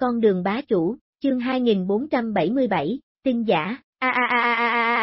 Con đường bá chủ, chương 2477, tin giả, a a a a a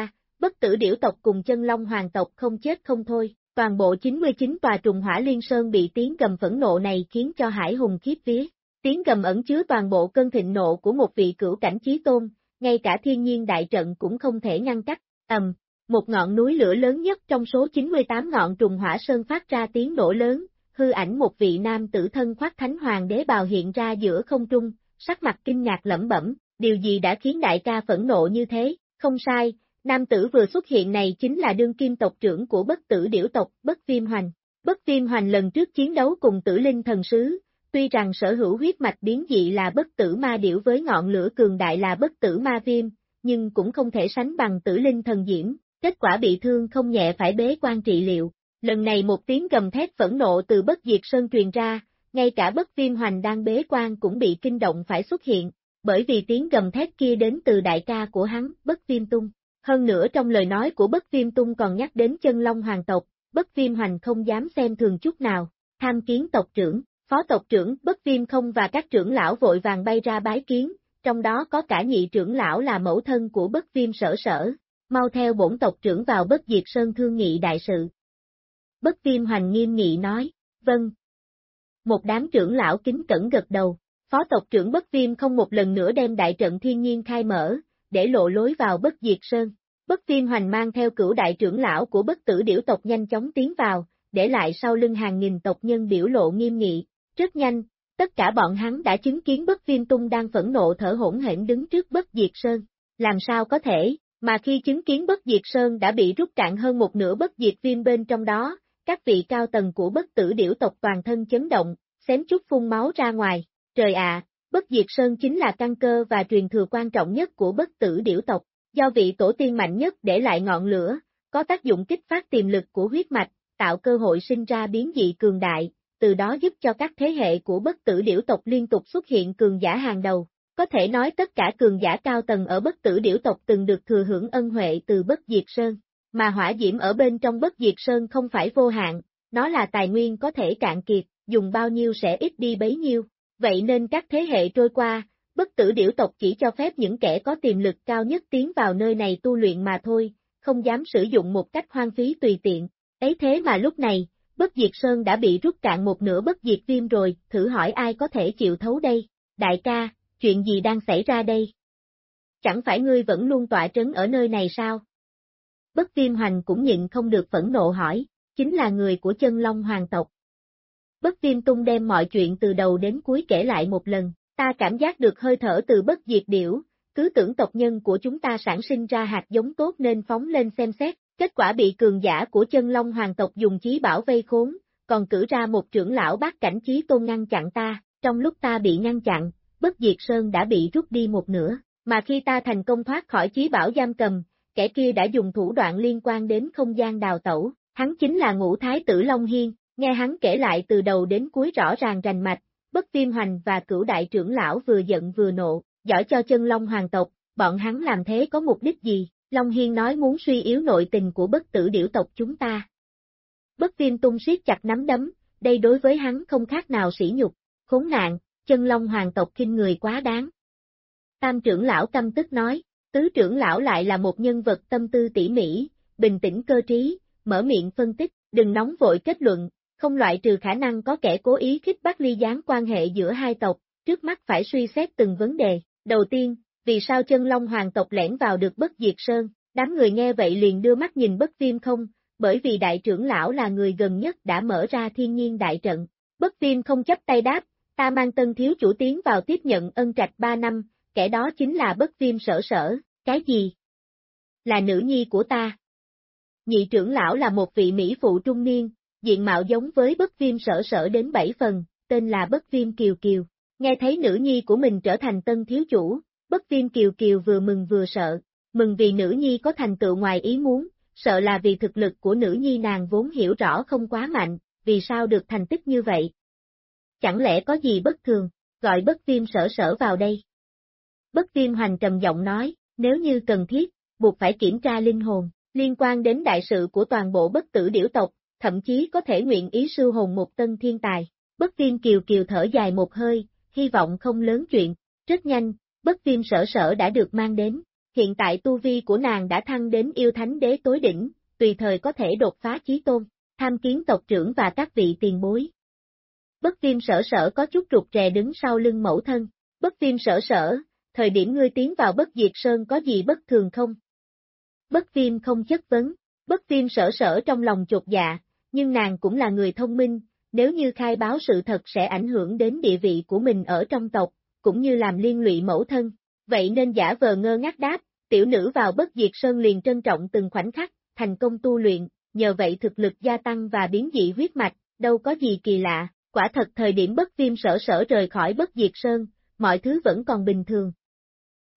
a bất tử điểu tộc cùng chân long hoàng tộc không chết không thôi, toàn bộ 99 tòa trùng hỏa liên sơn bị tiếng gầm phẫn nộ này khiến cho hải hùng khiếp vía. Tiếng gầm ẩn chứa toàn bộ cơn thịnh nộ của một vị cửu cảnh chí tôn, ngay cả thiên nhiên đại trận cũng không thể ngăn cách, ầm, một ngọn núi lửa lớn nhất trong số 98 ngọn trùng hỏa sơn phát ra tiếng nổ lớn, hư ảnh một vị nam tử thân khoác thánh hoàng đế bào hiện ra giữa không trung, sắc mặt kinh ngạc lẩm bẩm, điều gì đã khiến đại ca phẫn nộ như thế, không sai, nam tử vừa xuất hiện này chính là đương kim tộc trưởng của bất tử điểu tộc, bất viêm hoành. Bất viêm hoành lần trước chiến đấu cùng tử linh thần sứ, tuy rằng sở hữu huyết mạch biến dị là bất tử ma điểu với ngọn lửa cường đại là bất tử ma viêm, nhưng cũng không thể sánh bằng tử linh thần diễm, kết quả bị thương không nhẹ phải bế quan trị liệu. Lần này một tiếng gầm thét phẫn nộ từ bất diệt sơn truyền ra, ngay cả bất viêm hoành đang bế quan cũng bị kinh động phải xuất hiện, bởi vì tiếng gầm thét kia đến từ đại ca của hắn, bất viêm tung. Hơn nữa trong lời nói của bất viêm tung còn nhắc đến chân long hoàng tộc, bất viêm hoành không dám xem thường chút nào, tham kiến tộc trưởng, phó tộc trưởng bất viêm không và các trưởng lão vội vàng bay ra bái kiến, trong đó có cả nhị trưởng lão là mẫu thân của bất viêm sở sở, mau theo bổn tộc trưởng vào bất diệt sơn thương nghị đại sự. Bất viêm hoành nghiêm nghị nói, vâng. Một đám trưởng lão kính cẩn gật đầu, phó tộc trưởng bất viêm không một lần nữa đem đại trận thiên nhiên khai mở, để lộ lối vào bất diệt sơn. Bất viêm hoành mang theo cửu đại trưởng lão của bất tử điểu tộc nhanh chóng tiến vào, để lại sau lưng hàng nghìn tộc nhân biểu lộ nghiêm nghị. Rất nhanh, tất cả bọn hắn đã chứng kiến bất viêm tung đang phẫn nộ thở hỗn hển đứng trước bất diệt sơn. Làm sao có thể, mà khi chứng kiến bất diệt sơn đã bị rút cạn hơn một nửa bất diệt viêm bên trong đó, các vị cao tầng của bất tử điểu tộc toàn thân chấn động, xém chút phun máu ra ngoài. Trời ạ, bất diệt sơn chính là căn cơ và truyền thừa quan trọng nhất của bất tử điểu tộc, do vị tổ tiên mạnh nhất để lại ngọn lửa, có tác dụng kích phát tiềm lực của huyết mạch, tạo cơ hội sinh ra biến dị cường đại, từ đó giúp cho các thế hệ của bất tử điểu tộc liên tục xuất hiện cường giả hàng đầu. Có thể nói tất cả cường giả cao tầng ở bất tử điểu tộc từng được thừa hưởng ân huệ từ bất diệt sơn, mà hỏa diễm ở bên trong bất diệt sơn không phải vô hạn, nó là tài nguyên có thể cạn kiệt, dùng bao nhiêu sẽ ít đi bấy nhiêu. Vậy nên các thế hệ trôi qua, bất tử điểu tộc chỉ cho phép những kẻ có tiềm lực cao nhất tiến vào nơi này tu luyện mà thôi, không dám sử dụng một cách hoang phí tùy tiện. Ấy thế mà lúc này, bất diệt sơn đã bị rút cạn một nửa bất diệt viêm rồi, thử hỏi ai có thể chịu thấu đây? Đại ca, chuyện gì đang xảy ra đây? Chẳng phải ngươi vẫn luôn tọa trấn ở nơi này sao? Bất viêm hoành cũng nhịn không được phẫn nộ hỏi, chính là người của chân long hoàng tộc. Bất viêm tung đem mọi chuyện từ đầu đến cuối kể lại một lần, ta cảm giác được hơi thở từ bất diệt điểu, cứ tưởng tộc nhân của chúng ta sản sinh ra hạt giống tốt nên phóng lên xem xét, kết quả bị cường giả của chân long hoàng tộc dùng chí bảo vây khốn, còn cử ra một trưởng lão bác cảnh chí tôn ngăn chặn ta, trong lúc ta bị ngăn chặn, bất diệt sơn đã bị rút đi một nửa, mà khi ta thành công thoát khỏi chí bảo giam cầm, kẻ kia đã dùng thủ đoạn liên quan đến không gian đào tẩu, hắn chính là ngũ thái tử Long Hiên, nghe hắn kể lại từ đầu đến cuối rõ ràng rành mạch, bất viêm hoành và cửu đại trưởng lão vừa giận vừa nộ, giỏi cho chân Long hoàng tộc, bọn hắn làm thế có mục đích gì, Long Hiên nói muốn suy yếu nội tình của bất tử điểu tộc chúng ta. Bất viêm tung siết chặt nắm đấm, đây đối với hắn không khác nào sỉ nhục, khốn nạn, chân Long hoàng tộc kinh người quá đáng. Tam trưởng lão căm tức nói, tứ trưởng lão lại là một nhân vật tâm tư tỉ mỉ, bình tĩnh cơ trí, mở miệng phân tích, đừng nóng vội kết luận, không loại trừ khả năng có kẻ cố ý khích bác ly gián quan hệ giữa hai tộc, trước mắt phải suy xét từng vấn đề. Đầu tiên, vì sao chân long hoàng tộc lẻn vào được bất diệt sơn, đám người nghe vậy liền đưa mắt nhìn bất viêm không, bởi vì đại trưởng lão là người gần nhất đã mở ra thiên nhiên đại trận. Bất viêm không chấp tay đáp, ta mang tân thiếu chủ tiến vào tiếp nhận ân trạch ba năm, kẻ đó chính là bất viêm sở sở, cái gì? Là nữ nhi của ta. Nhị trưởng lão là một vị Mỹ phụ trung niên, diện mạo giống với bất viêm sở sở đến bảy phần, tên là bất viêm kiều kiều. Nghe thấy nữ nhi của mình trở thành tân thiếu chủ, bất viêm kiều kiều vừa mừng vừa sợ, mừng vì nữ nhi có thành tựu ngoài ý muốn, sợ là vì thực lực của nữ nhi nàng vốn hiểu rõ không quá mạnh, vì sao được thành tích như vậy. Chẳng lẽ có gì bất thường, gọi bất viêm sở sở vào đây. Bất viêm hoành trầm giọng nói, nếu như cần thiết, buộc phải kiểm tra linh hồn, liên quan đến đại sự của toàn bộ bất tử điểu tộc, thậm chí có thể nguyện ý sư hồn một tân thiên tài. Bất viêm kiều kiều thở dài một hơi, hy vọng không lớn chuyện, rất nhanh, bất viêm sở sở đã được mang đến, hiện tại tu vi của nàng đã thăng đến yêu thánh đế tối đỉnh, tùy thời có thể đột phá chí tôn, tham kiến tộc trưởng và các vị tiền bối. Bất viêm sở sở có chút rụt rè đứng sau lưng mẫu thân, bất viêm sở sở, thời điểm ngươi tiến vào bất diệt sơn có gì bất thường không? Bất viêm không chất vấn, bất viêm sở sở trong lòng chột dạ, nhưng nàng cũng là người thông minh, nếu như khai báo sự thật sẽ ảnh hưởng đến địa vị của mình ở trong tộc, cũng như làm liên lụy mẫu thân, vậy nên giả vờ ngơ ngác đáp, tiểu nữ vào bất diệt sơn liền trân trọng từng khoảnh khắc, thành công tu luyện, nhờ vậy thực lực gia tăng và biến dị huyết mạch, đâu có gì kỳ lạ, quả thật thời điểm bất viêm sở sở rời khỏi bất diệt sơn, mọi thứ vẫn còn bình thường.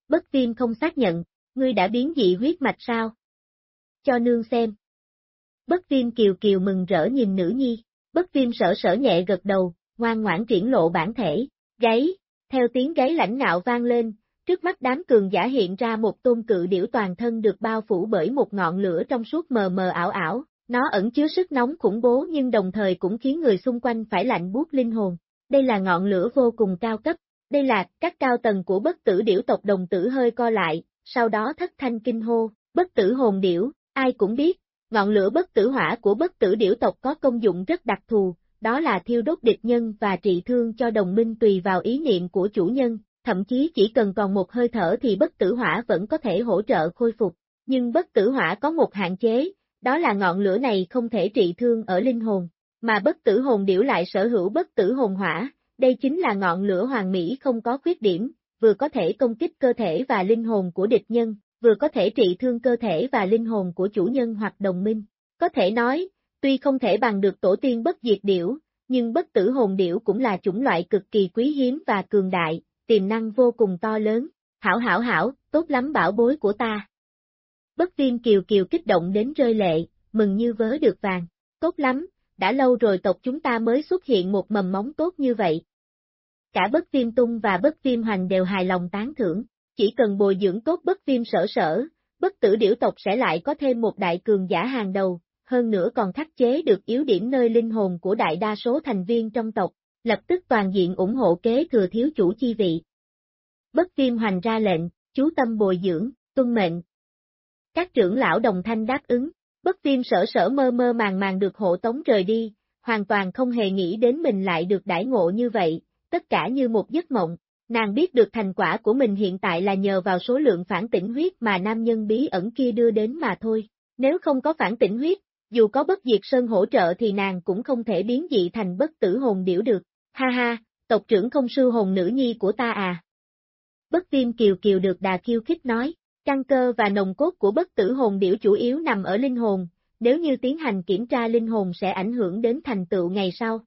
Bất viêm không xác nhận, ngươi đã biến dị huyết mạch sao? Cho nương xem. Bất viêm kiều kiều mừng rỡ nhìn nữ nhi, bất viêm sở sở nhẹ gật đầu, ngoan ngoãn triển lộ bản thể, gáy, theo tiếng gáy lãnh ngạo vang lên, trước mắt đám cường giả hiện ra một tôn cự điểu toàn thân được bao phủ bởi một ngọn lửa trong suốt mờ mờ ảo ảo, nó ẩn chứa sức nóng khủng bố nhưng đồng thời cũng khiến người xung quanh phải lạnh buốt linh hồn. Đây là ngọn lửa vô cùng cao cấp, đây là các cao tầng của bất tử điểu tộc đồng tử hơi co lại, sau đó thất thanh kinh hô, bất tử hồn điểu, ai cũng biết, ngọn lửa bất tử hỏa của bất tử điểu tộc có công dụng rất đặc thù, đó là thiêu đốt địch nhân và trị thương cho đồng minh tùy vào ý niệm của chủ nhân, thậm chí chỉ cần còn một hơi thở thì bất tử hỏa vẫn có thể hỗ trợ khôi phục. Nhưng bất tử hỏa có một hạn chế, đó là ngọn lửa này không thể trị thương ở linh hồn, mà bất tử hồn điểu lại sở hữu bất tử hồn hỏa, đây chính là ngọn lửa hoàng mỹ không có khuyết điểm, vừa có thể công kích cơ thể và linh hồn của địch nhân, vừa có thể trị thương cơ thể và linh hồn của chủ nhân hoặc đồng minh. Có thể nói, tuy không thể bằng được tổ tiên bất diệt điểu, nhưng bất tử hồn điểu cũng là chủng loại cực kỳ quý hiếm và cường đại, tiềm năng vô cùng to lớn. Hảo hảo hảo, tốt lắm bảo bối của ta. Bất viêm kiều kiều kích động đến rơi lệ, mừng như vớ được vàng. Tốt lắm, đã lâu rồi tộc chúng ta mới xuất hiện một mầm móng tốt như vậy. Cả bất viêm tung và bất viêm hoành đều hài lòng tán thưởng, chỉ cần bồi dưỡng tốt bất viêm sở sở, bất tử điểu tộc sẽ lại có thêm một đại cường giả hàng đầu, hơn nữa còn khắc chế được yếu điểm nơi linh hồn của đại đa số thành viên trong tộc, lập tức toàn diện ủng hộ kế thừa thiếu chủ chi vị. Bất viêm hoành ra lệnh, chú tâm bồi dưỡng, tuân mệnh. Các trưởng lão đồng thanh đáp ứng, bất viêm sở sở mơ mơ màng màng được hộ tống rời đi, hoàn toàn không hề nghĩ đến mình lại được đãi ngộ như vậy, tất cả như một giấc mộng. Nàng biết được thành quả của mình hiện tại là nhờ vào số lượng phản tỉnh huyết mà nam nhân bí ẩn kia đưa đến mà thôi. Nếu không có phản tỉnh huyết, dù có bất diệt sơn hỗ trợ thì nàng cũng không thể biến dị thành bất tử hồn điểu được. Ha ha, tộc trưởng không sư hồn nữ nhi của ta à. Bất viêm kiều kiều được đà kiêu khích nói, căn cơ và nồng cốt của bất tử hồn điểu chủ yếu nằm ở linh hồn, nếu như tiến hành kiểm tra linh hồn sẽ ảnh hưởng đến thành tựu ngày sau.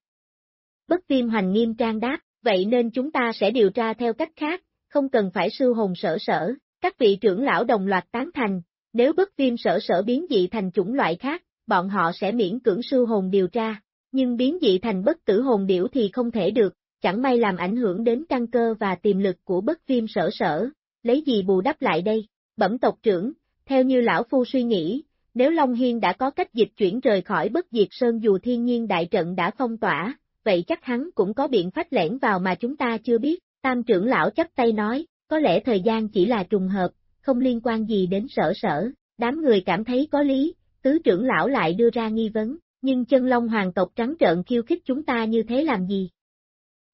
Bất viêm hoành nghiêm trang đáp, vậy nên chúng ta sẽ điều tra theo cách khác, không cần phải sư hồn sở sở, các vị trưởng lão đồng loạt tán thành, nếu bất viêm sở sở biến dị thành chủng loại khác, bọn họ sẽ miễn cưỡng sư hồn điều tra, nhưng biến dị thành bất tử hồn điểu thì không thể được, chẳng may làm ảnh hưởng đến căn cơ và tiềm lực của bất viêm sở sở, lấy gì bù đắp lại đây, bẩm tộc trưởng, theo như lão phu suy nghĩ, nếu Long Hiên đã có cách dịch chuyển rời khỏi bất diệt sơn dù thiên nhiên đại trận đã phong tỏa, vậy chắc hắn cũng có biện pháp lẻn vào mà chúng ta chưa biết, tam trưởng lão chấp tay nói, có lẽ thời gian chỉ là trùng hợp, không liên quan gì đến sở sở, đám người cảm thấy có lý, tứ trưởng lão lại đưa ra nghi vấn, nhưng chân long hoàng tộc trắng trợn khiêu khích chúng ta như thế làm gì?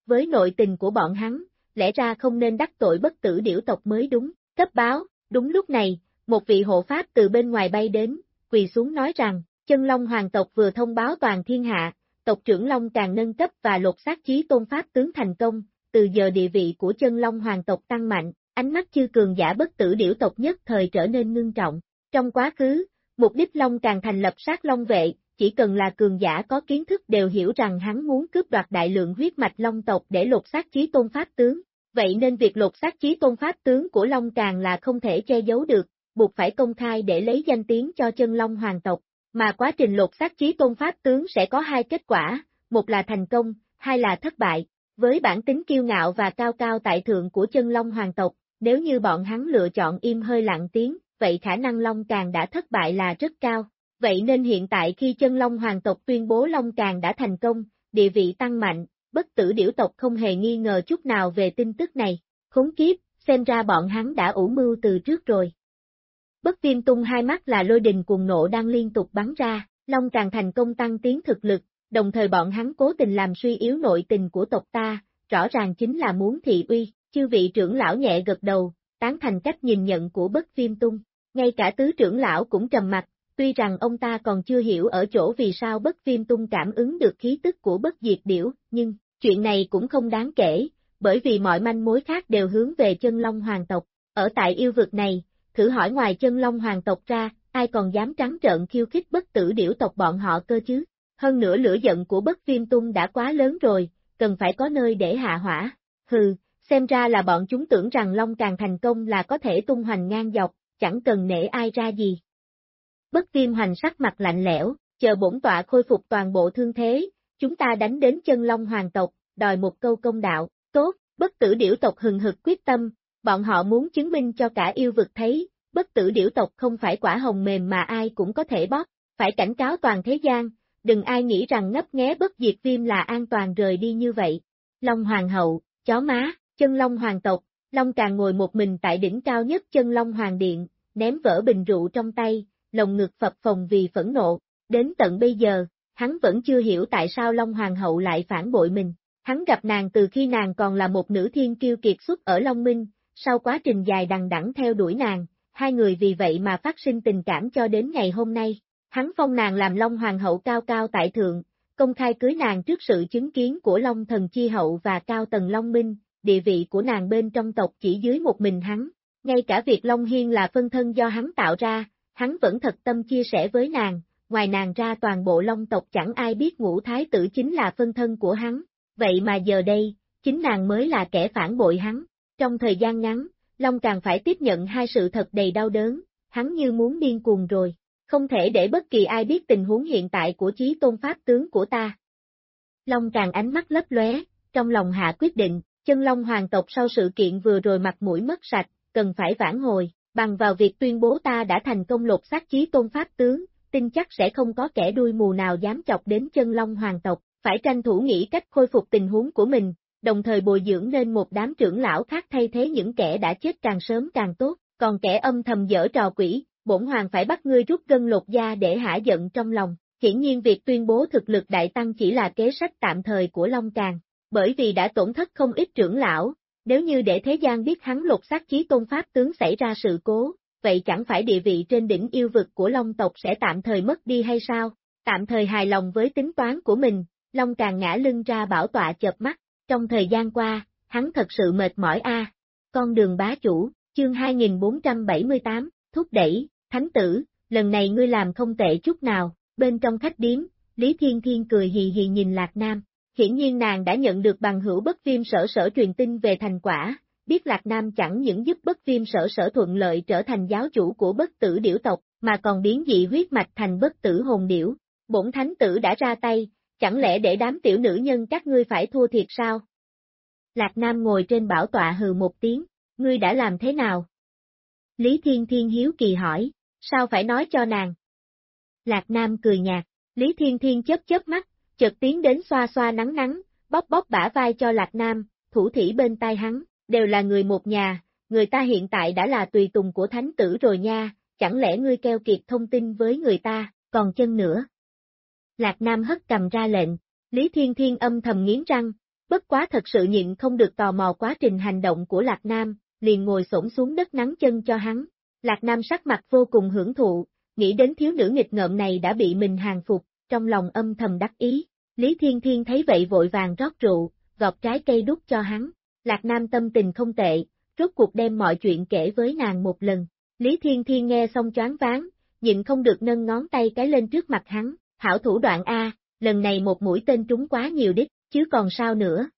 Với nội tình của bọn hắn, lẽ ra không nên đắc tội bất tử điểu tộc mới đúng, cấp báo, đúng lúc này, một vị hộ pháp từ bên ngoài bay đến, quỳ xuống nói rằng, chân long hoàng tộc vừa thông báo toàn thiên hạ, tộc trưởng long càng nâng cấp và lột xác chí tôn pháp tướng thành công, từ giờ địa vị của chân long hoàng tộc tăng mạnh, ánh mắt chư cường giả bất tử điểu tộc nhất thời trở nên ngưng trọng. Trong quá khứ, Mục đích Long càng thành lập sát Long vệ, chỉ cần là cường giả có kiến thức đều hiểu rằng hắn muốn cướp đoạt đại lượng huyết mạch Long tộc để lột xác chí tôn pháp tướng. Vậy nên việc lột xác chí tôn pháp tướng của Long càng là không thể che giấu được, buộc phải công khai để lấy danh tiếng cho chân Long hoàng tộc. Mà quá trình lột xác trí tôn pháp tướng sẽ có hai kết quả, một là thành công, hai là thất bại. Với bản tính kiêu ngạo và cao cao tại thượng của chân Long hoàng tộc, nếu như bọn hắn lựa chọn im hơi lặng tiếng, vậy khả năng Long Càng đã thất bại là rất cao. Vậy nên hiện tại khi chân Long hoàng tộc tuyên bố Long Càng đã thành công, địa vị tăng mạnh, bất tử điểu tộc không hề nghi ngờ chút nào về tin tức này. Khốn kiếp, xem ra bọn hắn đã ủ mưu từ trước rồi. Bất viêm tung hai mắt là lôi đình cuồng nộ đang liên tục bắn ra, Long càng thành công tăng tiến thực lực, đồng thời bọn hắn cố tình làm suy yếu nội tình của tộc ta, rõ ràng chính là muốn thị uy, chư vị trưởng lão nhẹ gật đầu, tán thành cách nhìn nhận của bất viêm tung. Ngay cả tứ trưởng lão cũng trầm mặt, tuy rằng ông ta còn chưa hiểu ở chỗ vì sao bất viêm tung cảm ứng được khí tức của bất diệt điểu, nhưng, chuyện này cũng không đáng kể, bởi vì mọi manh mối khác đều hướng về chân long hoàng tộc. Ở tại yêu vực này, thử hỏi ngoài chân long hoàng tộc ra, ai còn dám trắng trợn khiêu khích bất tử điểu tộc bọn họ cơ chứ? Hơn nữa lửa giận của bất viêm tung đã quá lớn rồi, cần phải có nơi để hạ hỏa. Hừ, xem ra là bọn chúng tưởng rằng Long càng thành công là có thể tung hoành ngang dọc, chẳng cần nể ai ra gì. Bất viêm hoành sắc mặt lạnh lẽo, chờ bổn tọa khôi phục toàn bộ thương thế, chúng ta đánh đến chân Long hoàng tộc, đòi một câu công đạo, tốt, bất tử điểu tộc hừng hực quyết tâm, bọn họ muốn chứng minh cho cả yêu vực thấy, bất tử điểu tộc không phải quả hồng mềm mà ai cũng có thể bóp, phải cảnh cáo toàn thế gian, đừng ai nghĩ rằng ngấp nghé bất diệt viêm là an toàn rời đi như vậy. Long Hoàng hậu, chó má, chân Long Hoàng tộc, Long càng ngồi một mình tại đỉnh cao nhất chân Long Hoàng điện, ném vỡ bình rượu trong tay, lồng ngực phập phồng vì phẫn nộ, đến tận bây giờ, hắn vẫn chưa hiểu tại sao Long Hoàng hậu lại phản bội mình. Hắn gặp nàng từ khi nàng còn là một nữ thiên kiêu kiệt xuất ở Long Minh, sau quá trình dài đằng đẵng theo đuổi nàng, hai người vì vậy mà phát sinh tình cảm cho đến ngày hôm nay. Hắn phong nàng làm Long Hoàng hậu cao cao tại thượng, công khai cưới nàng trước sự chứng kiến của Long Thần Chi Hậu và Cao Tần Long Minh, địa vị của nàng bên trong tộc chỉ dưới một mình hắn. Ngay cả việc Long Hiên là phân thân do hắn tạo ra, hắn vẫn thật tâm chia sẻ với nàng, ngoài nàng ra toàn bộ Long tộc chẳng ai biết ngũ thái tử chính là phân thân của hắn, vậy mà giờ đây, chính nàng mới là kẻ phản bội hắn. Trong thời gian ngắn, Long càng phải tiếp nhận hai sự thật đầy đau đớn, hắn như muốn điên cuồng rồi, không thể để bất kỳ ai biết tình huống hiện tại của chí tôn pháp tướng của ta. Long càng ánh mắt lấp lóe, trong lòng hạ quyết định, chân Long hoàng tộc sau sự kiện vừa rồi mặt mũi mất sạch, cần phải vãn hồi, bằng vào việc tuyên bố ta đã thành công lột xác chí tôn pháp tướng, tin chắc sẽ không có kẻ đuôi mù nào dám chọc đến chân Long hoàng tộc, phải tranh thủ nghĩ cách khôi phục tình huống của mình, đồng thời bồi dưỡng nên một đám trưởng lão khác thay thế những kẻ đã chết càng sớm càng tốt, còn kẻ âm thầm dở trò quỷ, bổn hoàng phải bắt ngươi rút gân lột da để hả giận trong lòng. Hiển nhiên việc tuyên bố thực lực đại tăng chỉ là kế sách tạm thời của Long Càng, bởi vì đã tổn thất không ít trưởng lão, nếu như để thế gian biết hắn lột xác chí tôn pháp tướng xảy ra sự cố, vậy chẳng phải địa vị trên đỉnh yêu vực của Long tộc sẽ tạm thời mất đi hay sao? Tạm thời hài lòng với tính toán của mình, Long Càng ngã lưng ra bảo tọa chợp mắt, trong thời gian qua, hắn thật sự mệt mỏi a. Con đường bá chủ, chương 2478, thúc đẩy, thánh tử, lần này ngươi làm không tệ chút nào, bên trong khách điếm, Lý Thiên Thiên cười hì hì nhìn Lạc Nam, hiển nhiên nàng đã nhận được bằng hữu bất viêm sở sở truyền tin về thành quả, biết Lạc Nam chẳng những giúp bất viêm sở sở thuận lợi trở thành giáo chủ của bất tử điểu tộc, mà còn biến dị huyết mạch thành bất tử hồn điểu. Bổn thánh tử đã ra tay, chẳng lẽ để đám tiểu nữ nhân các ngươi phải thua thiệt sao? Lạc Nam ngồi trên bảo tọa hừ một tiếng, ngươi đã làm thế nào? Lý Thiên Thiên hiếu kỳ hỏi, sao phải nói cho nàng? Lạc Nam cười nhạt, Lý Thiên Thiên chớp chớp mắt, chợt tiến đến xoa xoa nắng nắng, bóp bóp bả vai cho Lạc Nam, thủ thỉ bên tai hắn, đều là người một nhà, người ta hiện tại đã là tùy tùng của thánh tử rồi nha, chẳng lẽ ngươi keo kiệt thông tin với người ta, còn chân nữa. Lạc Nam hất cầm ra lệnh, Lý Thiên Thiên âm thầm nghiến răng, bất quá thật sự nhịn không được tò mò quá trình hành động của Lạc Nam, liền ngồi xổm xuống đất nắng chân cho hắn. Lạc Nam sắc mặt vô cùng hưởng thụ, nghĩ đến thiếu nữ nghịch ngợm này đã bị mình hàng phục, trong lòng âm thầm đắc ý. Lý Thiên Thiên thấy vậy vội vàng rót rượu, gọt trái cây đút cho hắn. Lạc Nam tâm tình không tệ, rốt cuộc đem mọi chuyện kể với nàng một lần. Lý Thiên Thiên nghe xong choáng váng, nhịn không được nâng ngón tay cái lên trước mặt hắn, hảo thủ đoạn A, lần này một mũi tên trúng quá nhiều đích, chứ còn sao nữa.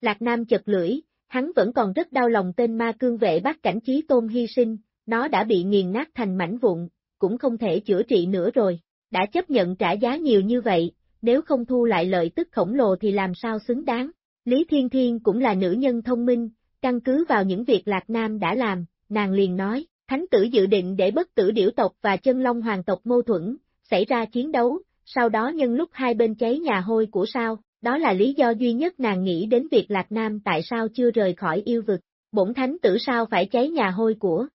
Lạc Nam chật lưỡi, hắn vẫn còn rất đau lòng tên ma cương vệ bắt cảnh trí tôn hy sinh, nó đã bị nghiền nát thành mảnh vụn, cũng không thể chữa trị nữa rồi, đã chấp nhận trả giá nhiều như vậy, nếu không thu lại lợi tức khổng lồ thì làm sao xứng đáng. Lý Thiên Thiên cũng là nữ nhân thông minh, căn cứ vào những việc Lạc Nam đã làm, nàng liền nói, thánh tử dự định để bất tử điểu tộc và chân long hoàng tộc mâu thuẫn, xảy ra chiến đấu, sau đó nhân lúc hai bên cháy nhà hôi của sao, đó là lý do duy nhất nàng nghĩ đến việc Lạc Nam tại sao chưa rời khỏi yêu vực, bổn thánh tử sao phải cháy nhà hôi của.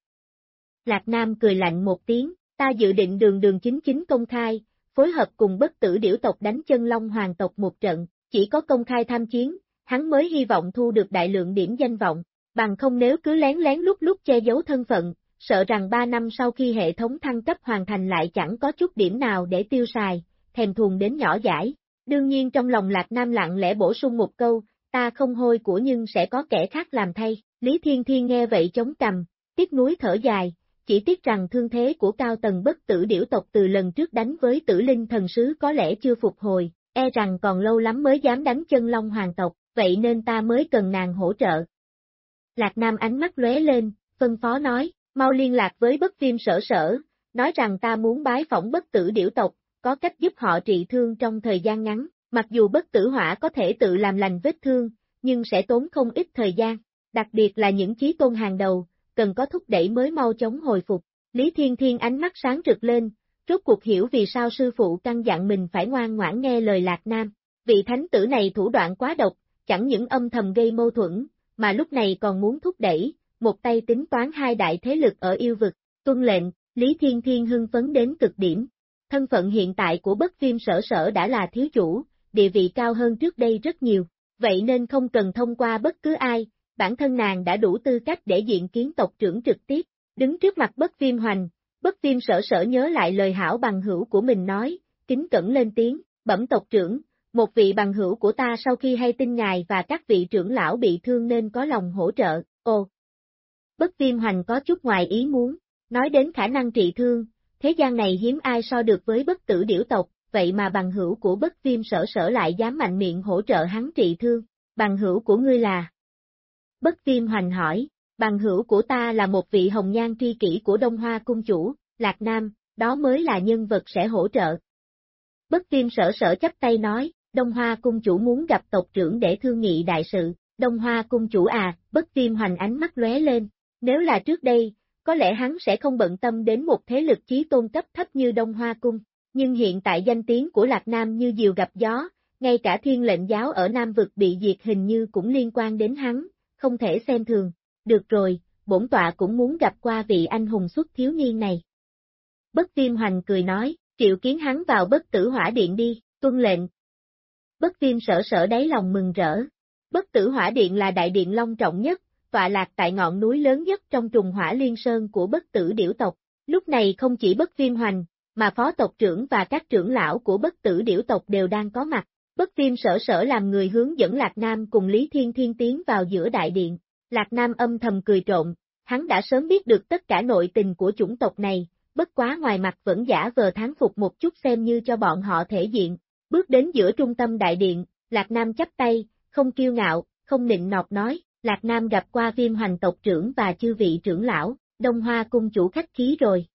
Lạc Nam cười lạnh một tiếng, ta dự định đường đường chính chính công khai, phối hợp cùng bất tử điểu tộc đánh chân long hoàng tộc một trận, chỉ có công khai tham chiến, hắn mới hy vọng thu được đại lượng điểm danh vọng, bằng không nếu cứ lén lén lúc lúc che giấu thân phận, sợ rằng 3 năm sau khi hệ thống thăng cấp hoàn thành lại chẳng có chút điểm nào để tiêu xài, thèm thuồng đến nhỏ giải. Đương nhiên trong lòng Lạc Nam lặng lẽ bổ sung một câu, ta không hôi của nhưng sẽ có kẻ khác làm thay. Lý Thiên Thiên nghe vậy chống cằm, tiếc núi thở dài, chỉ tiếc rằng thương thế của cao tầng bất tử điểu tộc từ lần trước đánh với tử linh thần sứ có lẽ chưa phục hồi, e rằng còn lâu lắm mới dám đánh chân long hoàng tộc, vậy nên ta mới cần nàng hỗ trợ. Lạc Nam ánh mắt lóe lên, phân phó nói, mau liên lạc với bất viêm sở sở, nói rằng ta muốn bái phỏng bất tử điểu tộc, có cách giúp họ trị thương trong thời gian ngắn, mặc dù bất tử hỏa có thể tự làm lành vết thương, nhưng sẽ tốn không ít thời gian, đặc biệt là những chí tôn hàng đầu, cần có thúc đẩy mới mau chóng hồi phục. Lý Thiên Thiên ánh mắt sáng rực lên, rốt cuộc hiểu vì sao sư phụ căn dặn mình phải ngoan ngoãn nghe lời Lạc Nam. Vị thánh tử này thủ đoạn quá độc, chẳng những âm thầm gây mâu thuẫn, mà lúc này còn muốn thúc đẩy, một tay tính toán hai đại thế lực ở yêu vực, tuân lệnh, Lý Thiên Thiên hưng phấn đến cực điểm. Thân phận hiện tại của bất viêm sở sở đã là thiếu chủ, địa vị cao hơn trước đây rất nhiều, vậy nên không cần thông qua bất cứ ai, bản thân nàng đã đủ tư cách để diện kiến tộc trưởng trực tiếp, đứng trước mặt bất viêm hoành, bất viêm sở sở nhớ lại lời hảo bằng hữu của mình nói, kính cẩn lên tiếng, bẩm tộc trưởng, một vị bằng hữu của ta sau khi hay tin ngài và các vị trưởng lão bị thương nên có lòng hỗ trợ, ồ. Bất viêm hoành có chút ngoài ý muốn, nói đến khả năng trị thương, thế gian này hiếm ai so được với bất tử điểu tộc, vậy mà bằng hữu của bất viêm sở sở lại dám mạnh miệng hỗ trợ hắn trị thương, bằng hữu của ngươi là. Bất viêm hoành hỏi, bằng hữu của ta là một vị hồng nhan tri kỷ của Đông Hoa Cung Chủ, Lạc Nam, đó mới là nhân vật sẽ hỗ trợ. Bất viêm sở sở chấp tay nói, Đông Hoa Cung Chủ muốn gặp tộc trưởng để thương nghị đại sự, Đông Hoa Cung Chủ à, bất viêm hoành ánh mắt lóe lên, nếu là trước đây, có lẽ hắn sẽ không bận tâm đến một thế lực chí tôn cấp thấp như Đông Hoa Cung, nhưng hiện tại danh tiếng của Lạc Nam như diều gặp gió, ngay cả thiên lệnh giáo ở Nam Vực bị diệt hình như cũng liên quan đến hắn, không thể xem thường. Được rồi, bổn tọa cũng muốn gặp qua vị anh hùng xuất thiếu niên này. Bất viêm hoành cười nói, triệu kiến hắn vào bất tử hỏa điện đi, tuân lệnh. Bất viêm sở sở đáy lòng mừng rỡ. Bất tử hỏa điện là đại điện long trọng nhất, tọa lạc tại ngọn núi lớn nhất trong trùng hỏa liên sơn của bất tử điểu tộc. Lúc này không chỉ bất viêm hoành, mà phó tộc trưởng và các trưởng lão của bất tử điểu tộc đều đang có mặt. Bất viêm sở sở làm người hướng dẫn Lạc Nam cùng Lý Thiên Thiên tiến vào giữa đại điện. Lạc Nam âm thầm cười trộn, hắn đã sớm biết được tất cả nội tình của chủng tộc này, bất quá ngoài mặt vẫn giả vờ tháng phục một chút xem như cho bọn họ thể diện. Bước đến giữa trung tâm đại điện, Lạc Nam chắp tay, không kiêu ngạo, không nịnh nọt nói, Lạc Nam gặp qua viêm hoành tộc trưởng và chư vị trưởng lão, Đông Hoa cung chủ khách khí rồi.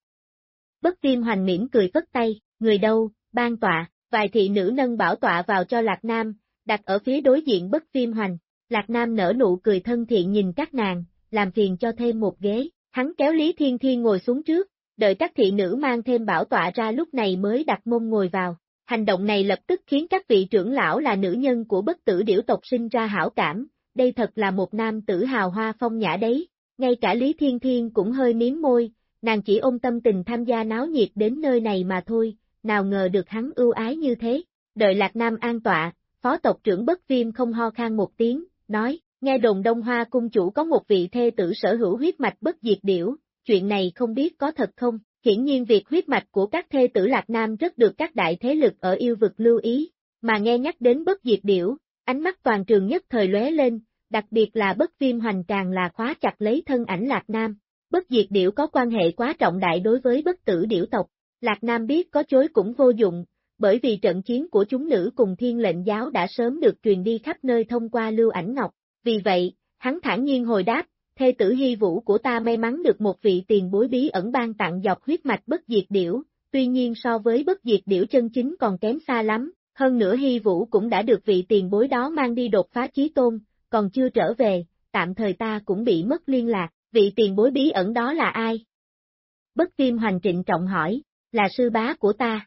Bất viêm hoành miễn cười phất tay, người đâu, ban tọa, vài thị nữ nâng bảo tọa vào cho Lạc Nam, đặt ở phía đối diện bất viêm hoành. Lạc Nam nở nụ cười thân thiện nhìn các nàng, làm phiền cho thêm một ghế, hắn kéo Lý Thiên Thiên ngồi xuống trước, đợi các thị nữ mang thêm bảo tọa ra lúc này mới đặt mông ngồi vào. Hành động này lập tức khiến các vị trưởng lão là nữ nhân của bất tử điểu tộc sinh ra hảo cảm, đây thật là một nam tử hào hoa phong nhã đấy, ngay cả Lý Thiên Thiên cũng hơi miếm môi, nàng chỉ ôm tâm tình tham gia náo nhiệt đến nơi này mà thôi, nào ngờ được hắn ưu ái như thế. Đợi Lạc Nam an tọa, phó tộc trưởng bất viêm không ho khan một tiếng, nói, nghe đồn Đông Hoa cung chủ có một vị thê tử sở hữu huyết mạch bất diệt điểu, chuyện này không biết có thật không, hiển nhiên việc huyết mạch của các thê tử Lạc Nam rất được các đại thế lực ở yêu vực lưu ý, mà nghe nhắc đến bất diệt điểu, ánh mắt toàn trường nhất thời lóe lên, đặc biệt là bất viêm hoành càng là khóa chặt lấy thân ảnh Lạc Nam. Bất diệt điểu có quan hệ quá trọng đại đối với bất tử điểu tộc, Lạc Nam biết có chối cũng vô dụng, bởi vì trận chiến của chúng nữ cùng thiên lệnh giáo đã sớm được truyền đi khắp nơi thông qua lưu ảnh ngọc, vì vậy, hắn thản nhiên hồi đáp, thê tử hy vũ của ta may mắn được một vị tiền bối bí ẩn ban tặng dọc huyết mạch bất diệt điểu, tuy nhiên so với bất diệt điểu chân chính còn kém xa lắm, hơn nữa hy vũ cũng đã được vị tiền bối đó mang đi đột phá chí tôn, còn chưa trở về, tạm thời ta cũng bị mất liên lạc, vị tiền bối bí ẩn đó là ai? Bất viêm hoành trịnh trọng hỏi, là sư bá của ta.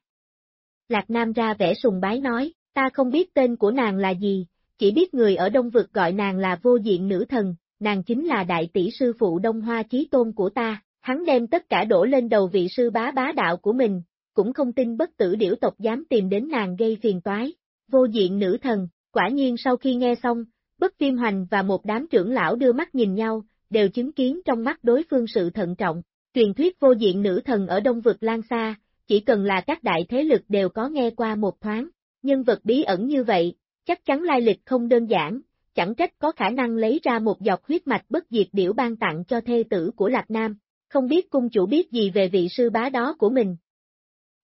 Lạc Nam ra vẻ sùng bái nói, ta không biết tên của nàng là gì, chỉ biết người ở Đông Vực gọi nàng là vô diện nữ thần, nàng chính là đại tỷ sư phụ Đông Hoa Chí Tôn của ta, hắn đem tất cả đổ lên đầu vị sư bá bá đạo của mình, cũng không tin bất tử điểu tộc dám tìm đến nàng gây phiền toái. Vô diện nữ thần, quả nhiên sau khi nghe xong, bất viêm hoành và một đám trưởng lão đưa mắt nhìn nhau, đều chứng kiến trong mắt đối phương sự thận trọng. Truyền thuyết vô diện nữ thần ở Đông Vực Lan xa, chỉ cần là các đại thế lực đều có nghe qua một thoáng. Nhân vật bí ẩn như vậy, chắc chắn lai lịch không đơn giản, chẳng trách có khả năng lấy ra một giọt huyết mạch bất diệt điểu ban tặng cho thê tử của Lạc Nam, không biết cung chủ biết gì về vị sư bá đó của mình.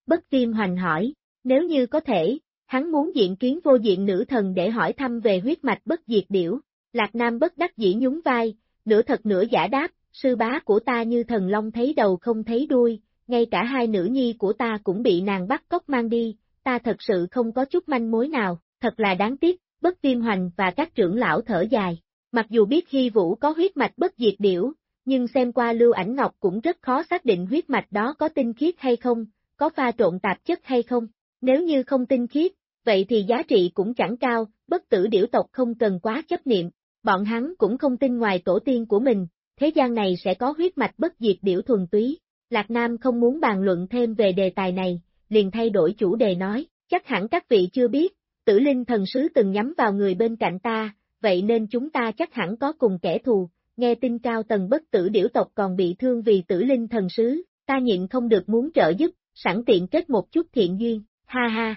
Bất viêm hoành hỏi, nếu như có thể, hắn muốn diện kiến vô diện nữ thần để hỏi thăm về huyết mạch bất diệt điểu, Lạc Nam bất đắc dĩ nhún vai, nửa thật nửa giả đáp, sư bá của ta như thần long thấy đầu không thấy đuôi, ngay cả hai nữ nhi của ta cũng bị nàng bắt cóc mang đi, ta thật sự không có chút manh mối nào, thật là đáng tiếc, bất viêm hoành và các trưởng lão thở dài. Mặc dù biết Hy Vũ có huyết mạch bất diệt điểu, nhưng xem qua lưu ảnh ngọc cũng rất khó xác định huyết mạch đó có tinh khiết hay không, có pha trộn tạp chất hay không. Nếu như không tinh khiết, vậy thì giá trị cũng chẳng cao, bất tử điểu tộc không cần quá chấp niệm, bọn hắn cũng không tin ngoài tổ tiên của mình, thế gian này sẽ có huyết mạch bất diệt điểu thuần túy. Lạc Nam không muốn bàn luận thêm về đề tài này, liền thay đổi chủ đề nói, chắc hẳn các vị chưa biết, tử linh thần sứ từng nhắm vào người bên cạnh ta, vậy nên chúng ta chắc hẳn có cùng kẻ thù, nghe tin cao tầng bất tử điểu tộc còn bị thương vì tử linh thần sứ, ta nhịn không được muốn trợ giúp, sẵn tiện kết một chút thiện duyên, ha ha.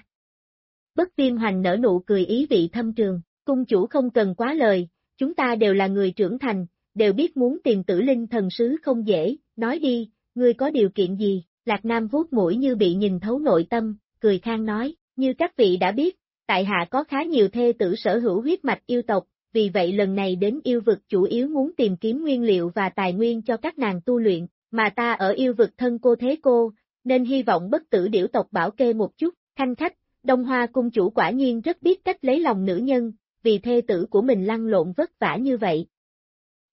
Bất viêm hoành nở nụ cười ý vị thâm trường, cung chủ không cần quá lời, chúng ta đều là người trưởng thành, đều biết muốn tìm tử linh thần sứ không dễ, nói đi, ngươi có điều kiện gì, Lạc Nam vuốt mũi như bị nhìn thấu nội tâm, cười khang nói, như các vị đã biết, tại hạ có khá nhiều thê tử sở hữu huyết mạch yêu tộc, vì vậy lần này đến yêu vực chủ yếu muốn tìm kiếm nguyên liệu và tài nguyên cho các nàng tu luyện, mà ta ở yêu vực thân cô thế cô, nên hy vọng bất tử điểu tộc bảo kê một chút, thanh khách, Đông Hoa cung chủ quả nhiên rất biết cách lấy lòng nữ nhân, vì thê tử của mình lăn lộn vất vả như vậy.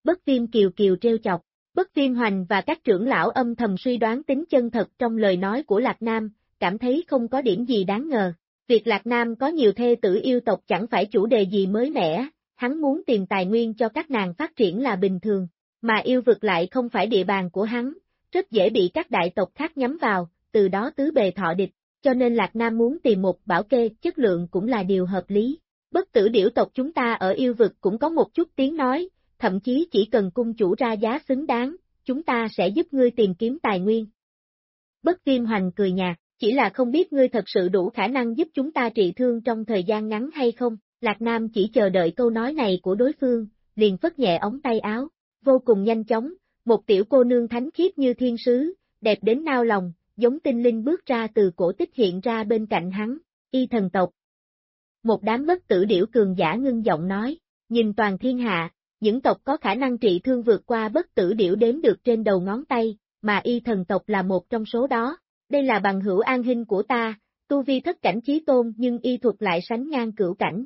Bất viêm kiều kiều treo chọc, bất viêm hoành và các trưởng lão âm thầm suy đoán tính chân thật trong lời nói của Lạc Nam, cảm thấy không có điểm gì đáng ngờ. Việc Lạc Nam có nhiều thê tử yêu tộc chẳng phải chủ đề gì mới mẻ, hắn muốn tìm tài nguyên cho các nàng phát triển là bình thường, mà yêu vực lại không phải địa bàn của hắn, rất dễ bị các đại tộc khác nhắm vào, từ đó tứ bề thọ địch, cho nên Lạc Nam muốn tìm một bảo kê chất lượng cũng là điều hợp lý. Bất tử điểu tộc chúng ta ở yêu vực cũng có một chút tiếng nói, thậm chí chỉ cần cung chủ ra giá xứng đáng, chúng ta sẽ giúp ngươi tìm kiếm tài nguyên. Bất viêm hoành cười nhạt, chỉ là không biết ngươi thật sự đủ khả năng giúp chúng ta trị thương trong thời gian ngắn hay không, Lạc Nam chỉ chờ đợi câu nói này của đối phương, liền phất nhẹ ống tay áo, vô cùng nhanh chóng, một tiểu cô nương thánh khiết như thiên sứ, đẹp đến nao lòng, giống tinh linh bước ra từ cổ tích hiện ra bên cạnh hắn, y thần tộc. Một đám bất tử điểu cường giả ngưng giọng nói, nhìn toàn thiên hạ, những tộc có khả năng trị thương vượt qua bất tử điểu đếm được trên đầu ngón tay, mà y thần tộc là một trong số đó. Đây là bằng hữu an hình của ta, tu vi thất cảnh chí tôn nhưng y thuật lại sánh ngang cửu cảnh.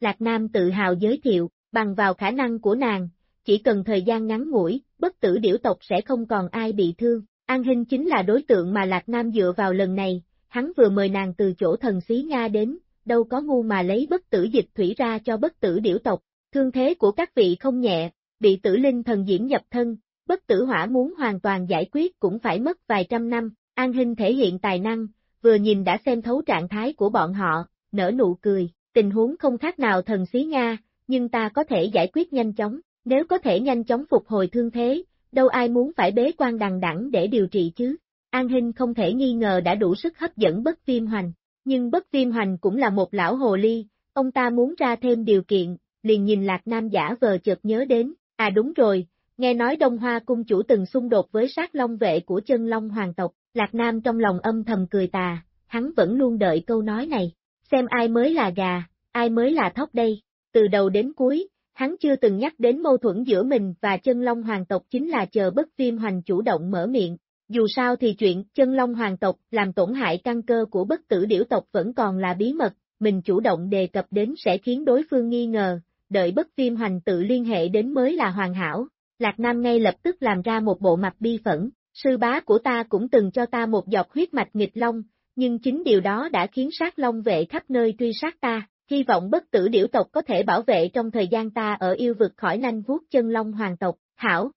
Lạc Nam tự hào giới thiệu, bằng vào khả năng của nàng, chỉ cần thời gian ngắn ngủi, bất tử điểu tộc sẽ không còn ai bị thương. An Hinh chính là đối tượng mà Lạc Nam dựa vào lần này, hắn vừa mời nàng từ chỗ thần xí Nga đến, đâu có ngu mà lấy bất tử dịch thủy ra cho bất tử điểu tộc. Thương thế của các vị không nhẹ, bị tử linh thần diễm nhập thân, bất tử hỏa muốn hoàn toàn giải quyết cũng phải mất vài trăm năm. An Hinh thể hiện tài năng, vừa nhìn đã xem thấu trạng thái của bọn họ, nở nụ cười, tình huống không khác nào thần xí Nga, nhưng ta có thể giải quyết nhanh chóng, nếu có thể nhanh chóng phục hồi thương thế, đâu ai muốn phải bế quan đằng đẳng để điều trị chứ. An Hinh không thể nghi ngờ đã đủ sức hấp dẫn bất viêm hoành, nhưng bất viêm hoành cũng là một lão hồ ly, ông ta muốn ra thêm điều kiện, liền nhìn Lạc Nam giả vờ chợt nhớ đến, à đúng rồi, nghe nói Đông Hoa cung chủ từng xung đột với sát long vệ của chân long hoàng tộc, Lạc Nam trong lòng âm thầm cười tà, hắn vẫn luôn đợi câu nói này, xem ai mới là gà, ai mới là thóc đây, từ đầu đến cuối, hắn chưa từng nhắc đến mâu thuẫn giữa mình và chân long hoàng tộc chính là chờ bất viêm hoành chủ động mở miệng. Dù sao thì chuyện chân long hoàng tộc làm tổn hại căn cơ của bất tử điểu tộc vẫn còn là bí mật, mình chủ động đề cập đến sẽ khiến đối phương nghi ngờ, đợi bất viêm hoành tự liên hệ đến mới là hoàn hảo. Lạc Nam ngay lập tức làm ra một bộ mặt bi phẫn, sư bá của ta cũng từng cho ta một giọt huyết mạch nghịch long, nhưng chính điều đó đã khiến sát long vệ khắp nơi truy sát ta, hy vọng bất tử điểu tộc có thể bảo vệ trong thời gian ta ở yêu vực khỏi nanh vuốt chân long hoàng tộc, hảo.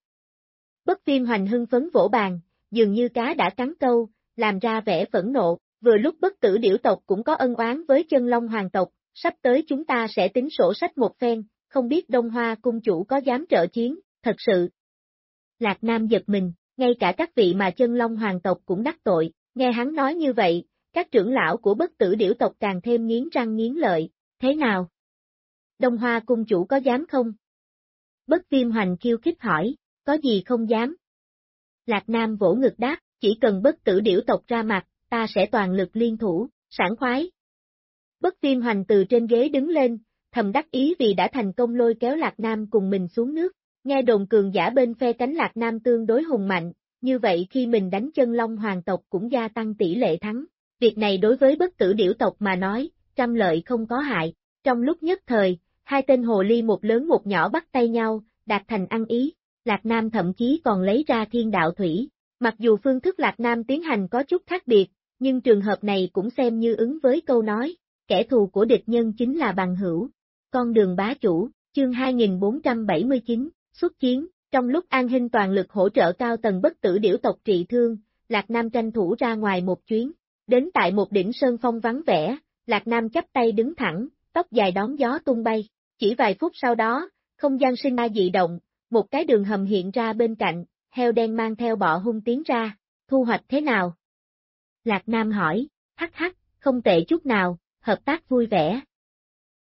Bất viêm hoành hưng phấn vỗ bàn, dường như cá đã cắn câu, làm ra vẻ phẫn nộ, vừa lúc bất tử điểu tộc cũng có ân oán với chân long hoàng tộc, sắp tới chúng ta sẽ tính sổ sách một phen, không biết Đông Hoa cung chủ có dám trợ chiến, thật sự. Lạc Nam giật mình, ngay cả các vị mà chân long hoàng tộc cũng đắc tội, nghe hắn nói như vậy, các trưởng lão của bất tử điểu tộc càng thêm nghiến răng nghiến lợi, thế nào? Đông Hoa cung chủ có dám không? Bất viêm hoành khiêu khích hỏi, có gì không dám? Lạc Nam vỗ ngực đáp, chỉ cần bất tử điểu tộc ra mặt, ta sẽ toàn lực liên thủ, sảng khoái. Bất viêm hoành từ trên ghế đứng lên, thầm đắc ý vì đã thành công lôi kéo Lạc Nam cùng mình xuống nước, nghe đồn cường giả bên phe cánh Lạc Nam tương đối hùng mạnh, như vậy khi mình đánh chân long hoàng tộc cũng gia tăng tỷ lệ thắng. Việc này đối với bất tử điểu tộc mà nói, trăm lợi không có hại. Trong lúc nhất thời, hai tên hồ ly một lớn một nhỏ bắt tay nhau, đạt thành ăn ý. Lạc Nam thậm chí còn lấy ra thiên đạo thủy. Mặc dù phương thức Lạc Nam tiến hành có chút khác biệt, nhưng trường hợp này cũng xem như ứng với câu nói, kẻ thù của địch nhân chính là bằng hữu. Con đường bá chủ, chương 2479, xuất chiến, trong lúc An Hinh toàn lực hỗ trợ cao tầng bất tử điểu tộc trị thương, Lạc Nam tranh thủ ra ngoài một chuyến, đến tại một đỉnh sơn phong vắng vẻ, Lạc Nam chắp tay đứng thẳng, tóc dài đón gió tung bay, chỉ vài phút sau đó, không gian sinh ma dị động, một cái đường hầm hiện ra bên cạnh, heo đen mang theo bọ hung tiến ra, thu hoạch thế nào? Lạc Nam hỏi, hắc hắc, không tệ chút nào, hợp tác vui vẻ.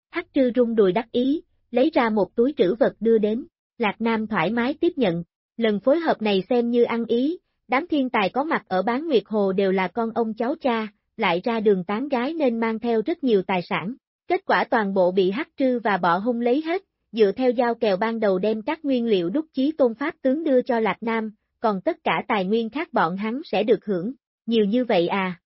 Hắc trư rung đùi đắc ý, lấy ra một túi trữ vật đưa đến, Lạc Nam thoải mái tiếp nhận, lần phối hợp này xem như ăn ý, đám thiên tài có mặt ở bán Nguyệt Hồ đều là con ông cháu cha, lại ra đường tán gái nên mang theo rất nhiều tài sản. Kết quả toàn bộ bị hắc trư và bỏ hung lấy hết, dựa theo giao kèo ban đầu đem các nguyên liệu đúc chí tôn pháp tướng đưa cho Lạc Nam, còn tất cả tài nguyên khác bọn hắn sẽ được hưởng, nhiều như vậy à.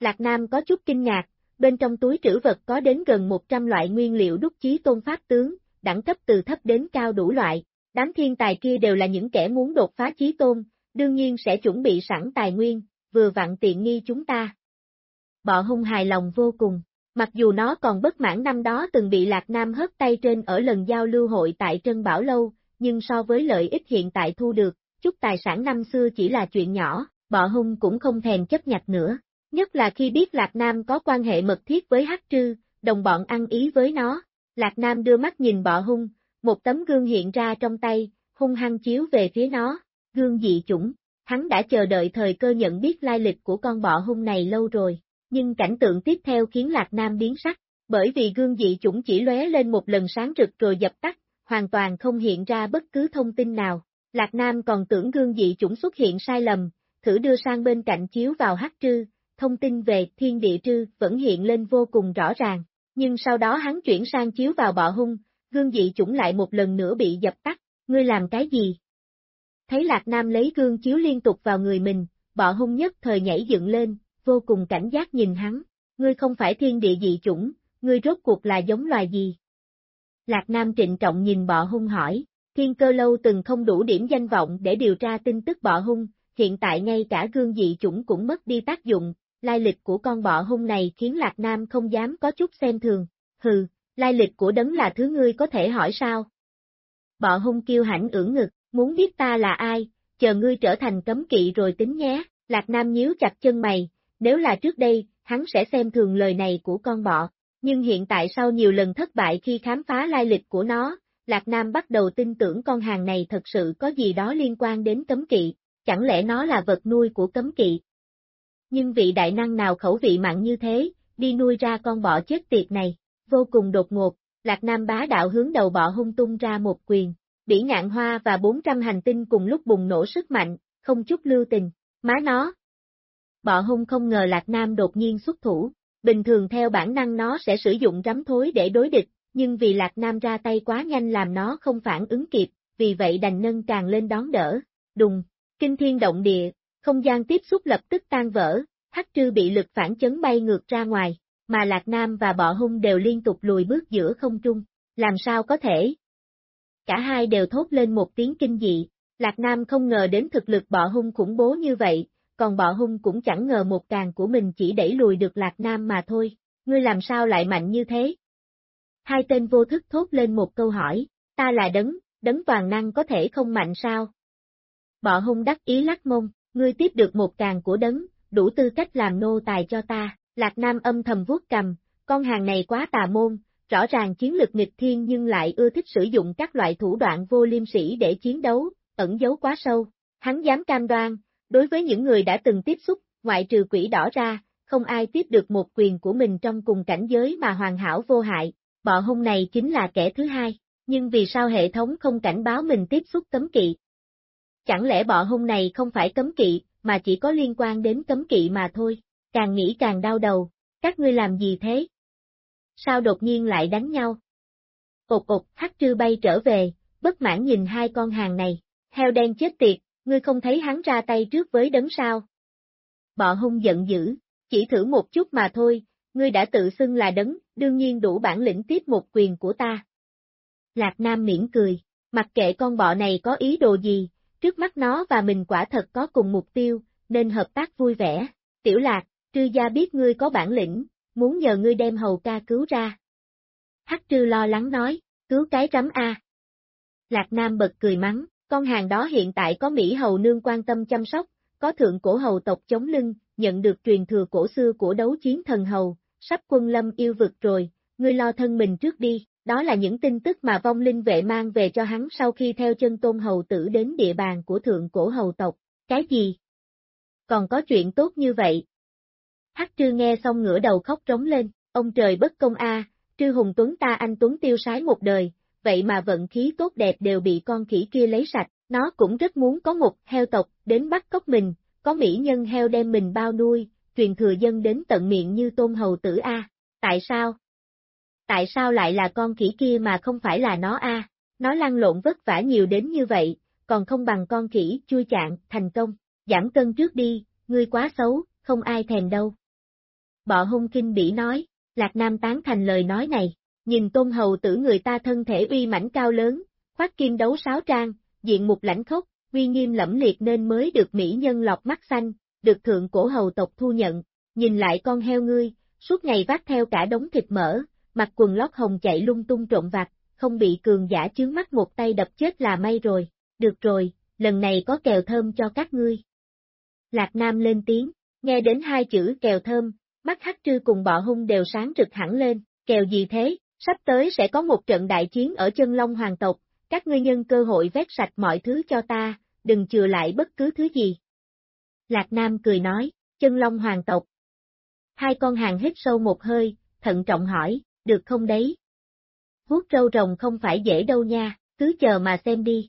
Lạc Nam có chút kinh ngạc, bên trong túi trữ vật có đến gần 100 loại nguyên liệu đúc chí tôn pháp tướng, đẳng cấp từ thấp đến cao đủ loại, đám thiên tài kia đều là những kẻ muốn đột phá chí tôn, đương nhiên sẽ chuẩn bị sẵn tài nguyên, vừa vặn tiện nghi chúng ta. Bọ hung hài lòng vô cùng, mặc dù nó còn bất mãn năm đó từng bị Lạc Nam hớt tay trên ở lần giao lưu hội tại Trân Bảo Lâu, nhưng so với lợi ích hiện tại thu được, chút tài sản năm xưa chỉ là chuyện nhỏ, bọ hung cũng không thèm chấp nhặt nữa. Nhất là khi biết Lạc Nam có quan hệ mật thiết với Hắc Trư, đồng bọn ăn ý với nó, Lạc Nam đưa mắt nhìn bọ hung, một tấm gương hiện ra trong tay, hung hăng chiếu về phía nó, gương dị chủng, hắn đã chờ đợi thời cơ nhận biết lai lịch của con bọ hung này lâu rồi, nhưng cảnh tượng tiếp theo khiến Lạc Nam biến sắc, bởi vì gương dị chủng chỉ lóe lên một lần sáng rực rồi dập tắt, hoàn toàn không hiện ra bất cứ thông tin nào. Lạc Nam còn tưởng gương dị chủng xuất hiện sai lầm, thử đưa sang bên cạnh chiếu vào hắc trư, thông tin về thiên địa trư vẫn hiện lên vô cùng rõ ràng, nhưng sau đó hắn chuyển sang chiếu vào bọ hung, gương dị chủng lại một lần nữa bị dập tắt, ngươi làm cái gì? Thấy Lạc Nam lấy gương chiếu liên tục vào người mình, bọ hung nhất thời nhảy dựng lên, vô cùng cảnh giác nhìn hắn, ngươi không phải thiên địa dị chủng, ngươi rốt cuộc là giống loài gì? Lạc Nam trịnh trọng nhìn bọ hung hỏi, thiên cơ lâu từng không đủ điểm danh vọng để điều tra tin tức bọ hung, hiện tại ngay cả gương dị chủng cũng mất đi tác dụng, lai lịch của con bọ hung này khiến Lạc Nam không dám có chút xem thường, hừ, lai lịch của đấng là thứ ngươi có thể hỏi sao? Bọ hung kêu hãnh ưỡng ngực, muốn biết ta là ai, chờ ngươi trở thành cấm kỵ rồi tính nhé, Lạc Nam nhíu chặt chân mày, nếu là trước đây, hắn sẽ xem thường lời này của con bọ, nhưng hiện tại sau nhiều lần thất bại khi khám phá lai lịch của nó, Lạc Nam bắt đầu tin tưởng con hàng này thật sự có gì đó liên quan đến cấm kỵ, chẳng lẽ nó là vật nuôi của cấm kỵ? Nhưng vị đại năng nào khẩu vị mặn như thế, đi nuôi ra con bọ chết tiệt này, vô cùng đột ngột, Lạc Nam bá đạo hướng đầu bọ hung tung ra một quyền, bỉ ngạn hoa và 400 hành tinh cùng lúc bùng nổ sức mạnh, không chút lưu tình, má nó. Bọ hung không ngờ Lạc Nam đột nhiên xuất thủ, bình thường theo bản năng nó sẽ sử dụng rắm thối để đối địch, nhưng vì Lạc Nam ra tay quá nhanh làm nó không phản ứng kịp, vì vậy đành nâng càng lên đón đỡ, đùng, kinh thiên động địa, không gian tiếp xúc lập tức tan vỡ, hắc trư bị lực phản chấn bay ngược ra ngoài, mà Lạc Nam và bọ hung đều liên tục lùi bước giữa không trung, làm sao có thể? Cả hai đều thốt lên một tiếng kinh dị, Lạc Nam không ngờ đến thực lực bọ hung khủng bố như vậy, còn bọ hung cũng chẳng ngờ một càng của mình chỉ đẩy lùi được Lạc Nam mà thôi, ngươi làm sao lại mạnh như thế? Hai tên vô thức thốt lên một câu hỏi, ta là đấng, đấng toàn năng có thể không mạnh sao? Bọ hung đắc ý lắc mông, ngươi tiếp được một càng của đấng, đủ tư cách làm nô tài cho ta, Lạc Nam âm thầm vuốt cầm, con hàng này quá tà môn, rõ ràng chiến lực nghịch thiên nhưng lại ưa thích sử dụng các loại thủ đoạn vô liêm sĩ để chiến đấu, ẩn giấu quá sâu. Hắn dám cam đoan, đối với những người đã từng tiếp xúc, ngoại trừ quỷ đỏ ra, không ai tiếp được một quyền của mình trong cùng cảnh giới mà hoàn hảo vô hại, bọ hung này chính là kẻ thứ hai, nhưng vì sao hệ thống không cảnh báo mình tiếp xúc cấm kỵ? Chẳng lẽ bọ hung này không phải cấm kỵ, mà chỉ có liên quan đến cấm kỵ mà thôi, càng nghĩ càng đau đầu, các ngươi làm gì thế? Sao đột nhiên lại đánh nhau? Ột ột, hắc trư bay trở về, bất mãn nhìn hai con hàng này, heo đen chết tiệt, ngươi không thấy hắn ra tay trước với đấng sao? Bọ hung giận dữ, chỉ thử một chút mà thôi, ngươi đã tự xưng là đấng, đương nhiên đủ bản lĩnh tiếp một quyền của ta. Lạc Nam miễn cười, mặc kệ con bọ này có ý đồ gì, trước mắt nó và mình quả thật có cùng mục tiêu, nên hợp tác vui vẻ. Tiểu Lạc, trư gia biết ngươi có bản lĩnh, muốn nhờ ngươi đem hầu ca cứu ra. Hắc trư lo lắng nói, cứu cái rắm A. Lạc Nam bật cười mắng, con hàng đó hiện tại có Mỹ hầu nương quan tâm chăm sóc, có thượng cổ hầu tộc chống lưng, nhận được truyền thừa cổ xưa của đấu chiến thần hầu, sắp quân lâm yêu vực rồi, ngươi lo thân mình trước đi, đó là những tin tức mà vong linh vệ mang về cho hắn sau khi theo chân tôn hầu tử đến địa bàn của thượng cổ hầu tộc, cái gì? Còn có chuyện tốt như vậy? Hắc trư nghe xong ngửa đầu khóc trống lên, ông trời bất công a, trư hùng tuấn ta anh tuấn tiêu sái một đời, vậy mà vận khí tốt đẹp đều bị con khỉ kia lấy sạch, nó cũng rất muốn có một heo tộc đến bắt cóc mình, có mỹ nhân heo đem mình bao nuôi, truyền thừa dân đến tận miệng như tôn hầu tử A, tại sao? Tại sao lại là con khỉ kia mà không phải là nó A, nó lăn lộn vất vả nhiều đến như vậy, còn không bằng con khỉ chui chạng, thành công, giảm cân trước đi, ngươi quá xấu, không ai thèm đâu. Bọ hung kinh bỉ nói, Lạc Nam tán thành lời nói này, nhìn tôn hầu tử người ta thân thể uy mãnh cao lớn, khoác kim đấu sáo trang, diện mục lãnh khốc, uy nghiêm lẫm liệt nên mới được mỹ nhân lọc mắt xanh, được thượng cổ hầu tộc thu nhận, nhìn lại con heo ngươi, suốt ngày vác theo cả đống thịt mỡ, mặc quần lót hồng chạy lung tung trộn vặt, không bị cường giả chướng mắt một tay đập chết là may rồi, được rồi, lần này có kèo thơm cho các ngươi. Lạc Nam lên tiếng, nghe đến hai chữ kèo thơm, mắt hắc trư cùng bọ hung đều sáng rực hẳn lên, kèo gì thế, sắp tới sẽ có một trận đại chiến ở chân Long Hoàng tộc, các ngươi nhân cơ hội vét sạch mọi thứ cho ta, đừng chừa lại bất cứ thứ gì. Lạc Nam cười nói, chân long hoàng tộc. Hai con hàng hít sâu một hơi, thận trọng hỏi, được không đấy? Hút râu rồng không phải dễ đâu nha, cứ chờ mà xem đi.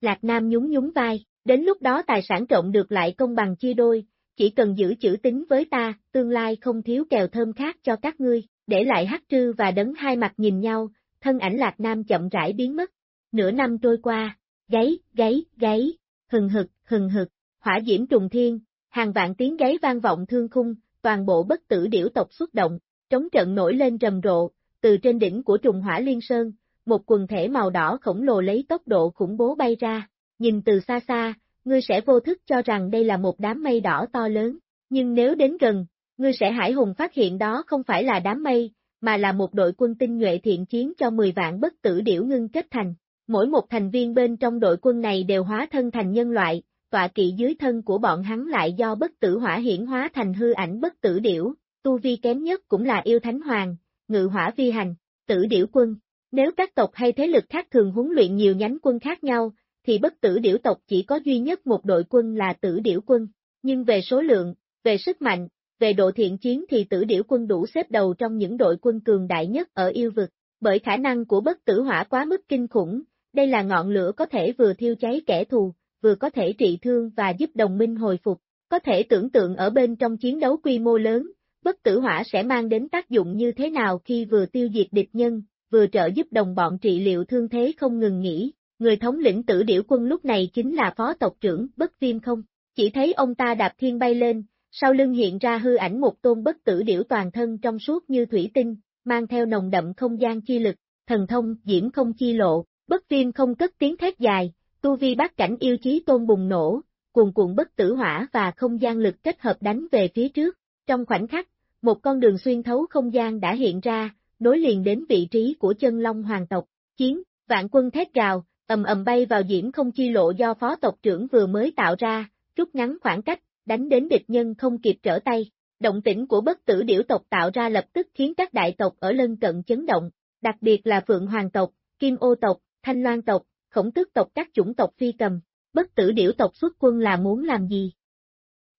Lạc Nam nhún nhún vai, đến lúc đó tài sản trộm được lại công bằng chia đôi, chỉ cần giữ chữ tính với ta, tương lai không thiếu kèo thơm khác cho các ngươi, để lại hắc trư và đấng hai mặt nhìn nhau, thân ảnh Lạc Nam chậm rãi biến mất. Nửa năm trôi qua, gáy, gáy, gáy, hừng hực, hừng hực, hỏa diễm trùng thiên, hàng vạn tiếng gáy vang vọng thương khung, toàn bộ bất tử điểu tộc xuất động, trống trận nổi lên rầm rộ, từ trên đỉnh của trùng hỏa liên sơn, một quần thể màu đỏ khổng lồ lấy tốc độ khủng bố bay ra, nhìn từ xa xa, ngươi sẽ vô thức cho rằng đây là một đám mây đỏ to lớn, nhưng nếu đến gần, ngươi sẽ hải hùng phát hiện đó không phải là đám mây, mà là một đội quân tinh nhuệ thiện chiến cho 10 vạn bất tử điểu ngưng kết thành. Mỗi một thành viên bên trong đội quân này đều hóa thân thành nhân loại, tọa kỵ dưới thân của bọn hắn lại do bất tử hỏa hiển hóa thành hư ảnh bất tử điểu, tu vi kém nhất cũng là yêu thánh hoàng, ngự hỏa vi hành, tử điểu quân. Nếu các tộc hay thế lực khác thường huấn luyện nhiều nhánh quân khác nhau, thì bất tử điểu tộc chỉ có duy nhất một đội quân là tử điểu quân. Nhưng về số lượng, về sức mạnh, về độ thiện chiến thì tử điểu quân đủ xếp đầu trong những đội quân cường đại nhất ở yêu vực, bởi khả năng của bất tử hỏa quá mức kinh khủng, đây là ngọn lửa có thể vừa thiêu cháy kẻ thù, vừa có thể trị thương và giúp đồng minh hồi phục. Có thể tưởng tượng ở bên trong chiến đấu quy mô lớn, bất tử hỏa sẽ mang đến tác dụng như thế nào khi vừa tiêu diệt địch nhân, vừa trợ giúp đồng bọn trị liệu thương thế không ngừng nghỉ. Người thống lĩnh tử điểu quân lúc này chính là phó tộc trưởng bất viêm không, chỉ thấy ông ta đạp thiên bay lên, sau lưng hiện ra hư ảnh một tôn bất tử điểu toàn thân trong suốt như thủy tinh, mang theo nồng đậm không gian chi lực, thần thông, diễm không chi lộ, bất viêm không cất tiếng thét dài, tu vi bát cảnh yêu chí tôn bùng nổ, cuồn cuộn bất tử hỏa và không gian lực kết hợp đánh về phía trước. Trong khoảnh khắc, một con đường xuyên thấu không gian đã hiện ra, nối liền đến vị trí của chân long hoàng tộc. Chiến, vạn quân thét gào, ầm ầm bay vào diễm không chi lộ do phó tộc trưởng vừa mới tạo ra, rút ngắn khoảng cách, đánh đến địch nhân không kịp trở tay. Động tĩnh của bất tử điểu tộc tạo ra lập tức khiến các đại tộc ở lân cận chấn động, đặc biệt là Phượng Hoàng tộc, Kim Ô tộc, Thanh Loan tộc, khổng tước tộc các chủng tộc phi cầm, bất tử điểu tộc xuất quân là muốn làm gì?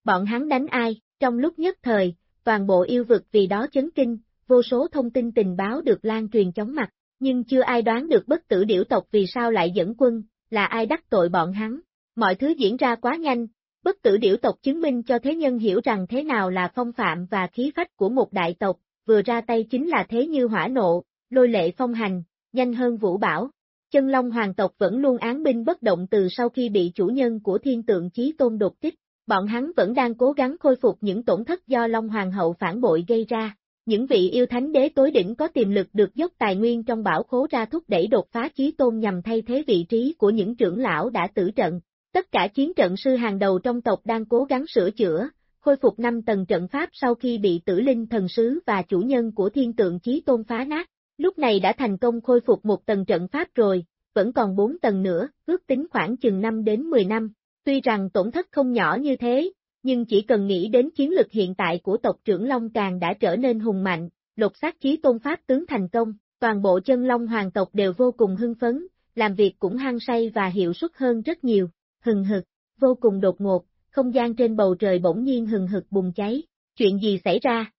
Bọn hắn đánh ai, trong lúc nhất thời, toàn bộ yêu vực vì đó chấn kinh, vô số thông tin tình báo được lan truyền chóng mặt, nhưng chưa ai đoán được bất tử điểu tộc vì sao lại dẫn quân, là ai đắc tội bọn hắn. Mọi thứ diễn ra quá nhanh, bất tử điểu tộc chứng minh cho thế nhân hiểu rằng thế nào là phong phạm và khí phách của một đại tộc, vừa ra tay chính là thế như hỏa nộ, lôi lệ phong hành, nhanh hơn vũ bảo. Chân Long hoàng tộc vẫn luôn án binh bất động từ sau khi bị chủ nhân của thiên tượng chí tôn đột kích, bọn hắn vẫn đang cố gắng khôi phục những tổn thất do Long hoàng hậu phản bội gây ra. Những vị yêu thánh đế tối đỉnh có tiềm lực được dốc tài nguyên trong bảo khố ra thúc đẩy đột phá chí tôn nhằm thay thế vị trí của những trưởng lão đã tử trận. Tất cả chiến trận sư hàng đầu trong tộc đang cố gắng sửa chữa, khôi phục 5 tầng trận pháp sau khi bị tử linh thần sứ và chủ nhân của thiên tượng chí tôn phá nát. Lúc này đã thành công khôi phục một tầng trận pháp rồi, vẫn còn 4 tầng nữa, ước tính khoảng chừng 5 đến 10 năm. Tuy rằng tổn thất không nhỏ như thế, nhưng chỉ cần nghĩ đến chiến lực hiện tại của tộc trưởng Long Càng đã trở nên hùng mạnh, lột xác chí tôn pháp tướng thành công, toàn bộ chân Long hoàng tộc đều vô cùng hưng phấn, làm việc cũng hăng say và hiệu suất hơn rất nhiều, hừng hực, vô cùng đột ngột, không gian trên bầu trời bỗng nhiên hừng hực bùng cháy, chuyện gì xảy ra?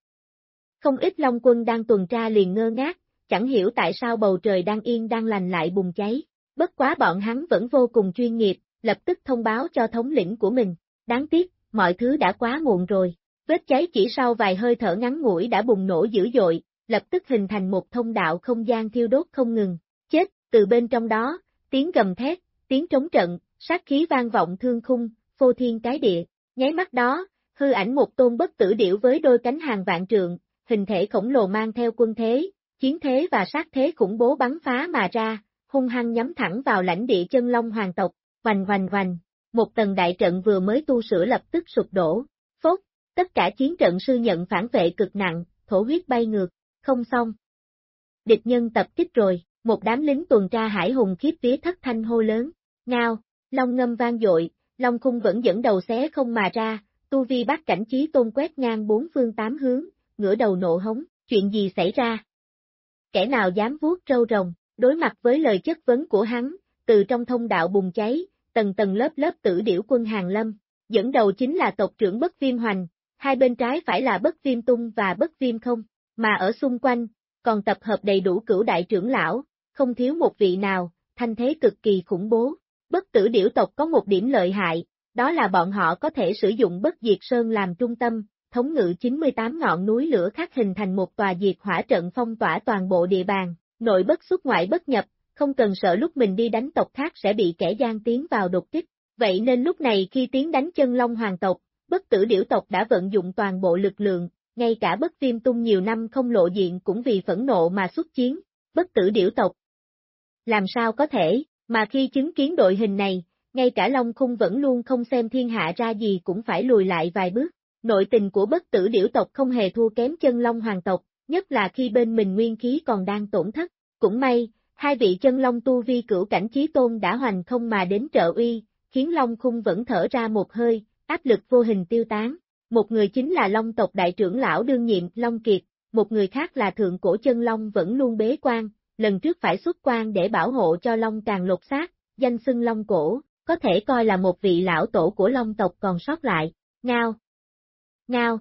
Không ít Long quân đang tuần tra liền ngơ ngác, chẳng hiểu tại sao bầu trời đang yên đang lành lại bùng cháy, bất quá bọn hắn vẫn vô cùng chuyên nghiệp, lập tức thông báo cho thống lĩnh của mình, đáng tiếc, mọi thứ đã quá muộn rồi. Vết cháy chỉ sau vài hơi thở ngắn ngủi đã bùng nổ dữ dội, lập tức hình thành một thông đạo không gian thiêu đốt không ngừng. Chết, từ bên trong đó, tiếng gầm thét, tiếng trống trận, sát khí vang vọng thương khung, phô thiên cái địa. Nháy mắt đó, hư ảnh một tôn bất tử điểu với đôi cánh hàng vạn trượng, hình thể khổng lồ mang theo quân thế, chiến thế và sát thế khủng bố bắn phá mà ra, hung hăng nhắm thẳng vào lãnh địa chân long hoàng tộc, hoành hoành hoành, một tầng đại trận vừa mới tu sửa lập tức sụp đổ, phốt, tất cả chiến trận sư nhận phản vệ cực nặng, thổ huyết bay ngược, không xong. Địch nhân tập kích rồi, một đám lính tuần tra hải hùng khiếp vía thất thanh hô lớn, ngao, long ngâm vang dội, long khung vẫn dẫn đầu xé không mà ra, tu vi bắt cảnh trí tôn quét ngang bốn phương tám hướng, ngửa đầu nộ hống, chuyện gì xảy ra? Kẻ nào dám vuốt trâu rồng, đối mặt với lời chất vấn của hắn, từ trong thông đạo bùng cháy, tầng tầng lớp lớp tử điểu quân hàng lâm, dẫn đầu chính là tộc trưởng bất viêm hoành, hai bên trái phải là bất viêm tung và bất viêm không, mà ở xung quanh, còn tập hợp đầy đủ cửu đại trưởng lão, không thiếu một vị nào, thanh thế cực kỳ khủng bố. Bất tử điểu tộc có một điểm lợi hại, đó là bọn họ có thể sử dụng bất diệt sơn làm trung tâm, thống ngự 98 ngọn núi lửa khác hình thành một tòa diệt hỏa trận phong tỏa toàn bộ địa bàn, nội bất xuất ngoại bất nhập, không cần sợ lúc mình đi đánh tộc khác sẽ bị kẻ gian tiến vào đột kích. Vậy nên lúc này khi tiến đánh chân long hoàng tộc, bất tử điểu tộc đã vận dụng toàn bộ lực lượng, ngay cả bất viêm tung nhiều năm không lộ diện cũng vì phẫn nộ mà xuất chiến, bất tử điểu tộc. Làm sao có thể, mà khi chứng kiến đội hình này, ngay cả Long Khung vẫn luôn không xem thiên hạ ra gì cũng phải lùi lại vài bước. Nội tình của bất tử điểu tộc không hề thua kém chân Long hoàng tộc, nhất là khi bên mình nguyên khí còn đang tổn thất. Cũng may, hai vị chân Long tu vi cửu cảnh chí tôn đã hoành không mà đến trợ uy, khiến Long Khung vẫn thở ra một hơi, áp lực vô hình tiêu tán. Một người chính là Long tộc đại trưởng lão đương nhiệm Long Kiệt, một người khác là thượng cổ chân Long vẫn luôn bế quan, lần trước phải xuất quan để bảo hộ cho Long càng lột xác, danh xưng Long cổ, có thể coi là một vị lão tổ của Long tộc còn sót lại, ngao, ngao,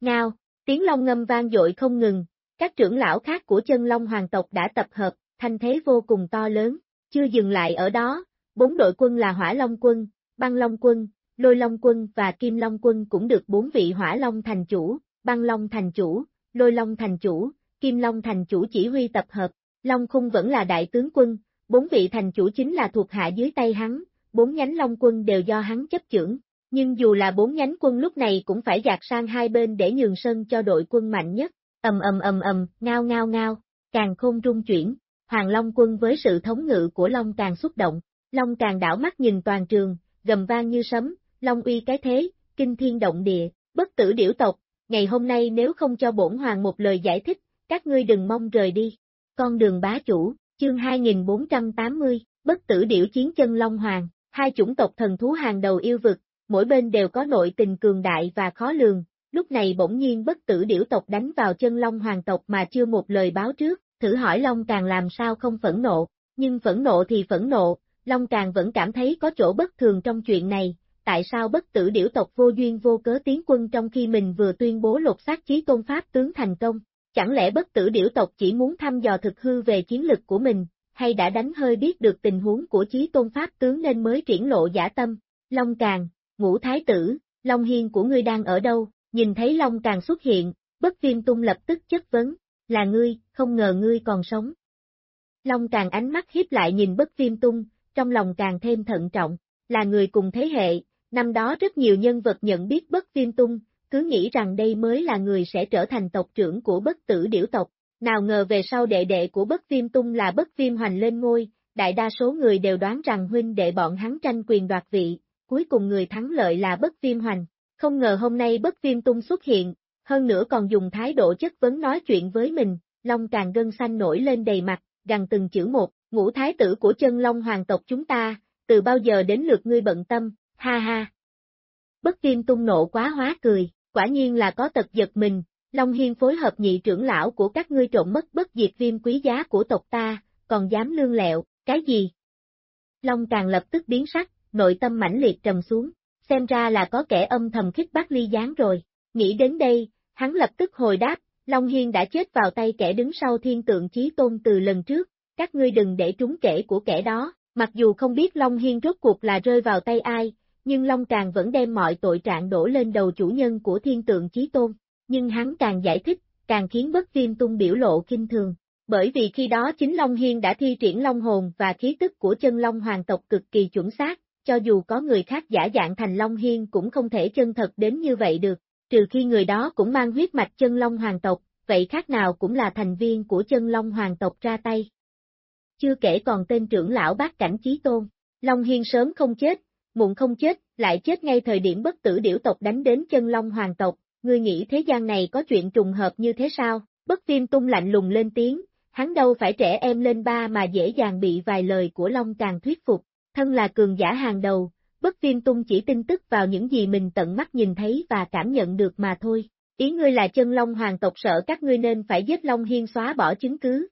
ngao, tiếng Long ngâm vang dội không ngừng, các trưởng lão khác của chân Long hoàng tộc đã tập hợp, thanh thế vô cùng to lớn, chưa dừng lại ở đó, bốn đội quân là Hỏa Long quân, Băng Long quân, Lôi Long quân và Kim Long quân cũng được bốn vị Hỏa Long thành chủ, Băng Long thành chủ, Lôi Long thành chủ, Kim Long thành chủ chỉ huy tập hợp, Long khung vẫn là đại tướng quân, bốn vị thành chủ chính là thuộc hạ dưới tay hắn, bốn nhánh Long quân đều do hắn chấp chưởng, nhưng dù là bốn nhánh quân lúc này cũng phải dạt sang hai bên để nhường sân cho đội quân mạnh nhất, ầm ầm ầm ầm, ngao ngao ngao, càng không trung chuyển, Hoàng Long quân với sự thống ngự của Long càng xúc động, Long càng đảo mắt nhìn toàn trường, gầm vang như sấm, long uy cái thế, kinh thiên động địa, bất tử điểu tộc, ngày hôm nay nếu không cho bổn hoàng một lời giải thích, các ngươi đừng mong rời đi. Con đường bá chủ, chương 2480, bất tử điểu chiến chân Long Hoàng, hai chủng tộc thần thú hàng đầu yêu vực, mỗi bên đều có nội tình cường đại và khó lường, lúc này bỗng nhiên bất tử điểu tộc đánh vào chân Long Hoàng tộc mà chưa một lời báo trước, thử hỏi Long càng làm sao không phẫn nộ, nhưng phẫn nộ thì phẫn nộ, Long càng vẫn cảm thấy có chỗ bất thường trong chuyện này, tại sao bất tử điểu tộc vô duyên vô cớ tiến quân trong khi mình vừa tuyên bố lột xác chí tôn pháp tướng thành công, chẳng lẽ bất tử điểu tộc chỉ muốn thăm dò thực hư về chiến lực của mình, hay đã đánh hơi biết được tình huống của chí tôn pháp tướng nên mới triển lộ giả tâm, Long Càng, ngũ thái tử, Long Hiên của ngươi đang ở đâu, nhìn thấy Long Càng xuất hiện, bất viêm tung lập tức chất vấn, là ngươi, không ngờ ngươi còn sống. Long Càng ánh mắt hiếp lại nhìn bất viêm tung, trong lòng càng thêm thận trọng, là người cùng thế hệ, năm đó rất nhiều nhân vật nhận biết bất viêm tung, cứ nghĩ rằng đây mới là người sẽ trở thành tộc trưởng của bất tử điểu tộc, nào ngờ về sau đệ đệ của bất viêm tung là bất viêm hoành lên ngôi, đại đa số người đều đoán rằng huynh đệ bọn hắn tranh quyền đoạt vị, cuối cùng người thắng lợi là bất viêm hoành, không ngờ hôm nay bất viêm tung xuất hiện, hơn nữa còn dùng thái độ chất vấn nói chuyện với mình, Long càng gân xanh nổi lên đầy mặt, gần từng chữ một, ngũ thái tử của chân Long hoàng tộc chúng ta, từ bao giờ đến lượt ngươi bận tâm, ha ha. Bất viêm tung nộ quá hóa cười, quả nhiên là có tật giật mình, Long Hiên phối hợp nhị trưởng lão của các ngươi trộm mất bất diệt viêm quý giá của tộc ta, còn dám lương lẹo, cái gì? Long càng lập tức biến sắc, nội tâm mãnh liệt trầm xuống, xem ra là có kẻ âm thầm khích bác ly gián rồi. Nghĩ đến đây, hắn lập tức hồi đáp, Long Hiên đã chết vào tay kẻ đứng sau thiên tượng chí tôn từ lần trước, các ngươi đừng để trúng kể của kẻ đó, mặc dù không biết Long Hiên rốt cuộc là rơi vào tay ai, nhưng Long Càng vẫn đem mọi tội trạng đổ lên đầu chủ nhân của thiên tượng chí tôn, nhưng hắn càng giải thích, càng khiến bất viêm tung biểu lộ kinh thường. Bởi vì khi đó chính Long Hiên đã thi triển Long hồn và khí tức của chân Long hoàng tộc cực kỳ chuẩn xác, cho dù có người khác giả dạng thành Long Hiên cũng không thể chân thật đến như vậy được, trừ khi người đó cũng mang huyết mạch chân Long hoàng tộc, vậy khác nào cũng là thành viên của chân Long hoàng tộc ra tay. Chưa kể còn tên trưởng lão bác cảnh chí tôn, Long Hiên sớm không chết, muộn không chết, lại chết ngay thời điểm bất tử điểu tộc đánh đến chân Long hoàng tộc, ngươi nghĩ thế gian này có chuyện trùng hợp như thế sao? Bất viêm tung lạnh lùng lên tiếng, hắn đâu phải trẻ em lên ba mà dễ dàng bị vài lời của Long càng thuyết phục, thân là cường giả hàng đầu, bất viêm tung chỉ tin tức vào những gì mình tận mắt nhìn thấy và cảm nhận được mà thôi. Ý ngươi là chân Long hoàng tộc sợ các ngươi nên phải giết Long Hiên xóa bỏ chứng cứ.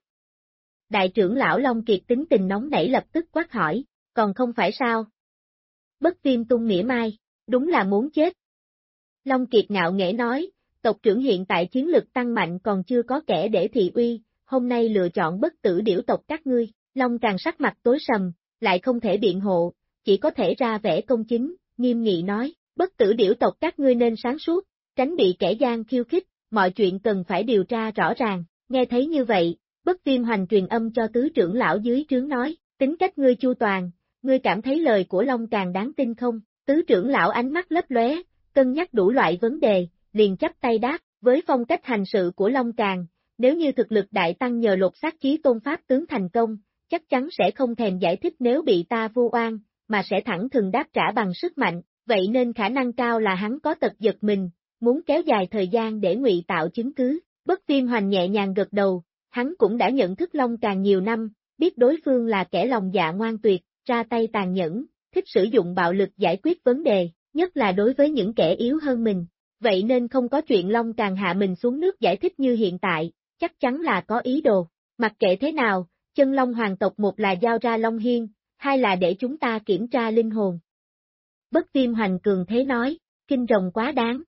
Đại trưởng lão Long Kiệt tính tình nóng nảy lập tức quát hỏi, còn không phải sao? Bất viêm tung mỉa mai, đúng là muốn chết. Long Kiệt ngạo nghễ nói, tộc trưởng hiện tại chiến lực tăng mạnh còn chưa có kẻ để thị uy, hôm nay lựa chọn bất tử điểu tộc các ngươi, Long càng sắc mặt tối sầm, lại không thể biện hộ, chỉ có thể ra vẻ công chính, nghiêm nghị nói, bất tử điểu tộc các ngươi nên sáng suốt, tránh bị kẻ gian khiêu khích, mọi chuyện cần phải điều tra rõ ràng, nghe thấy như vậy, bất viêm hoành truyền âm cho tứ trưởng lão dưới trướng nói, tính cách ngươi chu toàn, ngươi cảm thấy lời của Long càng đáng tin không, tứ trưởng lão ánh mắt lấp lóe, cân nhắc đủ loại vấn đề, liền chấp tay đáp, với phong cách hành sự của Long Càng, nếu như thực lực đại tăng nhờ lột xác chí tôn pháp tướng thành công, chắc chắn sẽ không thèm giải thích nếu bị ta vu oan, mà sẽ thẳng thừng đáp trả bằng sức mạnh, vậy nên khả năng cao là hắn có tật giật mình, muốn kéo dài thời gian để ngụy tạo chứng cứ. Bất viêm hoành nhẹ nhàng gật đầu, hắn cũng đã nhận thức Long Càng nhiều năm, biết đối phương là kẻ lòng dạ ngoan tuyệt, ra tay tàn nhẫn, thích sử dụng bạo lực giải quyết vấn đề, nhất là đối với những kẻ yếu hơn mình. Vậy nên không có chuyện Long Càng hạ mình xuống nước giải thích như hiện tại, chắc chắn là có ý đồ. Mặc kệ thế nào, chân Long hoàng tộc một là giao ra Long Hiên, hai là để chúng ta kiểm tra linh hồn. Bất viêm hoành cường thế nói, kinh rồng quá đáng.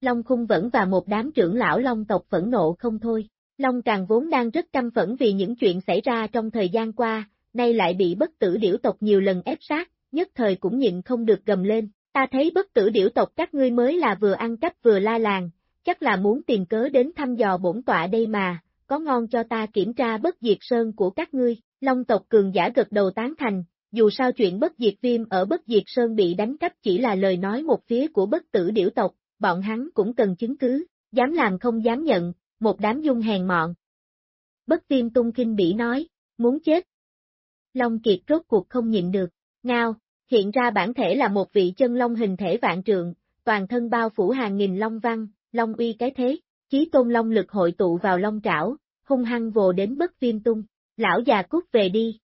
Long khung vẫn và một đám trưởng lão Long tộc phẫn nộ không thôi. Long càng vốn đang rất căm phẫn vì những chuyện xảy ra trong thời gian qua, nay lại bị bất tử điểu tộc nhiều lần ép sát, nhất thời cũng nhịn không được gầm lên. Ta thấy bất tử điểu tộc các ngươi mới là vừa ăn cắp vừa la làng, chắc là muốn tìm cớ đến thăm dò bổn tọa đây mà, có ngon cho ta kiểm tra bất diệt sơn của các ngươi, long tộc cường giả gật đầu tán thành, dù sao chuyện bất diệt viêm ở bất diệt sơn bị đánh cắp chỉ là lời nói một phía của bất tử điểu tộc, bọn hắn cũng cần chứng cứ, dám làm không dám nhận, một đám dung hèn mọn. Bất viêm tung kinh bỉ nói, muốn chết. Long Kiệt rốt cuộc không nhịn được, ngao, hiện ra bản thể là một vị chân long hình thể vạn trượng, toàn thân bao phủ hàng nghìn long văn, long uy cái thế, chí tôn long lực hội tụ vào long trảo, hung hăng vồ đến bất viêm tung, lão già cút về đi.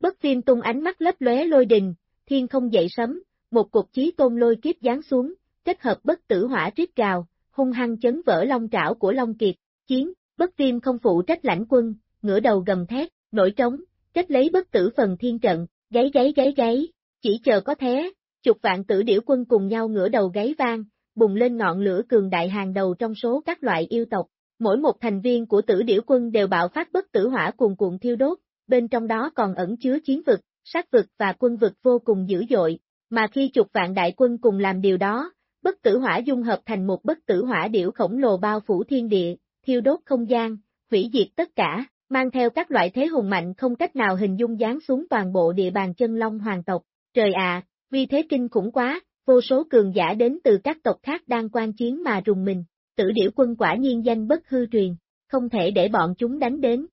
Bất viêm tung ánh mắt lấp lóe lôi đình, thiên không dậy sấm, một cục chí tôn lôi kiếp giáng xuống, kết hợp bất tử hỏa triết gào, hung hăng chấn vỡ long trảo của Long Kiệt, chiến, bất viêm không phụ trách lãnh quân, ngửa đầu gầm thét, nổi trống, kết lấy bất tử phần thiên trận, gáy gáy gáy gáy, chỉ chờ có thế, chục vạn tử điểu quân cùng nhau ngửa đầu gáy vang, bùng lên ngọn lửa cường đại hàng đầu trong số các loại yêu tộc. Mỗi một thành viên của tử điểu quân đều bạo phát bất tử hỏa cuồn cuộn thiêu đốt, bên trong đó còn ẩn chứa chiến vực, sát vực và quân vực vô cùng dữ dội, mà khi chục vạn đại quân cùng làm điều đó, bất tử hỏa dung hợp thành một bất tử hỏa điểu khổng lồ bao phủ thiên địa, thiêu đốt không gian, hủy diệt tất cả, mang theo các loại thế hùng mạnh không cách nào hình dung dáng xuống toàn bộ địa bàn chân long hoàng tộc. Trời ạ, vì thế kinh khủng quá, vô số cường giả đến từ các tộc khác đang quan chiến mà rùng mình, tử điểu quân quả nhiên danh bất hư truyền, không thể để bọn chúng đánh đến.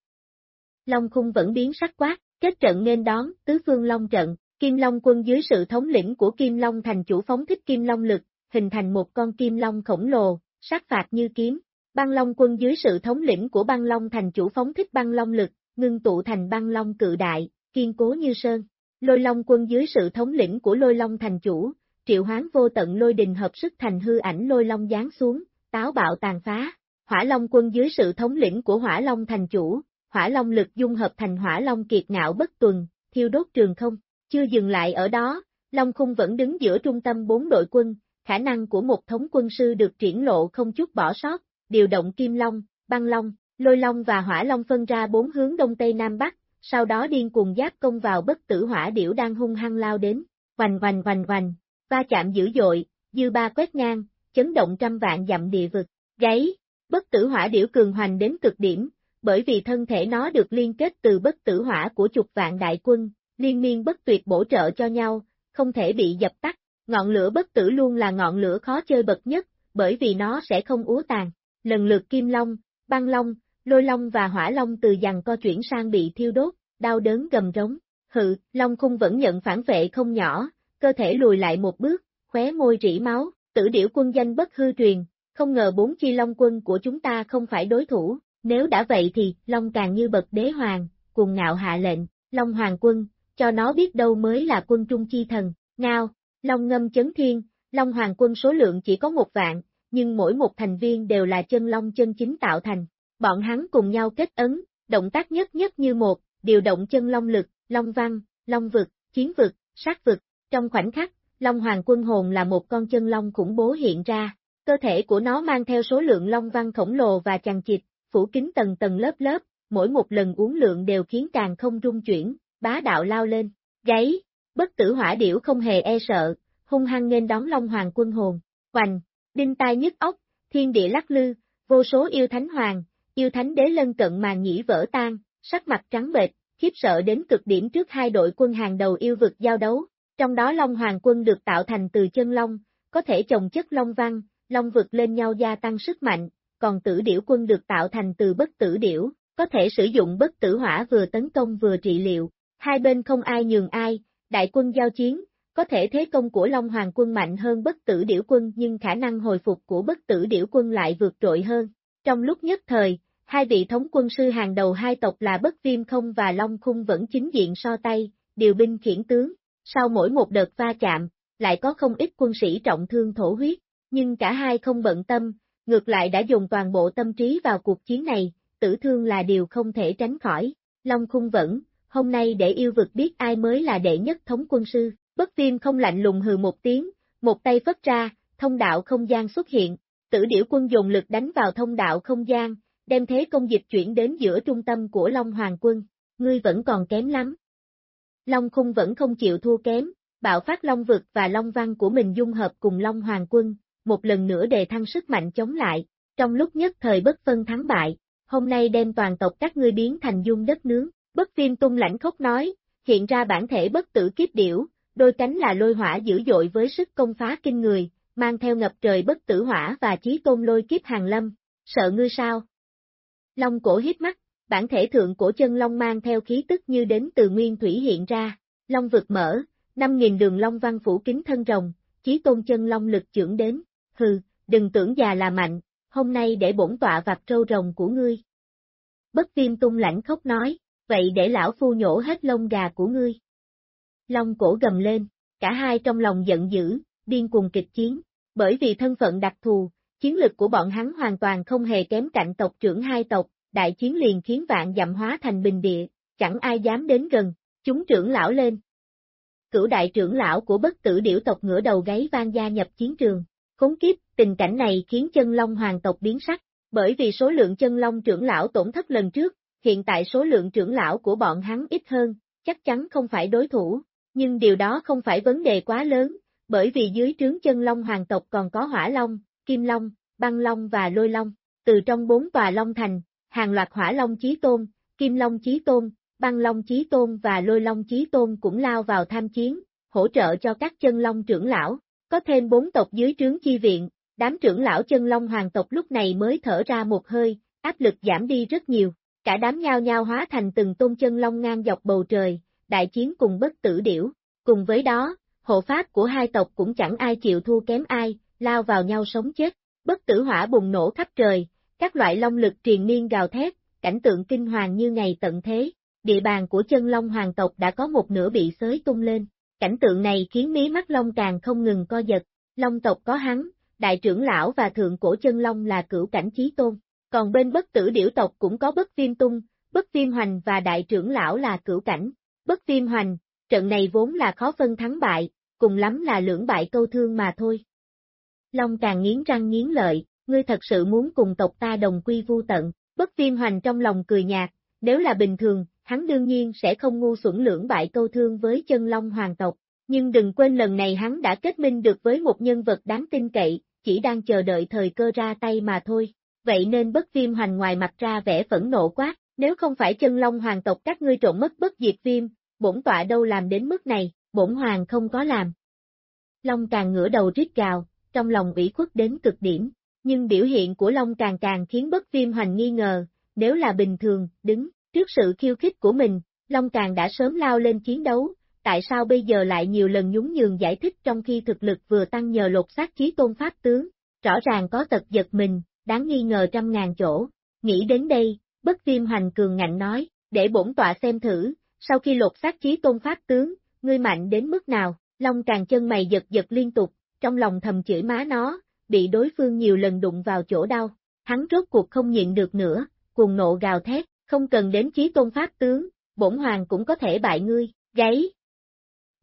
Long khung vẫn biến sắc quát, kết trận nên đón, tứ phương long trận, Kim Long quân dưới sự thống lĩnh của Kim Long thành chủ phóng thích Kim Long lực, hình thành một con Kim Long khổng lồ, sát phạt như kiếm. Băng Long quân dưới sự thống lĩnh của Băng Long thành chủ phóng thích Băng Long lực, ngưng tụ thành Băng Long cự đại, kiên cố như sơn. Lôi Long quân dưới sự thống lĩnh của Lôi Long thành chủ, triệu hoán vô tận lôi đình hợp sức thành hư ảnh Lôi Long giáng xuống, táo bạo tàn phá. Hỏa Long quân dưới sự thống lĩnh của Hỏa Long thành chủ, Hỏa Long lực dung hợp thành Hỏa Long kiệt ngạo bất tuần, thiêu đốt trường không. Chưa dừng lại ở đó, Long Khung vẫn đứng giữa trung tâm bốn đội quân, khả năng của một thống quân sư được triển lộ không chút bỏ sót, điều động Kim Long, Băng Long, Lôi Long và Hỏa Long phân ra bốn hướng Đông Tây Nam Bắc, sau đó điên cuồng giáp công vào bất tử hỏa điểu đang hung hăng lao đến, hoành hoành hoành hoành, va chạm dữ dội, dư ba quét ngang, chấn động trăm vạn dặm địa vực, gáy, bất tử hỏa điểu cường hoành đến cực điểm, bởi vì thân thể nó được liên kết từ bất tử hỏa của chục vạn đại quân, liên miên bất tuyệt bổ trợ cho nhau, không thể bị dập tắt, ngọn lửa bất tử luôn là ngọn lửa khó chơi bậc nhất, bởi vì nó sẽ không úa tàn. Lần lượt kim long, băng long, lôi long và hỏa long từ dằn co chuyển sang bị thiêu đốt, đau đớn gầm rống. Hự, long khung vẫn nhận phản vệ không nhỏ, cơ thể lùi lại một bước, khóe môi rỉ máu, tử điểu quân danh bất hư truyền, không ngờ bốn chi long quân của chúng ta không phải đối thủ, nếu đã vậy thì, long càng như bậc đế hoàng, cùng ngạo hạ lệnh, long hoàng quân, cho nó biết đâu mới là quân trung chi thần, ngao, long ngâm chấn thiên, long hoàng quân số lượng chỉ có một vạn, nhưng mỗi một thành viên đều là chân long chân chính tạo thành, bọn hắn cùng nhau kết ấn, động tác nhất nhất như một, điều động chân long lực, long văn, long vực, chiến vực, sát vực, trong khoảnh khắc, long hoàng quân hồn là một con chân long khủng bố hiện ra, cơ thể của nó mang theo số lượng long văn khổng lồ và chằng chịt, phủ kính tầng tầng lớp lớp, mỗi một lần uống lượng đều khiến càng không rung chuyển, bá đạo lao lên, gáy, bất tử hỏa điểu không hề e sợ, hung hăng nên đón Long Hoàng quân hồn, hoành, đinh tai nhức ốc, thiên địa lắc lư, vô số yêu thánh hoàng, yêu thánh đế lân cận màn nhĩ vỡ tan, sắc mặt trắng bệch, khiếp sợ đến cực điểm trước hai đội quân hàng đầu yêu vực giao đấu, trong đó Long Hoàng quân được tạo thành từ chân long, có thể chồng chất long văn, long vực lên nhau gia tăng sức mạnh, còn tử điểu quân được tạo thành từ bất tử điểu, có thể sử dụng bất tử hỏa vừa tấn công vừa trị liệu, Hai bên không ai nhường ai, đại quân giao chiến, có thể thế công của Long Hoàng quân mạnh hơn bất tử điểu quân nhưng khả năng hồi phục của bất tử điểu quân lại vượt trội hơn. Trong lúc nhất thời, hai vị thống quân sư hàng đầu hai tộc là Bất Viêm Không và Long Khung vẫn chính diện so tay, điều binh khiển tướng. Sau mỗi một đợt va chạm, lại có không ít quân sĩ trọng thương thổ huyết, nhưng cả hai không bận tâm, ngược lại đã dùng toàn bộ tâm trí vào cuộc chiến này, tử thương là điều không thể tránh khỏi. Long Khung vẫn, hôm nay để yêu vực biết ai mới là đệ nhất thống quân sư, bất viêm không lạnh lùng hừ một tiếng, một tay phất ra, thông đạo không gian xuất hiện, tử điểu quân dùng lực đánh vào thông đạo không gian, đem thế công dịch chuyển đến giữa trung tâm của Long Hoàng quân, ngươi vẫn còn kém lắm. Long khung vẫn không chịu thua kém, bạo phát Long vực và Long văn của mình dung hợp cùng Long Hoàng quân, một lần nữa đề thăng sức mạnh chống lại, trong lúc nhất thời bất phân thắng bại, hôm nay đem toàn tộc các ngươi biến thành dung đất nướng. Bất viêm tung lãnh khốc nói, hiện ra bản thể bất tử kiếp điểu, đôi cánh là lôi hỏa dữ dội với sức công phá kinh người, mang theo ngập trời bất tử hỏa và chí tôn lôi kiếp hàng lâm, sợ ngươi sao? Long cổ hít mắt, bản thể thượng cổ chân long mang theo khí tức như đến từ nguyên thủy hiện ra, long vực mở, 5.000 đường long văn phủ kính thân rồng, chí tôn chân long lực trưởng đến, hừ, đừng tưởng già là mạnh, hôm nay để bổn tọa vặt trâu rồng của ngươi. Bất viêm tung lãnh khóc nói, vậy để lão phu nhổ hết lông gà của ngươi. Long cổ gầm lên, cả hai trong lòng giận dữ, điên cuồng kịch chiến, bởi vì thân phận đặc thù, chiến lực của bọn hắn hoàn toàn không hề kém cạnh tộc trưởng hai tộc, đại chiến liền khiến vạn dặm hóa thành bình địa, chẳng ai dám đến gần, chúng trưởng lão lên. Cửu đại trưởng lão của bất tử điểu tộc ngửa đầu gáy vang gia nhập chiến trường, khốn kiếp, tình cảnh này khiến chân long hoàng tộc biến sắc, bởi vì số lượng chân long trưởng lão tổn thất lần trước, hiện tại số lượng trưởng lão của bọn hắn ít hơn, chắc chắn không phải đối thủ, nhưng điều đó không phải vấn đề quá lớn, bởi vì dưới trướng chân long hoàng tộc còn có hỏa long, kim long, băng long và lôi long, từ trong bốn tòa long thành, hàng loạt hỏa long chí tôn, kim long chí tôn, băng long chí tôn và lôi long chí tôn cũng lao vào tham chiến, hỗ trợ cho các chân long trưởng lão, có thêm bốn tộc dưới trướng chi viện, đám trưởng lão chân long hoàng tộc lúc này mới thở ra một hơi, áp lực giảm đi rất nhiều, cả đám nhao nhao hóa thành từng tôn chân long ngang dọc bầu trời, đại chiến cùng bất tử điểu, cùng với đó, hộ pháp của hai tộc cũng chẳng ai chịu thua kém ai, lao vào nhau sống chết, bất tử hỏa bùng nổ khắp trời, các loại long lực truyền niên gào thét, cảnh tượng kinh hoàng như ngày tận thế, địa bàn của chân long hoàng tộc đã có một nửa bị xới tung lên, cảnh tượng này khiến mí mắt long càng không ngừng co giật, long tộc có hắn, đại trưởng lão và thượng cổ chân long là cửu cảnh chí tôn, còn bên bất tử điểu tộc cũng có bất viêm tung, bất viêm hoành và đại trưởng lão là cửu cảnh, bất viêm hoành, trận này vốn là khó phân thắng bại, cùng lắm là lưỡng bại câu thương mà thôi. Long càng nghiến răng nghiến lợi, ngươi thật sự muốn cùng tộc ta đồng quy vu tận, bất viêm hoành trong lòng cười nhạt, nếu là bình thường, hắn đương nhiên sẽ không ngu xuẩn lưỡng bại câu thương với chân long hoàng tộc, nhưng đừng quên lần này hắn đã kết minh được với một nhân vật đáng tin cậy, chỉ đang chờ đợi thời cơ ra tay mà thôi, vậy nên bất viêm hoành ngoài mặt ra vẻ phẫn nộ quá, nếu không phải chân long hoàng tộc các ngươi trộn mất bất diệt viêm, bổn tọa đâu làm đến mức này, bổn hoàng không có làm. Long càng ngửa đầu rít gào, trong lòng ủy khuất đến cực điểm, nhưng biểu hiện của Long càng càng khiến bất viêm hoành nghi ngờ, nếu là bình thường, đứng, trước sự khiêu khích của mình, Long càng đã sớm lao lên chiến đấu, tại sao bây giờ lại nhiều lần nhún nhường giải thích trong khi thực lực vừa tăng nhờ lột xác chí tôn pháp tướng, rõ ràng có tật giật mình, đáng nghi ngờ trăm ngàn chỗ, nghĩ đến đây, bất viêm hoành cường ngạnh nói, để bổn tọa xem thử, sau khi lột xác chí tôn pháp tướng, ngươi mạnh đến mức nào, Long càng chân mày giật giật liên tục, trong lòng thầm chửi má nó, bị đối phương nhiều lần đụng vào chỗ đau, hắn rốt cuộc không nhịn được nữa, cuồng nộ gào thét, không cần đến chí tôn pháp tướng, bổn hoàng cũng có thể bại ngươi, gáy.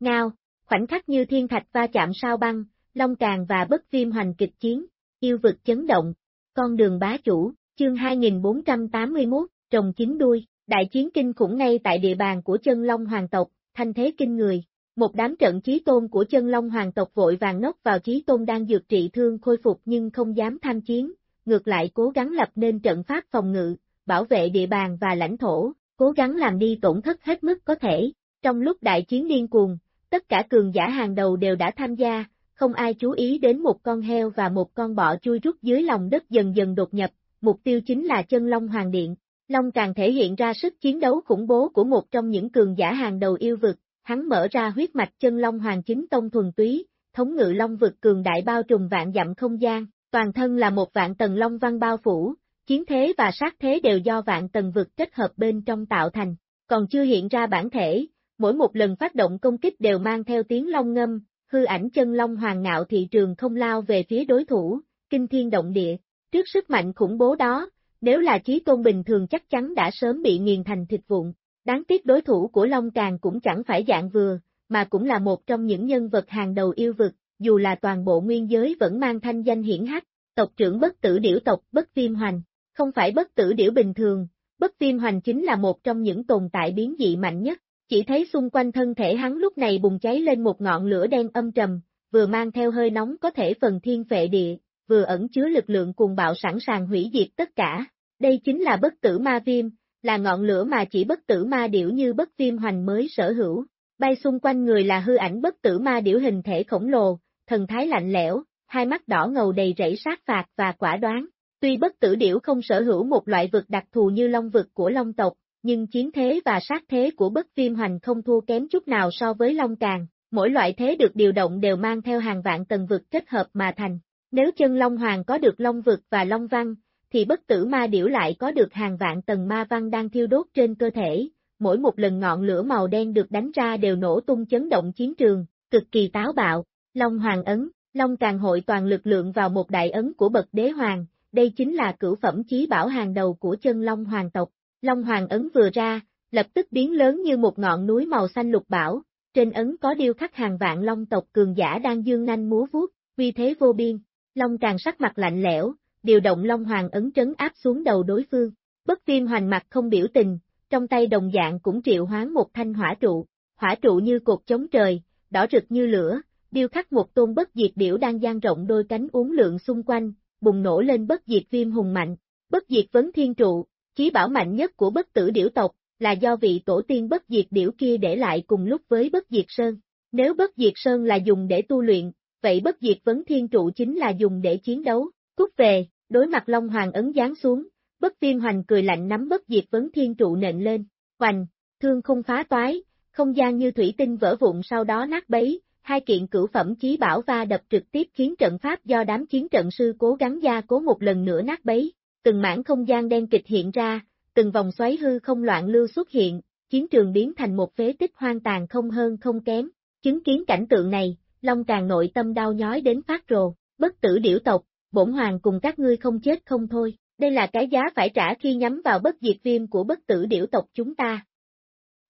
Ngao, khoảnh khắc như thiên thạch va chạm sao băng, Long Càng và bất viêm hoành kịch chiến, yêu vực chấn động, con đường bá chủ, chương 2481, trồng chín đuôi, đại chiến kinh khủng ngay tại địa bàn của chân Long hoàng tộc, thanh thế kinh người, một đám trận chí tôn của chân long hoàng tộc vội vàng nốt vào chí tôn đang dược trị thương khôi phục nhưng không dám tham chiến, ngược lại cố gắng lập nên trận pháp phòng ngự, bảo vệ địa bàn và lãnh thổ, cố gắng làm đi tổn thất hết mức có thể. Trong lúc đại chiến điên cuồng, tất cả cường giả hàng đầu đều đã tham gia, không ai chú ý đến một con heo và một con bọ chui rút dưới lòng đất dần dần đột nhập, mục tiêu chính là chân Long Hoàng Điện. Long càng thể hiện ra sức chiến đấu khủng bố của một trong những cường giả hàng đầu yêu vực, hắn mở ra huyết mạch chân long hoàng chính tông thuần túy, thống ngự long vực cường đại bao trùm vạn dặm không gian, toàn thân là một vạn tầng long văn bao phủ, chiến thế và sát thế đều do vạn tầng vực kết hợp bên trong tạo thành, còn chưa hiện ra bản thể, mỗi một lần phát động công kích đều mang theo tiếng long ngâm, hư ảnh chân long hoàng ngạo thị trường không lao về phía đối thủ, kinh thiên động địa, trước sức mạnh khủng bố đó, nếu là trí tôn bình thường chắc chắn đã sớm bị nghiền thành thịt vụn, Đáng tiếc đối thủ của Long Càng cũng chẳng phải dạng vừa, mà cũng là một trong những nhân vật hàng đầu yêu vực, dù là toàn bộ nguyên giới vẫn mang thanh danh hiển hách, tộc trưởng bất tử điểu tộc bất viêm hoành, không phải bất tử điểu bình thường, bất viêm hoành chính là một trong những tồn tại biến dị mạnh nhất, chỉ thấy xung quanh thân thể hắn lúc này bùng cháy lên một ngọn lửa đen âm trầm, vừa mang theo hơi nóng có thể phần thiên vệ địa, vừa ẩn chứa lực lượng cuồng bạo sẵn sàng hủy diệt tất cả. Đây chính là bất tử ma viêm, là ngọn lửa mà chỉ bất tử ma điểu như bất viêm hoành mới sở hữu. Bay xung quanh người là hư ảnh bất tử ma điểu hình thể khổng lồ, thần thái lạnh lẽo, hai mắt đỏ ngầu đầy rẫy sát phạt và quả đoán. Tuy bất tử điểu không sở hữu một loại vực đặc thù như long vực của long tộc, nhưng chiến thế và sát thế của bất viêm hoành không thua kém chút nào so với long càng, mỗi loại thế được điều động đều mang theo hàng vạn tầng vực kết hợp mà thành. Nếu chân Long Hoàng có được Long vực và Long văn, thì bất tử ma điểu lại có được hàng vạn tầng ma văn đang thiêu đốt trên cơ thể, mỗi một lần ngọn lửa màu đen được đánh ra đều nổ tung chấn động chiến trường, cực kỳ táo bạo. Long Hoàng ấn, Long càng hội toàn lực lượng vào một đại ấn của bậc đế hoàng, đây chính là cửu phẩm chí bảo hàng đầu của chân Long Hoàng tộc. Long Hoàng ấn vừa ra, lập tức biến lớn như một ngọn núi màu xanh lục bảo, trên ấn có điêu khắc hàng vạn long tộc cường giả đang dương nanh múa vuốt, uy thế vô biên. Long càng sắc mặt lạnh lẽo, điều động Long Hoàng ấn trấn áp xuống đầu đối phương. Bất viêm hoành mặt không biểu tình, trong tay đồng dạng cũng triệu hoán một thanh hỏa trụ, hỏa trụ như cột chống trời, đỏ rực như lửa, điêu khắc một tôn bất diệt điểu đang dang rộng đôi cánh uốn lượng xung quanh, bùng nổ lên bất diệt viêm hùng mạnh. Bất diệt vấn thiên trụ, chí bảo mạnh nhất của bất tử điểu tộc, là do vị tổ tiên bất diệt điểu kia để lại cùng lúc với bất diệt sơn. Nếu bất diệt sơn là dùng để tu luyện, vậy bất diệt vấn thiên trụ chính là dùng để chiến đấu. Cút về, đối mặt Long Hoàng ấn giáng xuống, bất viêm hoành cười lạnh nắm bất diệt vấn thiên trụ nện lên, hoành, thương không phá toái, không gian như thủy tinh vỡ vụn sau đó nát bấy, hai kiện cửu phẩm chí bảo va đập trực tiếp khiến trận pháp do đám chiến trận sư cố gắng gia cố một lần nữa nát bấy, từng mảng không gian đen kịch hiện ra, từng vòng xoáy hư không loạn lưu xuất hiện, chiến trường biến thành một phế tích hoang tàn không hơn không kém, chứng kiến cảnh tượng này, Long càng nội tâm đau nhói đến phát rồ, bất tử điểu tộc, bổn hoàng cùng các ngươi không chết không thôi, đây là cái giá phải trả khi nhắm vào bất diệt viêm của bất tử điểu tộc chúng ta.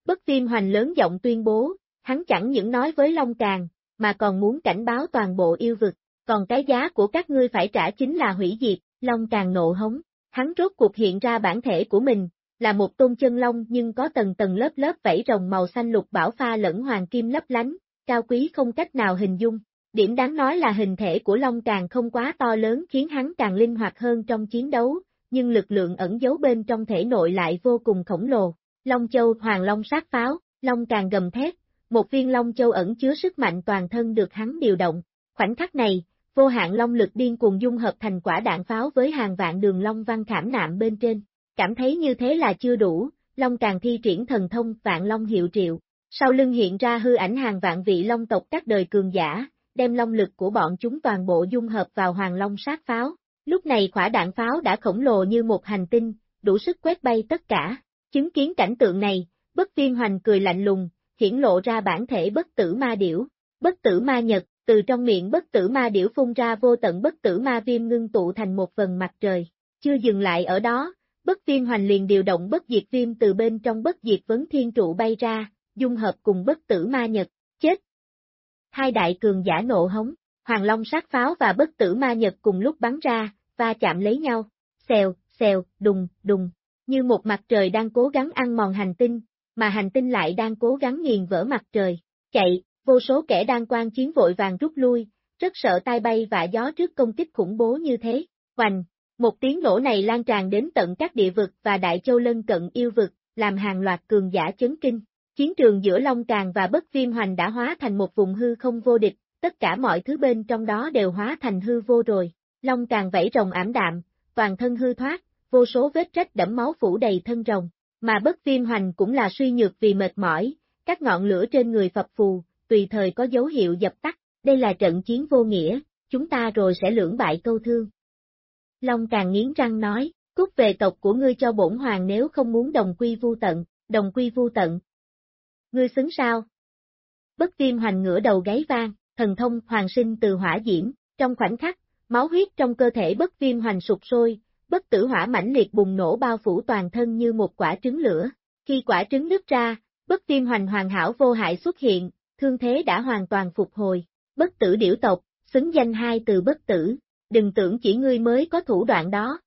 Bất viêm hoành lớn giọng tuyên bố, hắn chẳng những nói với Long Càng, mà còn muốn cảnh báo toàn bộ yêu vực, còn cái giá của các ngươi phải trả chính là hủy diệt, Long Càng nộ hống, hắn rốt cuộc hiện ra bản thể của mình, là một tôn chân long nhưng có tầng tầng lớp lớp vảy rồng màu xanh lục bảo pha lẫn hoàng kim lấp lánh, cao quý không cách nào hình dung. Điểm đáng nói là hình thể của Long càng không quá to lớn khiến hắn càng linh hoạt hơn trong chiến đấu, nhưng lực lượng ẩn giấu bên trong thể nội lại vô cùng khổng lồ. Long Châu Hoàng Long sát pháo, Long càng gầm thét, một viên Long Châu ẩn chứa sức mạnh toàn thân được hắn điều động. Khoảnh khắc này, vô hạn Long lực điên cuồng dung hợp thành quả đạn pháo với hàng vạn đường Long văn khảm nạm bên trên. Cảm thấy như thế là chưa đủ, Long càng thi triển thần thông vạn Long hiệu triệu. Sau lưng hiện ra hư ảnh hàng vạn vị Long tộc các đời cường giả, đem Long lực của bọn chúng toàn bộ dung hợp vào Hoàng Long sát pháo. Lúc này quả đạn pháo đã khổng lồ như một hành tinh, đủ sức quét bay tất cả. Chứng kiến cảnh tượng này, bất viên hoành cười lạnh lùng, hiển lộ ra bản thể bất tử ma điểu, bất tử ma nhật, từ trong miệng bất tử ma điểu phun ra vô tận bất tử ma viêm ngưng tụ thành một phần mặt trời. Chưa dừng lại ở đó, bất viêm hoành liền điều động bất diệt viêm từ bên trong bất diệt vấn thiên trụ bay ra, dung hợp cùng bất tử ma nhật, chết. Hai đại cường giả nộ hống, hoàng long sát pháo và bất tử ma nhật cùng lúc bắn ra, va chạm lấy nhau, xèo, xèo, đùng, đùng, như một mặt trời đang cố gắng ăn mòn hành tinh, mà hành tinh lại đang cố gắng nghiền vỡ mặt trời, chạy, vô số kẻ đang quan chiến vội vàng rút lui, rất sợ tai bay và gió trước công kích khủng bố như thế, hoành, một tiếng nổ này lan tràn đến tận các địa vực và đại châu lân cận yêu vực, làm hàng loạt cường giả chấn kinh. Chiến trường giữa Long Càng và Bất Viêm Hoành đã hóa thành một vùng hư không vô địch, tất cả mọi thứ bên trong đó đều hóa thành hư vô rồi. Long Càng vẫy rồng ảm đạm, toàn thân hư thoát, vô số vết rách đẫm máu phủ đầy thân rồng, mà Bất Viêm Hoành cũng là suy nhược vì mệt mỏi, các ngọn lửa trên người phập phù, tùy thời có dấu hiệu dập tắt, đây là trận chiến vô nghĩa, chúng ta rồi sẽ lưỡng bại câu thương. Long càng nghiến răng nói, cút về tộc của ngươi cho bổn hoàng nếu không muốn đồng quy vu tận, đồng quy vu tận. Ngươi xứng sao? Bất viêm hoành ngửa đầu gáy vang, thần thông hoàng sinh từ hỏa diễm, trong khoảnh khắc, máu huyết trong cơ thể bất viêm hoành sụp sôi, bất tử hỏa mãnh liệt bùng nổ bao phủ toàn thân như một quả trứng lửa. Khi quả trứng nứt ra, bất viêm hoành hoàn hảo vô hại xuất hiện, thương thế đã hoàn toàn phục hồi. Bất tử điểu tộc, xứng danh hai từ bất tử, đừng tưởng chỉ ngươi mới có thủ đoạn đó.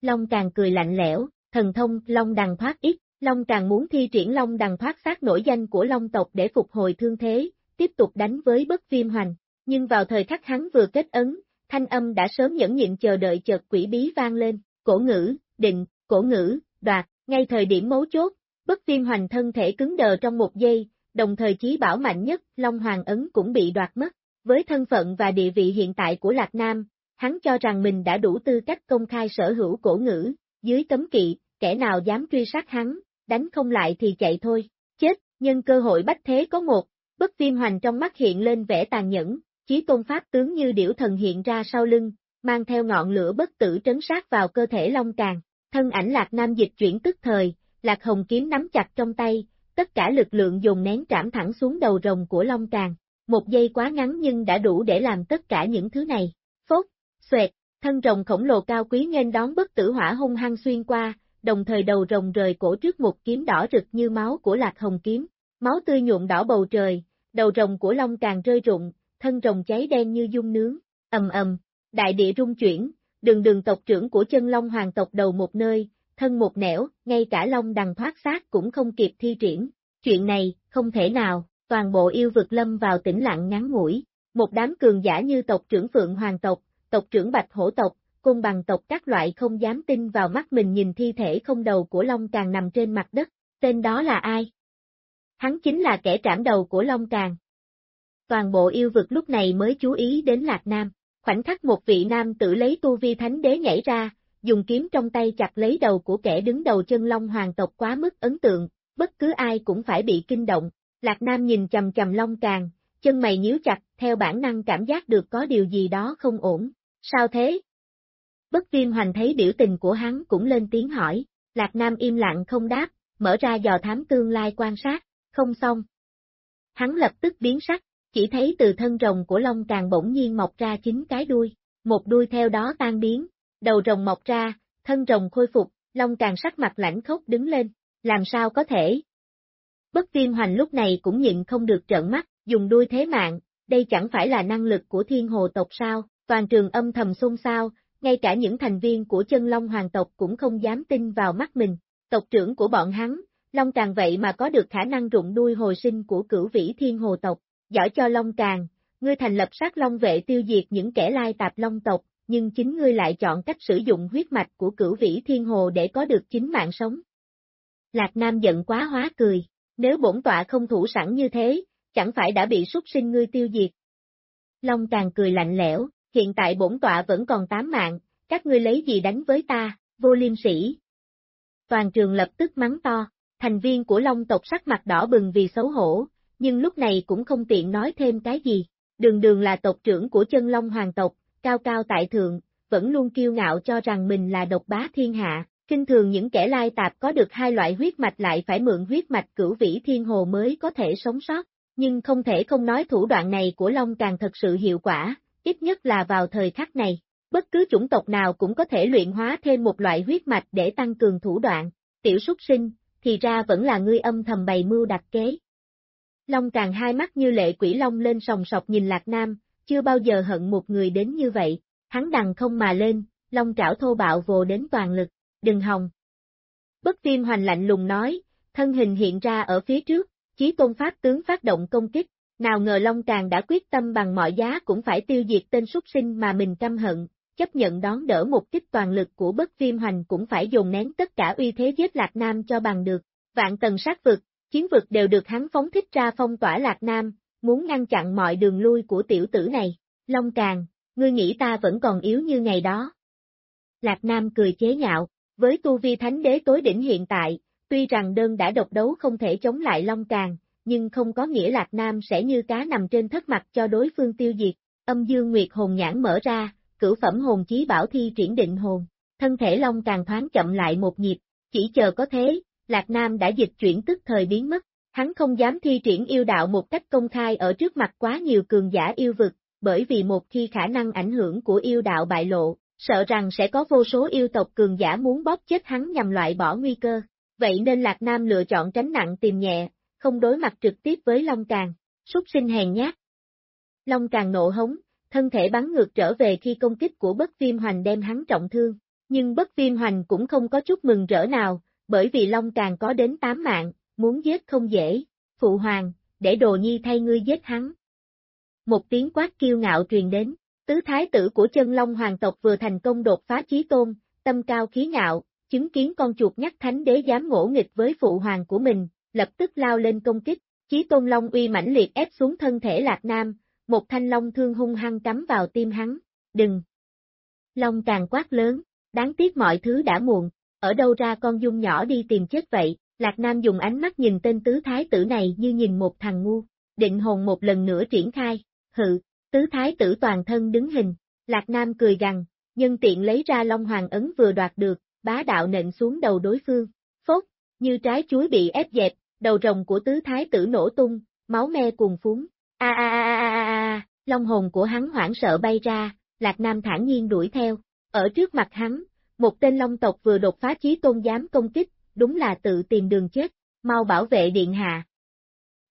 Long càng cười lạnh lẽo, thần thông Long đằng thoát ít, Long càng muốn thi triển Long đằng thoát sát nổi danh của Long tộc để phục hồi thương thế, tiếp tục đánh với bất viêm hoành. Nhưng vào thời khắc hắn vừa kết ấn, thanh âm đã sớm nhẫn nhịn chờ đợi chợt quỷ bí vang lên, cổ ngữ, định, cổ ngữ, đoạt, ngay thời điểm mấu chốt, bất viêm hoành thân thể cứng đờ trong một giây, đồng thời chí bảo mạnh nhất, Long Hoàng Ấn cũng bị đoạt mất. Với thân phận và địa vị hiện tại của Lạc Nam, hắn cho rằng mình đã đủ tư cách công khai sở hữu cổ ngữ, dưới cấm kỵ, kẻ nào dám truy sát hắn, đánh không lại thì chạy thôi, chết, nhân cơ hội bách thế có một, Bất viêm hoành trong mắt hiện lên vẻ tàn nhẫn, chí tôn pháp tướng như điểu thần hiện ra sau lưng, mang theo ngọn lửa bất tử trấn sát vào cơ thể Long Càng. Thân ảnh Lạc Nam dịch chuyển tức thời, Lạc Hồng kiếm nắm chặt trong tay, tất cả lực lượng dùng nén trảm thẳng xuống đầu rồng của Long Càng. Một giây quá ngắn nhưng đã đủ để làm tất cả những thứ này. Phốt, xoẹt, thân rồng khổng lồ cao quý nghênh đón bất tử hỏa hung hăng xuyên qua, đồng thời đầu rồng rời cổ trước một kiếm đỏ rực như máu của Lạc Hồng kiếm. Máu tươi nhuộm đỏ bầu trời, đầu rồng của Long Càng rơi rụng, thân rồng cháy đen như dung nướng, ầm ầm, đại địa rung chuyển, đường đường tộc trưởng của chân Long hoàng tộc đầu một nơi, thân một nẻo, ngay cả Long đằng thoát xác cũng không kịp thi triển. Chuyện này, không thể nào, toàn bộ yêu vực lâm vào tĩnh lặng ngắn ngủi, một đám cường giả như tộc trưởng Phượng Hoàng tộc, tộc trưởng Bạch Hổ tộc, côn bằng tộc các loại không dám tin vào mắt mình nhìn thi thể không đầu của Long Càng nằm trên mặt đất, tên đó là ai? Hắn chính là kẻ trảm đầu của Long Càng. Toàn bộ yêu vực lúc này mới chú ý đến Lạc Nam, khoảnh khắc một vị nam tử lấy tu vi thánh đế nhảy ra, dùng kiếm trong tay chặt lấy đầu của kẻ đứng đầu chân Long Hoàng tộc quá mức ấn tượng, bất cứ ai cũng phải bị kinh động. Lạc Nam nhìn chầm chầm Long Càng, chân mày nhíu chặt, theo bản năng cảm giác được có điều gì đó không ổn. Sao thế? Bất viêm hoành thấy biểu tình của hắn cũng lên tiếng hỏi, Lạc Nam im lặng không đáp, mở ra dò thám tương lai quan sát, không xong. Hắn lập tức biến sắc, chỉ thấy từ thân rồng của Long Càng bỗng nhiên mọc ra chính cái đuôi, một đuôi theo đó tan biến, đầu rồng mọc ra, thân rồng khôi phục, Long Càng sắc mặt lãnh khốc đứng lên, làm sao có thể? Bất viêm hoành lúc này cũng nhịn không được trợn mắt, dùng đuôi thế mạng, đây chẳng phải là năng lực của thiên hồ tộc sao, toàn trường âm thầm xôn xao, ngay cả những thành viên của chân Long Hoàng tộc cũng không dám tin vào mắt mình, tộc trưởng của bọn hắn, Long Càng vậy mà có được khả năng rụng đuôi hồi sinh của cửu vĩ thiên hồ tộc, giỏi cho Long Càng, ngươi thành lập sát Long vệ tiêu diệt những kẻ lai tạp Long tộc, nhưng chính ngươi lại chọn cách sử dụng huyết mạch của cửu vĩ thiên hồ để có được chính mạng sống. Lạc Nam giận quá hóa cười, nếu bổn tọa không thủ sẵn như thế, chẳng phải đã bị súc sinh ngươi tiêu diệt. Long càng cười lạnh lẽo, hiện tại bổn tọa vẫn còn tám mạng, các ngươi lấy gì đánh với ta, vô liêm sĩ. Toàn trường lập tức mắng to, thành viên của Long tộc sắc mặt đỏ bừng vì xấu hổ, nhưng lúc này cũng không tiện nói thêm cái gì. Đường đường là tộc trưởng của chân Long Hoàng tộc, cao cao tại thượng, vẫn luôn kiêu ngạo cho rằng mình là độc bá thiên hạ, kinh thường những kẻ lai tạp có được hai loại huyết mạch lại phải mượn huyết mạch cửu vĩ thiên hồ mới có thể sống sót, nhưng không thể không nói thủ đoạn này của Long càng thật sự hiệu quả, ít nhất là vào thời khắc này. Bất cứ chủng tộc nào cũng có thể luyện hóa thêm một loại huyết mạch để tăng cường thủ đoạn, tiểu súc sinh, thì ra vẫn là ngươi âm thầm bày mưu đặt kế. Long càng hai mắt như lệ quỷ long lên sòng sọc nhìn Lạc Nam, chưa bao giờ hận một người đến như vậy, hắn đằng không mà lên, long trảo thô bạo vồ đến toàn lực, đừng hòng. Bất viêm hoành lạnh lùng nói, thân hình hiện ra ở phía trước, chí tôn pháp tướng phát động công kích, nào ngờ Long Càng đã quyết tâm bằng mọi giá cũng phải tiêu diệt tên súc sinh mà mình căm hận, chấp nhận đón đỡ một kích toàn lực của bất viêm hoành cũng phải dồn nén tất cả uy thế giết Lạc Nam cho bằng được, vạn tầng sát vực, chiến vực đều được hắn phóng thích ra phong tỏa Lạc Nam, muốn ngăn chặn mọi đường lui của tiểu tử này. Long Càng, ngươi nghĩ ta vẫn còn yếu như ngày đó. Lạc Nam cười chế nhạo, với tu vi thánh đế tối đỉnh hiện tại, tuy rằng đơn đã độc đấu không thể chống lại Long Càng, nhưng không có nghĩa Lạc Nam sẽ như cá nằm trên thất mặt cho đối phương tiêu diệt. Âm dương nguyệt hồn nhãn mở ra, cửu phẩm hồn chí bảo thi triển định hồn, thân thể Long Càng thoáng chậm lại một nhịp, chỉ chờ có thế, Lạc Nam đã dịch chuyển tức thời biến mất, hắn không dám thi triển yêu đạo một cách công khai ở trước mặt quá nhiều cường giả yêu vực, bởi vì một khi khả năng ảnh hưởng của yêu đạo bại lộ, sợ rằng sẽ có vô số yêu tộc cường giả muốn bóp chết hắn nhằm loại bỏ nguy cơ. Vậy nên Lạc Nam lựa chọn tránh nặng tìm nhẹ, không đối mặt trực tiếp với Long Càng, súc sinh hèn nhát. Long Càng nộ hống, thân thể bắn ngược trở về khi công kích của bất viêm hoành đem hắn trọng thương, nhưng bất viêm hoành cũng không có chút mừng rỡ nào, bởi vì Long Càng có đến 8 mạng, muốn giết không dễ, phụ hoàng, để đồ nhi thay ngươi giết hắn. Một tiếng quát kiêu ngạo truyền đến, tứ thái tử của chân long hoàng tộc vừa thành công đột phá chí tôn, tâm cao khí ngạo, chứng kiến con chuột nhắc thánh đế dám ngỗ nghịch với phụ hoàng của mình, lập tức lao lên công kích, chí tôn long uy mãnh liệt ép xuống thân thể lạc nam, một thanh long thương hung hăng cắm vào tim hắn, đừng. Long càng quát lớn, đáng tiếc mọi thứ đã muộn, ở đâu ra con dung nhỏ đi tìm chết vậy, Lạc Nam dùng ánh mắt nhìn tên tứ thái tử này như nhìn một thằng ngu. định hồn một lần nữa triển khai, hự, tứ thái tử toàn thân đứng hình, Lạc Nam cười gằn, nhân tiện lấy ra Long Hoàng ấn vừa đoạt được, bá đạo nện xuống đầu đối phương, phốt, như trái chuối bị ép dẹp, đầu rồng của tứ thái tử nổ tung, máu me cuồng phúng, a a a a a a, long hồn của hắn hoảng sợ bay ra, Lạc Nam thản nhiên đuổi theo, ở trước mặt hắn, một tên long tộc vừa đột phá chí tôn dám công kích, đúng là tự tìm đường chết, mau bảo vệ điện hạ.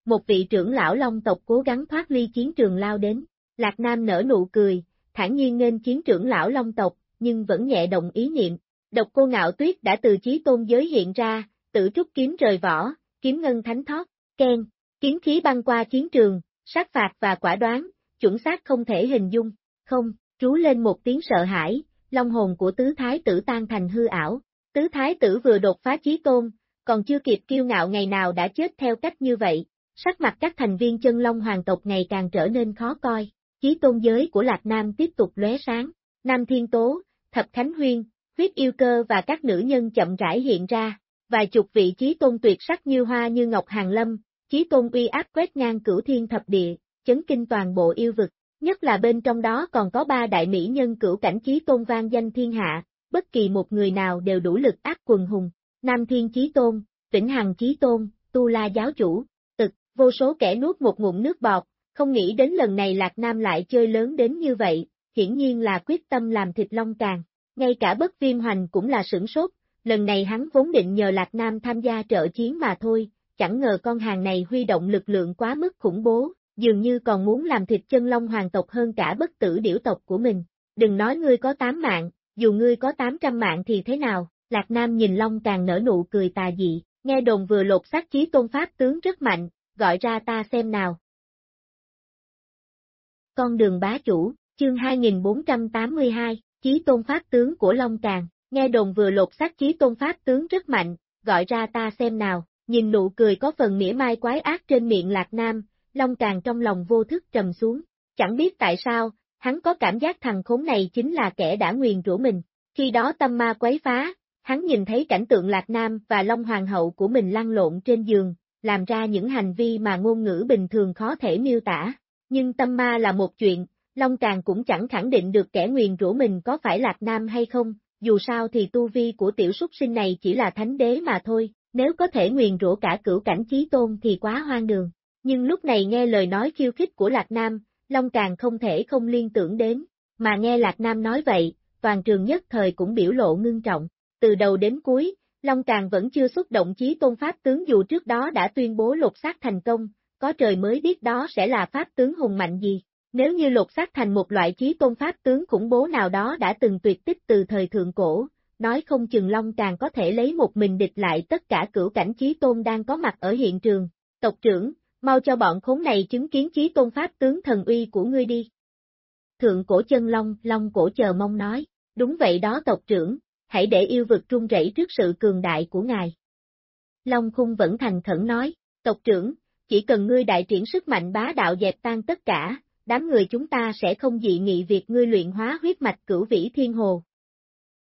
Một vị trưởng lão long tộc cố gắng thoát ly chiến trường lao đến, Lạc Nam nở nụ cười, thản nhiên nên chiến trưởng lão long tộc, nhưng vẫn nhẹ động ý niệm. Độc cô ngạo tuyết đã từ chí tôn giới hiện ra, tự trúc kiếm rời vỏ, kiếm ngân thánh thoát, khen, kiếm khí băng qua chiến trường, sát phạt và quả đoán, chuẩn xác không thể hình dung, không, trú lên một tiếng sợ hãi, long hồn của tứ thái tử tan thành hư ảo, tứ thái tử vừa đột phá chí tôn, còn chưa kịp kiêu ngạo ngày nào đã chết theo cách như vậy, sắc mặt các thành viên chân long hoàng tộc ngày càng trở nên khó coi, chí tôn giới của Lạc Nam tiếp tục lóe sáng, Nam Thiên Tố, Thập Khánh Huyên, huyết yêu cơ và các nữ nhân chậm rãi hiện ra, vài chục vị trí tôn tuyệt sắc như hoa như ngọc hàng lâm, chí tôn uy áp quét ngang cửu thiên thập địa, chấn kinh toàn bộ yêu vực, nhất là bên trong đó còn có ba đại mỹ nhân cửu cảnh chí tôn vang danh thiên hạ, bất kỳ một người nào đều đủ lực ác quần hùng, Nam Thiên Chí Tôn, Vĩnh Hằng Chí Tôn, Tu La Giáo Chủ, tực, vô số kẻ nuốt một ngụm nước bọt, không nghĩ đến lần này Lạc Nam lại chơi lớn đến như vậy, hiển nhiên là quyết tâm làm thịt long càng, ngay cả bất viêm hoành cũng là sửng sốt, lần này hắn vốn định nhờ Lạc Nam tham gia trợ chiến mà thôi, chẳng ngờ con hàng này huy động lực lượng quá mức khủng bố, dường như còn muốn làm thịt chân long hoàng tộc hơn cả bất tử điểu tộc của mình. Đừng nói ngươi có 8 mạng, dù ngươi có 800 mạng thì thế nào, Lạc Nam nhìn long càng nở nụ cười tà dị, nghe đồn vừa lột xác chí tôn pháp tướng rất mạnh, gọi ra ta xem nào. Con đường bá chủ, chương 2482, chí tôn pháp tướng của Long Càng, nghe đồn vừa lột xác chí tôn pháp tướng rất mạnh, gọi ra ta xem nào, nhìn nụ cười có phần mỉa mai quái ác trên miệng Lạc Nam, Long Càng trong lòng vô thức trầm xuống, chẳng biết tại sao, hắn có cảm giác thằng khốn này chính là kẻ đã nguyền rủa mình, khi đó tâm ma quấy phá, hắn nhìn thấy cảnh tượng Lạc Nam và Long Hoàng hậu của mình lăn lộn trên giường, làm ra những hành vi mà ngôn ngữ bình thường khó thể miêu tả, nhưng tâm ma là một chuyện, Long Càng cũng chẳng khẳng định được kẻ nguyền rủa mình có phải Lạc Nam hay không, dù sao thì tu vi của tiểu súc sinh này chỉ là thánh đế mà thôi, nếu có thể nguyền rủa cả cửu cảnh chí tôn thì quá hoang đường. Nhưng lúc này nghe lời nói khiêu khích của Lạc Nam, Long Càng không thể không liên tưởng đến, mà nghe Lạc Nam nói vậy, toàn trường nhất thời cũng biểu lộ ngưng trọng. Từ đầu đến cuối, Long Càng vẫn chưa xuất động chí tôn pháp tướng dù trước đó đã tuyên bố lột xác thành công, có trời mới biết đó sẽ là pháp tướng hùng mạnh gì. Nếu như lột xác thành một loại chí tôn pháp tướng khủng bố nào đó đã từng tuyệt tích từ thời thượng cổ, nói không chừng Long càng có thể lấy một mình địch lại tất cả cửu cảnh chí tôn đang có mặt ở hiện trường. Tộc trưởng, mau cho bọn khốn này chứng kiến chí tôn pháp tướng thần uy của ngươi đi. Thượng cổ chân Long, Long cổ chờ mong nói, đúng vậy đó tộc trưởng, hãy để yêu vực trung rẩy trước sự cường đại của ngài. Long khung vẫn thành khẩn nói, tộc trưởng, chỉ cần ngươi đại triển sức mạnh bá đạo dẹp tan tất cả, đám người chúng ta sẽ không dị nghị việc ngươi luyện hóa huyết mạch cửu vĩ thiên hồ.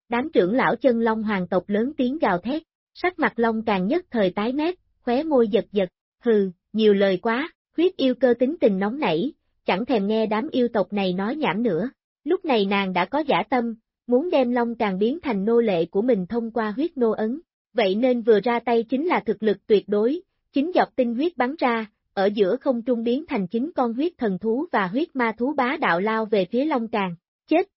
Đám trưởng lão chân long hoàng tộc lớn tiếng gào thét, sắc mặt long càng nhất thời tái mét, khóe môi giật giật, hừ, nhiều lời quá, huyết yêu cơ tính tình nóng nảy, chẳng thèm nghe đám yêu tộc này nói nhảm nữa. Lúc này nàng đã có giả tâm, muốn đem long càng biến thành nô lệ của mình thông qua huyết nô ấn, vậy nên vừa ra tay chính là thực lực tuyệt đối, chính dọc tinh huyết bắn ra, ở giữa không trung biến thành chính con huyết thần thú và huyết ma thú bá đạo lao về phía Long Càng, chết.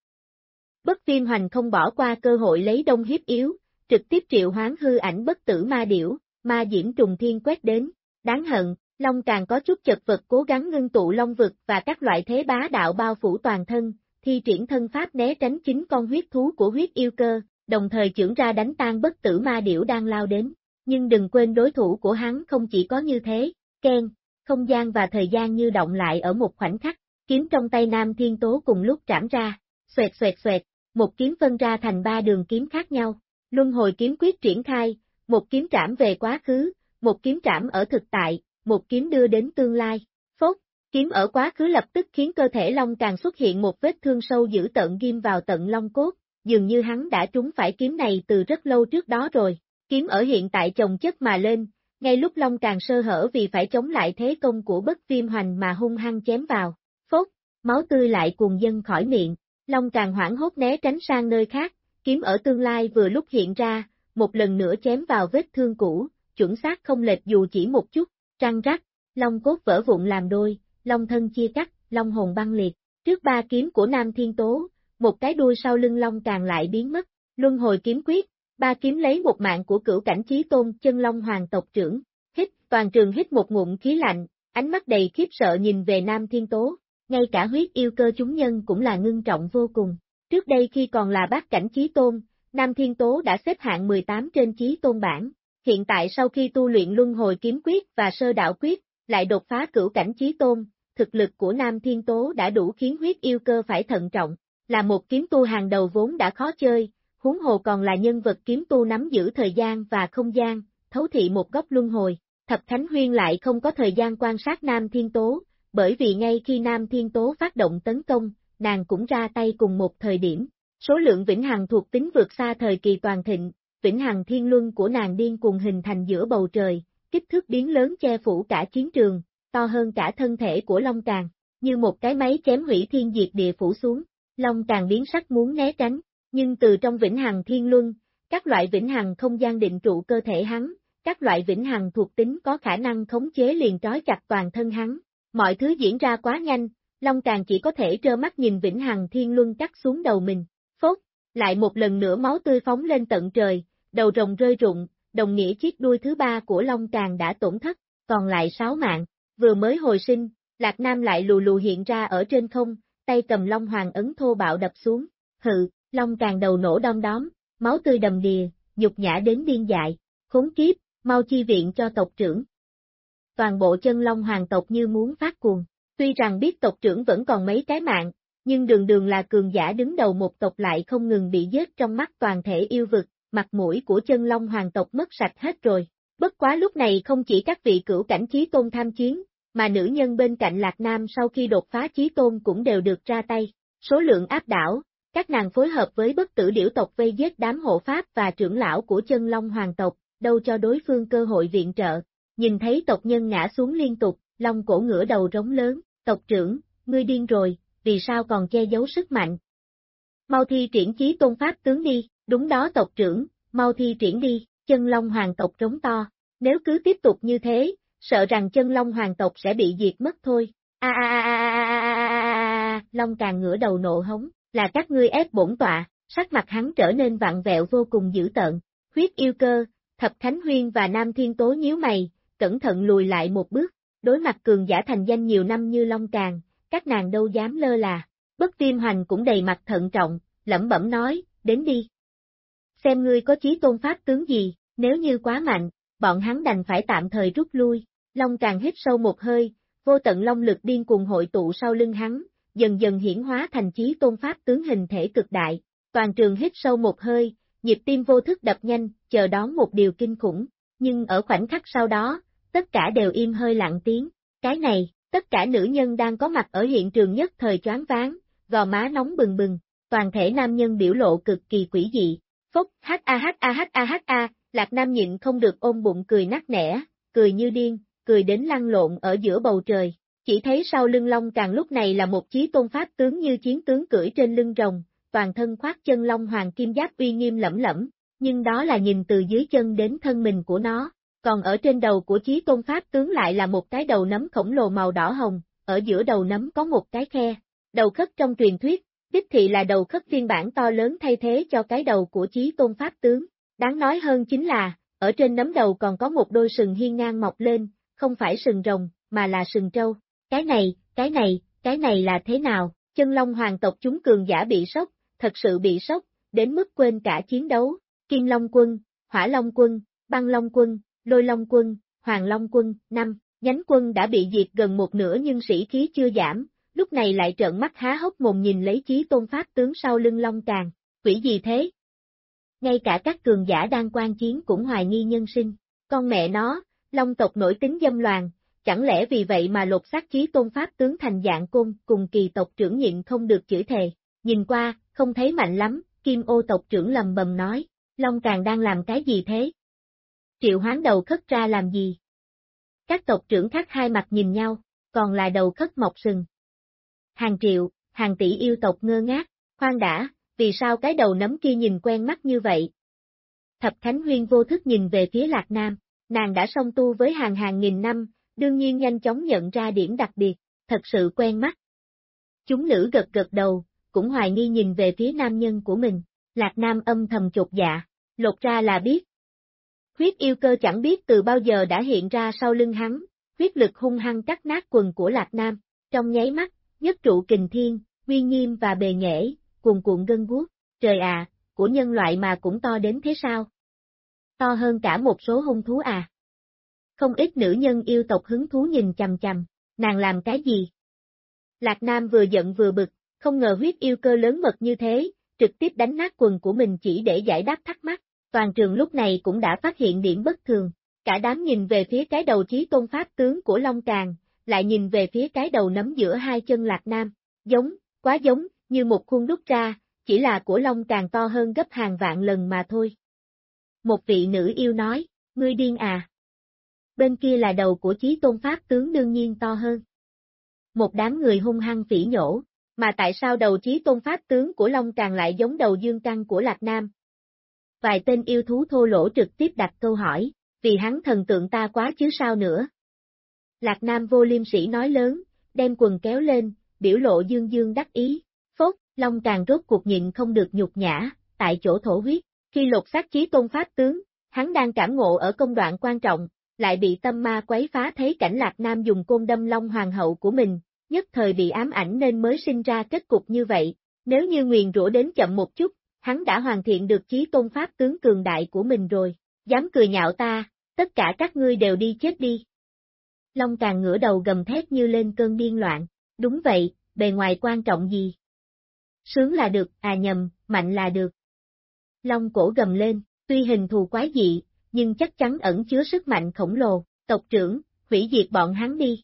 Bất viêm hoành không bỏ qua cơ hội lấy đông hiếp yếu, trực tiếp triệu hoán hư ảnh bất tử ma điểu, ma diễm trùng thiên quét đến, đáng hận, Long Càng có chút chật vật cố gắng ngưng tụ long vực và các loại thế bá đạo bao phủ toàn thân, thi triển thân pháp né tránh chính con huyết thú của huyết yêu cơ, đồng thời trưởng ra đánh tan bất tử ma điểu đang lao đến. Nhưng đừng quên đối thủ của hắn không chỉ có như thế, Ken, không gian và thời gian như động lại ở một khoảnh khắc, kiếm trong tay Nam Thiên Tố cùng lúc trảm ra, xoẹt xoẹt xoẹt, một kiếm phân ra thành ba đường kiếm khác nhau, luân hồi kiếm quyết triển khai, một kiếm trảm về quá khứ, một kiếm trảm ở thực tại, một kiếm đưa đến tương lai, phốt, kiếm ở quá khứ lập tức khiến cơ thể Long càng xuất hiện một vết thương sâu dữ tận ghim vào tận Long cốt, dường như hắn đã trúng phải kiếm này từ rất lâu trước đó rồi, kiếm ở hiện tại chồng chất mà lên, ngay lúc Long càng sơ hở vì phải chống lại thế công của bất viêm hoành mà hung hăng chém vào. Phốt, máu tươi lại cuồng dân khỏi miệng, Long càng hoảng hốt né tránh sang nơi khác, kiếm ở tương lai vừa lúc hiện ra, một lần nữa chém vào vết thương cũ, chuẩn xác không lệch dù chỉ một chút, trăng rắc, Long cốt vỡ vụn làm đôi, Long thân chia cắt, Long hồn băng liệt, trước ba kiếm của Nam Thiên Tố, một cái đuôi sau lưng Long càng lại biến mất, luân hồi kiếm quyết, ba kiếm lấy một mạng của cửu cảnh chí tôn chân Long hoàng tộc trưởng, hít, toàn trường hít một ngụm khí lạnh, ánh mắt đầy khiếp sợ nhìn về Nam Thiên Tố, ngay cả huyết yêu cơ chúng nhân cũng là ngưng trọng vô cùng. Trước đây khi còn là bác cảnh chí tôn, Nam Thiên Tố đã xếp hạng 18 trên chí tôn bảng, hiện tại sau khi tu luyện luân hồi kiếm quyết và sơ đạo quyết, lại đột phá cửu cảnh chí tôn, thực lực của Nam Thiên Tố đã đủ khiến huyết yêu cơ phải thận trọng, là một kiếm tu hàng đầu vốn đã khó chơi, huống hồ còn là nhân vật kiếm tu nắm giữ thời gian và không gian, thấu thị một góc luân hồi. Thập Thánh Huyên lại không có thời gian quan sát Nam Thiên Tố, bởi vì ngay khi Nam Thiên Tố phát động tấn công, nàng cũng ra tay cùng một thời điểm. Số lượng vĩnh hằng thuộc tính vượt xa thời kỳ toàn thịnh, vĩnh hằng thiên luân của nàng điên cuồng hình thành giữa bầu trời, kích thước biến lớn che phủ cả chiến trường, to hơn cả thân thể của Long Càng, như một cái máy chém hủy thiên diệt địa phủ xuống. Long Càng biến sắc muốn né tránh, nhưng từ trong vĩnh hằng thiên luân, các loại vĩnh hằng không gian định trụ cơ thể hắn, các loại vĩnh hằng thuộc tính có khả năng khống chế liền trói chặt toàn thân hắn. Mọi thứ diễn ra quá nhanh, Long Càng chỉ có thể trơ mắt nhìn vĩnh hằng thiên luân cắt xuống đầu mình. Phốt, lại một lần nữa máu tươi phóng lên tận trời, đầu rồng rơi rụng, đồng nghĩa chiếc đuôi thứ ba của Long Càng đã tổn thất, còn lại sáu mạng, vừa mới hồi sinh, Lạc Nam lại lù lù hiện ra ở trên không, tay cầm Long Hoàng ấn thô bạo đập xuống, hự, Long Càng đầu nổ đom đóm, máu tươi đầm đìa, nhục nhã đến điên dại, khốn kiếp, mau chi viện cho tộc trưởng. Toàn bộ chân Long Hoàng tộc như muốn phát cuồng, tuy rằng biết tộc trưởng vẫn còn mấy cái mạng, nhưng đường đường là cường giả đứng đầu một tộc lại không ngừng bị giết trong mắt toàn thể yêu vực, mặt mũi của chân long hoàng tộc mất sạch hết rồi. Bất quá lúc này không chỉ các vị cửu cảnh chí tôn tham chiến, mà nữ nhân bên cạnh Lạc Nam sau khi đột phá chí tôn cũng đều được ra tay. Số lượng áp đảo, các nàng phối hợp với bất tử điểu tộc vây giết đám hộ pháp và trưởng lão của chân long hoàng tộc, đâu cho đối phương cơ hội viện trợ. Nhìn thấy tộc nhân ngã xuống liên tục, long cổ ngửa đầu rống lớn, tộc trưởng, ngươi điên rồi, vì sao còn che giấu sức mạnh? Mau thi triển chí tôn pháp tướng đi, đúng đó tộc trưởng, mau thi triển đi, chân long hoàng tộc rống to, nếu cứ tiếp tục như thế, sợ rằng chân long hoàng tộc sẽ bị diệt mất thôi. A a a a a a a a long càng ngửa đầu nộ hống, là các ngươi ép bổn tọa, sắc mặt hắn trở nên vặn vẹo vô cùng dữ tợn. Huyết yêu cơ, thập thánh huyên và nam thiên tố nhíu mày, cẩn thận lùi lại một bước, đối mặt cường giả thành danh nhiều năm như long càng, các nàng đâu dám lơ là. Bất tiêm hoành cũng đầy mặt thận trọng, lẩm bẩm nói, đến đi. Xem ngươi có chí tôn pháp tướng gì, nếu như quá mạnh, bọn hắn đành phải tạm thời rút lui. Long càng hít sâu một hơi, vô tận long lực điên cuồng hội tụ sau lưng hắn, dần dần hiển hóa thành chí tôn pháp tướng hình thể cực đại. Toàn trường hít sâu một hơi, nhịp tim vô thức đập nhanh, chờ đón một điều kinh khủng. Nhưng ở khoảnh khắc sau đó, tất cả đều im hơi lặng tiếng. Cái này, tất cả nữ nhân đang có mặt ở hiện trường nhất thời choáng váng, gò má nóng bừng bừng, toàn thể nam nhân biểu lộ cực kỳ quỷ dị. Phốc, h a h a h a h a, Lạc Nam nhịn không được ôm bụng cười nát nẻ, cười như điên, cười đến lăn lộn ở giữa bầu trời. Chỉ thấy sau lưng long càng lúc này là một chí tôn pháp tướng như chiến tướng cưỡi trên lưng rồng, toàn thân khoác chân long hoàng kim giáp uy nghiêm lẫm lẫm, nhưng đó là nhìn từ dưới chân đến thân mình của nó, còn ở trên đầu của chí tôn pháp tướng lại là một cái đầu nấm khổng lồ màu đỏ hồng, ở giữa đầu nấm có một cái khe. Đầu khất trong truyền thuyết, đích thị là đầu khất phiên bản to lớn thay thế cho cái đầu của chí tôn pháp tướng. Đáng nói hơn chính là, ở trên nấm đầu còn có một đôi sừng hiên ngang mọc lên, không phải sừng rồng, mà là sừng trâu. Cái này, cái này, cái này là thế nào? Chân long hoàng tộc chúng cường giả bị sốc, thật sự bị sốc, đến mức quên cả chiến đấu. Kim Long quân, Hỏa Long quân, Băng Long quân, Lôi Long quân, Hoàng Long quân, năm, nhánh quân đã bị diệt gần một nửa nhưng sĩ khí chưa giảm, lúc này lại trợn mắt há hốc mồm nhìn lấy chí tôn pháp tướng sau lưng Long Càng, quỷ gì thế? Ngay cả các cường giả đang quan chiến cũng hoài nghi nhân sinh, con mẹ nó, Long tộc nổi tính dâm loàn, chẳng lẽ vì vậy mà lột xác chí tôn pháp tướng thành dạng côn cùng kỳ tộc trưởng nhịn không được chửi thề, nhìn qua, không thấy mạnh lắm, kim ô tộc trưởng lầm bầm nói, Long Càng đang làm cái gì thế? triệu hoán đầu khất ra làm gì? Các tộc trưởng khác hai mặt nhìn nhau, còn là đầu khất mọc sừng. Hàng triệu, hàng tỷ yêu tộc ngơ ngác, khoan đã, vì sao cái đầu nấm kia nhìn quen mắt như vậy? Thập Khánh Huyên vô thức nhìn về phía Lạc Nam, nàng đã song tu với hàng hàng nghìn năm, đương nhiên nhanh chóng nhận ra điểm đặc biệt, thật sự quen mắt. Chúng nữ gật gật đầu, cũng hoài nghi nhìn về phía nam nhân của mình, Lạc Nam âm thầm chột dạ, lột ra là biết. Huyết yêu cơ chẳng biết từ bao giờ đã hiện ra sau lưng hắn, huyết lực hung hăng cắt nát quần của Lạc Nam, trong nháy mắt, nhất trụ kình thiên, uy nghiêm và bề nghệ, cuồn cuộn gân guốc, trời à, của nhân loại mà cũng to đến thế sao? To hơn cả một số hung thú à? Không ít nữ nhân yêu tộc hứng thú nhìn chằm chằm nàng làm cái gì? Lạc Nam vừa giận vừa bực, không ngờ huyết yêu cơ lớn mật như thế, trực tiếp đánh nát quần của mình chỉ để giải đáp thắc mắc, toàn trường lúc này cũng đã phát hiện điểm bất thường, cả đám nhìn về phía cái đầu trí tôn pháp tướng của Long Càng, lại nhìn về phía cái đầu nấm giữa hai chân Lạc Nam, giống, quá giống, như một khuôn đúc ra, chỉ là của Long Càng to hơn gấp hàng vạn lần mà thôi. Một vị nữ yêu nói, ngươi điên à. Bên kia là đầu của chí tôn pháp tướng đương nhiên to hơn. Một đám người hung hăng phỉ nhổ, mà tại sao đầu chí tôn pháp tướng của Long Càng lại giống đầu dương căng của Lạc Nam? Vài tên yêu thú thô lỗ trực tiếp đặt câu hỏi, vì hắn thần tượng ta quá chứ sao nữa. Lạc Nam vô liêm sĩ nói lớn, đem quần kéo lên, biểu lộ dương dương đắc ý, phốt, Long Càng rốt cuộc nhịn không được nhục nhã, tại chỗ thổ huyết, khi lột xác chí tôn pháp tướng, hắn đang cảm ngộ ở công đoạn quan trọng, lại bị tâm ma quấy phá thấy cảnh Lạc Nam dùng côn đâm Long Hoàng hậu của mình, nhất thời bị ám ảnh nên mới sinh ra kết cục như vậy, nếu như nguyền rủa đến chậm một chút, hắn đã hoàn thiện được chí tôn pháp tướng cường đại của mình rồi, dám cười nhạo ta, tất cả các ngươi đều đi chết đi. Long càng ngửa đầu gầm thét như lên cơn điên loạn, đúng vậy, bề ngoài quan trọng gì? Sướng là được, à nhầm, mạnh là được. Long cổ gầm lên, tuy hình thù quái dị, nhưng chắc chắn ẩn chứa sức mạnh khổng lồ, tộc trưởng, hủy diệt bọn hắn đi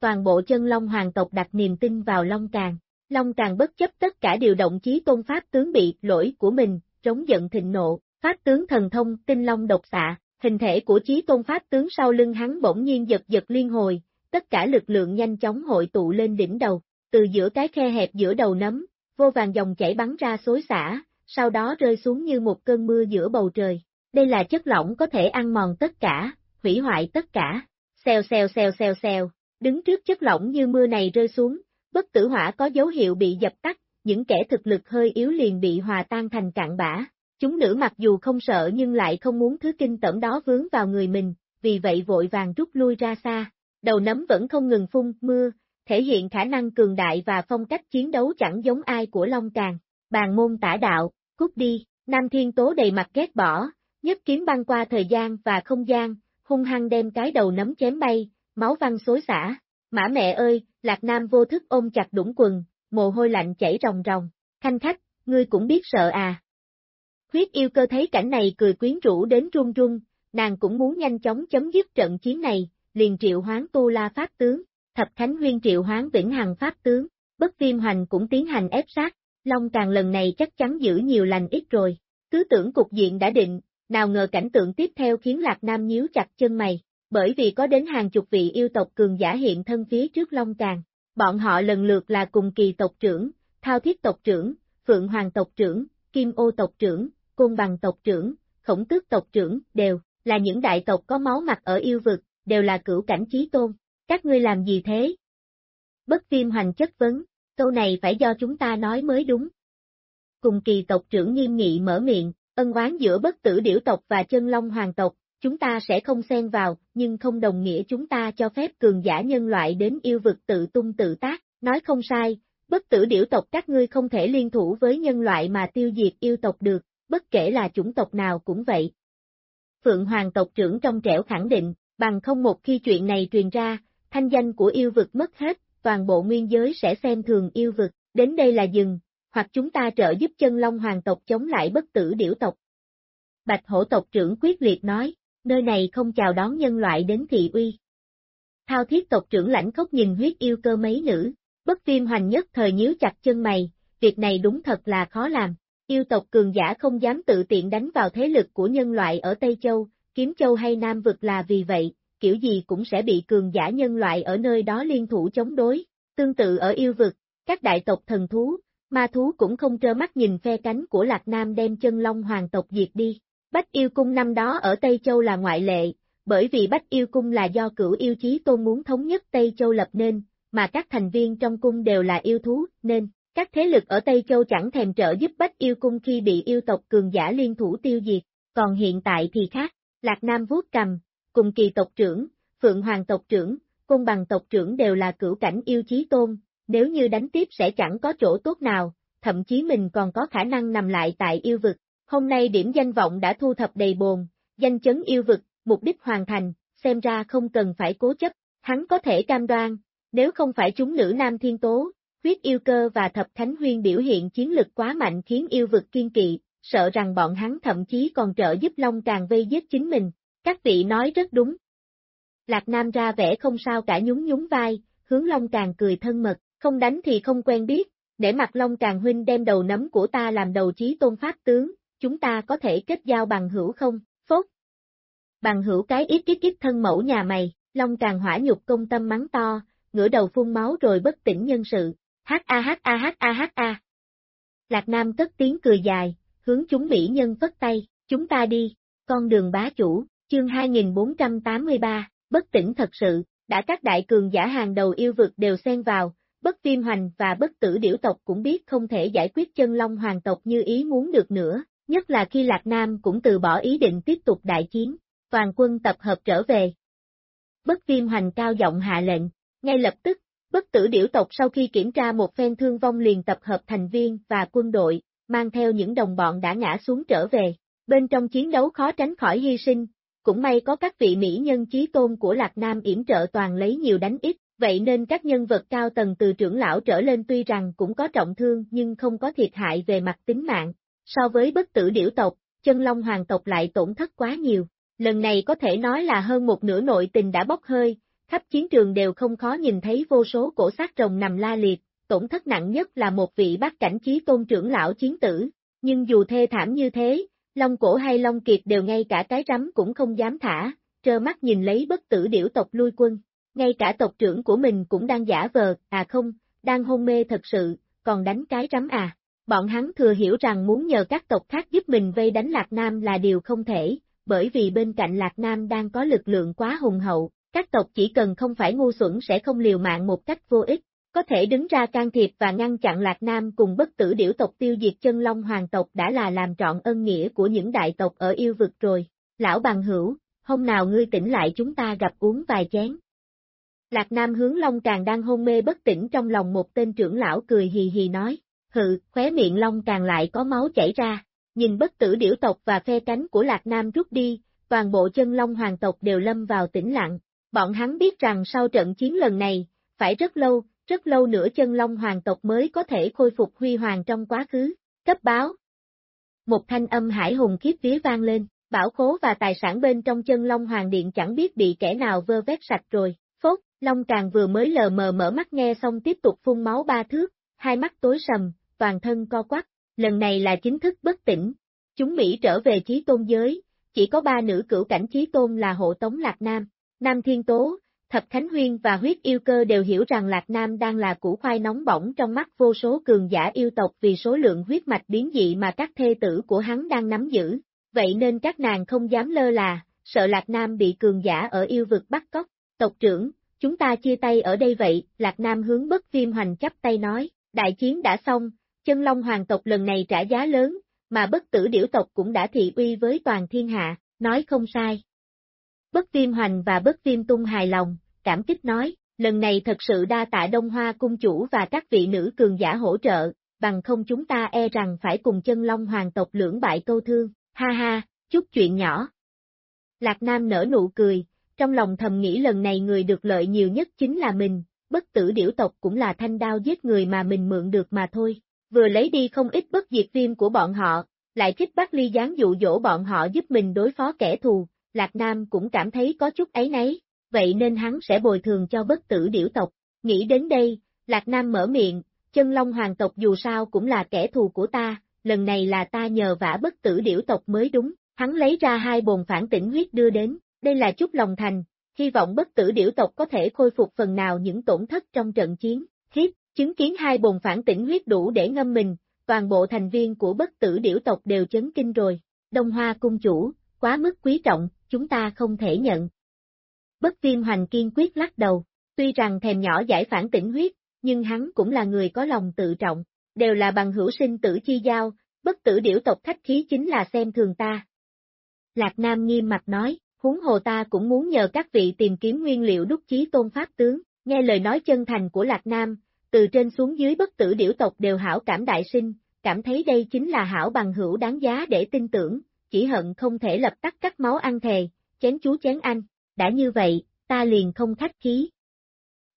toàn bộ chân Long hoàng tộc đặt niềm tin vào Long Càng. Long Càng bất chấp tất cả điều động chí tôn pháp tướng bị lỗi của mình, trống giận thịnh nộ, pháp tướng thần thông, tinh long độc xạ, hình thể của chí tôn pháp tướng sau lưng hắn bỗng nhiên giật giật liên hồi, tất cả lực lượng nhanh chóng hội tụ lên đỉnh đầu, từ giữa cái khe hẹp giữa đầu nấm, vô vàng dòng chảy bắn ra xối xả, sau đó rơi xuống như một cơn mưa giữa bầu trời. Đây là chất lỏng có thể ăn mòn tất cả, hủy hoại tất cả. Xèo xèo xèo xèo xèo, Đứng trước chất lỏng như mưa này rơi xuống, bất tử hỏa có dấu hiệu bị dập tắt, những kẻ thực lực hơi yếu liền bị hòa tan thành cạn bã. Chúng nữ mặc dù không sợ nhưng lại không muốn thứ kinh tởm đó vướng vào người mình, vì vậy vội vàng rút lui ra xa. Đầu nấm vẫn không ngừng phun mưa, thể hiện khả năng cường đại và phong cách chiến đấu chẳng giống ai của Long Càng. Bàn môn tả đạo, cút đi, Nam Thiên Tố đầy mặt ghét bỏ, nhất kiếm băng qua thời gian và không gian, hung hăng đem cái đầu nấm chém bay, máu văng xối xả. Mã mẹ ơi, Lạc Nam vô thức ôm chặt đũng quần, mồ hôi lạnh chảy ròng ròng. Khanh khách, ngươi cũng biết sợ à. Huyết yêu cơ thấy cảnh này cười quyến rũ đến run run, nàng cũng muốn nhanh chóng chấm dứt trận chiến này, liền triệu hoán tu la pháp tướng, thập khánh huyên triệu hoán vĩnh hằng pháp tướng, bất viêm hoành cũng tiến hành ép sát, Long càng lần này chắc chắn giữ nhiều lành ít rồi, cứ tưởng cục diện đã định, nào ngờ cảnh tượng tiếp theo khiến Lạc Nam nhíu chặt chân mày, bởi vì có đến hàng chục vị yêu tộc cường giả hiện thân phía trước Long Càng. Bọn họ lần lượt là cùng kỳ tộc trưởng, thao thiết tộc trưởng, phượng hoàng tộc trưởng, kim ô tộc trưởng, côn bằng tộc trưởng, khổng tước tộc trưởng, đều là những đại tộc có máu mặt ở yêu vực, đều là cửu cảnh trí tôn. Các ngươi làm gì thế? Bất viêm hoành chất vấn, câu này phải do chúng ta nói mới đúng. Cùng kỳ tộc trưởng nghiêm nghị mở miệng, ân oán giữa bất tử điểu tộc và chân long hoàng tộc, chúng ta sẽ không xen vào, nhưng không đồng nghĩa chúng ta cho phép cường giả nhân loại đến yêu vực tự tung tự tác, nói không sai, bất tử điểu tộc các ngươi không thể liên thủ với nhân loại mà tiêu diệt yêu tộc được, bất kể là chủng tộc nào cũng vậy. Phượng Hoàng tộc trưởng trong trẻo khẳng định, bằng không một khi chuyện này truyền ra, thanh danh của yêu vực mất hết, toàn bộ nguyên giới sẽ xem thường yêu vực, đến đây là dừng, hoặc chúng ta trợ giúp chân long hoàng tộc chống lại bất tử điểu tộc. Bạch hổ tộc trưởng quyết liệt nói, nơi này không chào đón nhân loại đến thị uy. Thao thiết tộc trưởng lãnh khốc nhìn huyết yêu cơ mấy nữ, bất viêm hoành nhất thời nhíu chặt chân mày, việc này đúng thật là khó làm. Yêu tộc cường giả không dám tự tiện đánh vào thế lực của nhân loại ở Tây Châu, Kiếm Châu hay Nam Vực là vì vậy, kiểu gì cũng sẽ bị cường giả nhân loại ở nơi đó liên thủ chống đối. Tương tự ở yêu vực, các đại tộc thần thú, ma thú cũng không trơ mắt nhìn phe cánh của Lạc Nam đem chân long hoàng tộc diệt đi. Bách yêu cung năm đó ở Tây Châu là ngoại lệ, bởi vì Bách yêu cung là do cửu yêu chí tôn muốn thống nhất Tây Châu lập nên, mà các thành viên trong cung đều là yêu thú, nên, các thế lực ở Tây Châu chẳng thèm trợ giúp Bách yêu cung khi bị yêu tộc cường giả liên thủ tiêu diệt, còn hiện tại thì khác, Lạc Nam vuốt cầm, cùng kỳ tộc trưởng, Phượng Hoàng tộc trưởng, Côn Bằng tộc trưởng đều là cửu cảnh yêu chí tôn, nếu như đánh tiếp sẽ chẳng có chỗ tốt nào, thậm chí mình còn có khả năng nằm lại tại yêu vực. Hôm nay điểm danh vọng đã thu thập đầy bồn, danh chấn yêu vực, mục đích hoàn thành, xem ra không cần phải cố chấp, hắn có thể cam đoan, nếu không phải chúng nữ nam thiên tố, huyết yêu cơ và thập thánh huyên biểu hiện chiến lực quá mạnh khiến yêu vực kiên kỵ, sợ rằng bọn hắn thậm chí còn trợ giúp Long Càng vây giết chính mình. Các vị nói rất đúng. Lạc Nam ra vẻ không sao cả nhún nhún vai, hướng Long Càng cười thân mật, không đánh thì không quen biết, để mặt Long Càng huynh đem đầu nấm của ta làm đầu chí tôn pháp tướng, chúng ta có thể kết giao bằng hữu không, phốt. Bằng hữu cái ít ít ít thân mẫu nhà mày, Long Càng hỏa nhục công tâm mắng to, ngửa đầu phun máu rồi bất tỉnh nhân sự, h a h a h a h a. Lạc Nam cất tiếng cười dài, hướng chúng mỹ nhân vất tay, chúng ta đi, con đường bá chủ, chương 2483, bất tỉnh thật sự, đã các đại cường giả hàng đầu yêu vực đều xen vào, bất viêm hoành và bất tử điểu tộc cũng biết không thể giải quyết chân long hoàng tộc như ý muốn được nữa, nhất là khi Lạc Nam cũng từ bỏ ý định tiếp tục đại chiến, toàn quân tập hợp trở về. Bất viêm hoành cao giọng hạ lệnh, ngay lập tức, bất tử điểu tộc sau khi kiểm tra một phen thương vong liền tập hợp thành viên và quân đội, mang theo những đồng bọn đã ngã xuống trở về. Bên trong chiến đấu khó tránh khỏi hy sinh, cũng may có các vị mỹ nhân chí tôn của Lạc Nam yểm trợ toàn lấy nhiều đánh ít, vậy nên các nhân vật cao tầng từ trưởng lão trở lên tuy rằng cũng có trọng thương nhưng không có thiệt hại về mặt tính mạng. So với bất tử điểu tộc, chân long hoàng tộc lại tổn thất quá nhiều. Lần này có thể nói là hơn một nửa nội tình đã bốc hơi, khắp chiến trường đều không khó nhìn thấy vô số cổ xác rồng nằm la liệt, tổn thất nặng nhất là một vị bác cảnh trí tôn trưởng lão chiến tử. Nhưng dù thê thảm như thế, Long cổ hay Long kiệt đều ngay cả cái rắm cũng không dám thả, trơ mắt nhìn lấy bất tử điểu tộc lui quân. Ngay cả tộc trưởng của mình cũng đang giả vờ, à không, đang hôn mê thật sự, còn đánh cái rắm à. Bọn hắn thừa hiểu rằng muốn nhờ các tộc khác giúp mình vây đánh Lạc Nam là điều không thể, bởi vì bên cạnh Lạc Nam đang có lực lượng quá hùng hậu, các tộc chỉ cần không phải ngu xuẩn sẽ không liều mạng một cách vô ích, có thể đứng ra can thiệp và ngăn chặn Lạc Nam cùng bất tử điểu tộc tiêu diệt chân long hoàng tộc đã là làm trọn ân nghĩa của những đại tộc ở yêu vực rồi. Lão bằng hữu, hôm nào ngươi tỉnh lại chúng ta gặp uống vài chén. Lạc Nam hướng Long Càng đang hôn mê bất tỉnh trong lòng một tên trưởng lão cười hì hì nói, hừ, khóe miệng Long Càng lại có máu chảy ra, nhìn bất tử điểu tộc và phe cánh của Lạc Nam rút đi, toàn bộ chân Long hoàng tộc đều lâm vào tĩnh lặng, bọn hắn biết rằng sau trận chiến lần này, phải rất lâu, rất lâu nữa chân long hoàng tộc mới có thể khôi phục huy hoàng trong quá khứ. Cấp báo. Một thanh âm hải hùng khiếp vía vang lên, bảo khố và tài sản bên trong chân long hoàng điện chẳng biết bị kẻ nào vơ vét sạch rồi. Long càng vừa mới lờ mờ mở mắt nghe xong tiếp tục phun máu ba thước, hai mắt tối sầm, toàn thân co quắp, lần này là chính thức bất tỉnh. Chúng Mỹ trở về trí tôn giới, chỉ có ba nữ cửu cảnh trí tôn là hộ tống Lạc Nam. Nam Thiên Tố, Thập Khánh Huyên và huyết yêu cơ đều hiểu rằng Lạc Nam đang là củ khoai nóng bỏng trong mắt vô số cường giả yêu tộc vì số lượng huyết mạch biến dị mà các thê tử của hắn đang nắm giữ, vậy nên các nàng không dám lơ là, sợ Lạc Nam bị cường giả ở yêu vực bắt cóc. Tộc trưởng, chúng ta chia tay ở đây vậy, Lạc Nam hướng bất viêm hoành chấp tay nói, đại chiến đã xong, chân long hoàng tộc lần này trả giá lớn, mà bất tử điểu tộc cũng đã thị uy với toàn thiên hạ, nói không sai. Bất viêm hoành và bất viêm tung hài lòng, cảm kích nói, lần này thật sự đa tạ Đông Hoa cung chủ và các vị nữ cường giả hỗ trợ, bằng không chúng ta e rằng phải cùng chân long hoàng tộc lưỡng bại câu thương, ha ha, chút chuyện nhỏ. Lạc Nam nở nụ cười, trong lòng thầm nghĩ lần này người được lợi nhiều nhất chính là mình, bất tử điểu tộc cũng là thanh đao giết người mà mình mượn được mà thôi, vừa lấy đi không ít bất diệt viêm của bọn họ, lại thích bắt ly gián dụ dỗ bọn họ giúp mình đối phó kẻ thù, Lạc Nam cũng cảm thấy có chút ấy nấy, vậy nên hắn sẽ bồi thường cho bất tử điểu tộc. Nghĩ đến đây, Lạc Nam mở miệng, chân long hoàng tộc dù sao cũng là kẻ thù của ta, lần này là ta nhờ vả bất tử điểu tộc mới đúng, Hắn lấy ra hai bồn phản tỉnh huyết đưa đến, đây là chút lòng thành, hy vọng bất tử điểu tộc có thể khôi phục phần nào những tổn thất trong trận chiến. Khiếp, chứng kiến hai bồn phản tỉnh huyết đủ để ngâm mình, toàn bộ thành viên của bất tử điểu tộc đều chấn kinh rồi. Đông Hoa cung chủ, quá mức quý trọng, chúng ta không thể nhận. Bất viêm hoành kiên quyết lắc đầu, tuy rằng thèm nhỏ giải phản tỉnh huyết, nhưng hắn cũng là người có lòng tự trọng, đều là bằng hữu sinh tử chi giao, bất tử điểu tộc khách khí chính là xem thường ta. Lạc Nam nghiêm mặt nói, huống hồ ta cũng muốn nhờ các vị tìm kiếm nguyên liệu đúc chí tôn pháp tướng, nghe lời nói chân thành của Lạc Nam, từ trên xuống dưới bất tử điểu tộc đều hảo cảm đại sinh, cảm thấy đây chính là hảo bằng hữu đáng giá để tin tưởng, chỉ hận không thể lập tắt cắt máu ăn thề, chén chú chén anh, đã như vậy, ta liền không khách khí.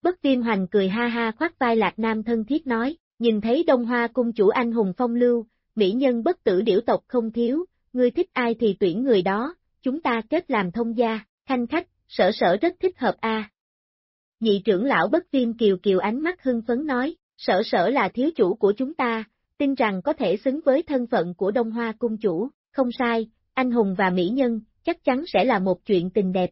Bất viêm hoành cười ha ha khoát vai Lạc Nam thân thiết nói, nhìn thấy Đông Hoa cung chủ anh hùng phong lưu, mỹ nhân bất tử điểu tộc không thiếu, ngươi thích ai thì tuyển người đó, chúng ta kết làm thông gia, khanh khách, sở sở rất thích hợp a. Nhị trưởng lão bất viêm kiều kiều ánh mắt hưng phấn nói, sở sở là thiếu chủ của chúng ta, tin rằng có thể xứng với thân phận của Đông Hoa cung chủ, không sai, anh hùng và mỹ nhân, chắc chắn sẽ là một chuyện tình đẹp.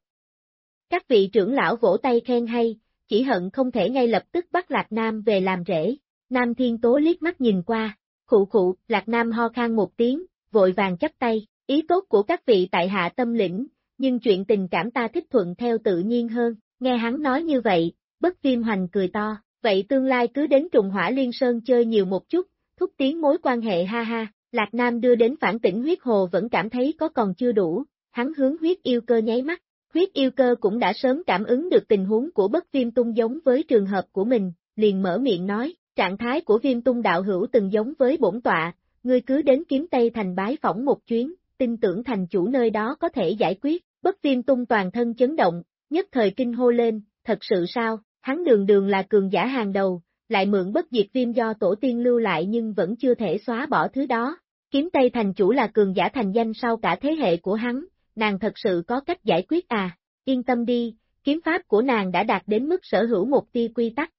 Các vị trưởng lão vỗ tay khen hay, chỉ hận không thể ngay lập tức bắt Lạc Nam về làm rễ. Nam Thiên Tố liếc mắt nhìn qua, khụ khụ, Lạc Nam ho khan một tiếng, vội vàng chấp tay, ý tốt của các vị tại hạ tâm lĩnh, nhưng chuyện tình cảm ta thích thuận theo tự nhiên hơn, nghe hắn nói như vậy, bất viêm hoành cười to, vậy tương lai cứ đến trùng hỏa liên sơn chơi nhiều một chút, thúc tiến mối quan hệ ha ha, Lạc Nam đưa đến phản tỉnh huyết hồ vẫn cảm thấy có còn chưa đủ, hắn hướng huyết yêu cơ nháy mắt, huyết yêu cơ cũng đã sớm cảm ứng được tình huống của bất viêm tung giống với trường hợp của mình, liền mở miệng nói, trạng thái của viêm tung đạo hữu từng giống với bổn tọa, ngươi cứ đến kiếm Tây thành bái phỏng một chuyến, tin tưởng thành chủ nơi đó có thể giải quyết, bất viêm tung toàn thân chấn động, nhất thời kinh hô lên, thật sự sao, hắn đường đường là cường giả hàng đầu, lại mượn bất diệt viêm do tổ tiên lưu lại nhưng vẫn chưa thể xóa bỏ thứ đó. Kiếm Tây thành chủ là cường giả thành danh sau cả thế hệ của hắn, nàng thật sự có cách giải quyết à, yên tâm đi, kiếm pháp của nàng đã đạt đến mức sở hữu một tia quy tắc.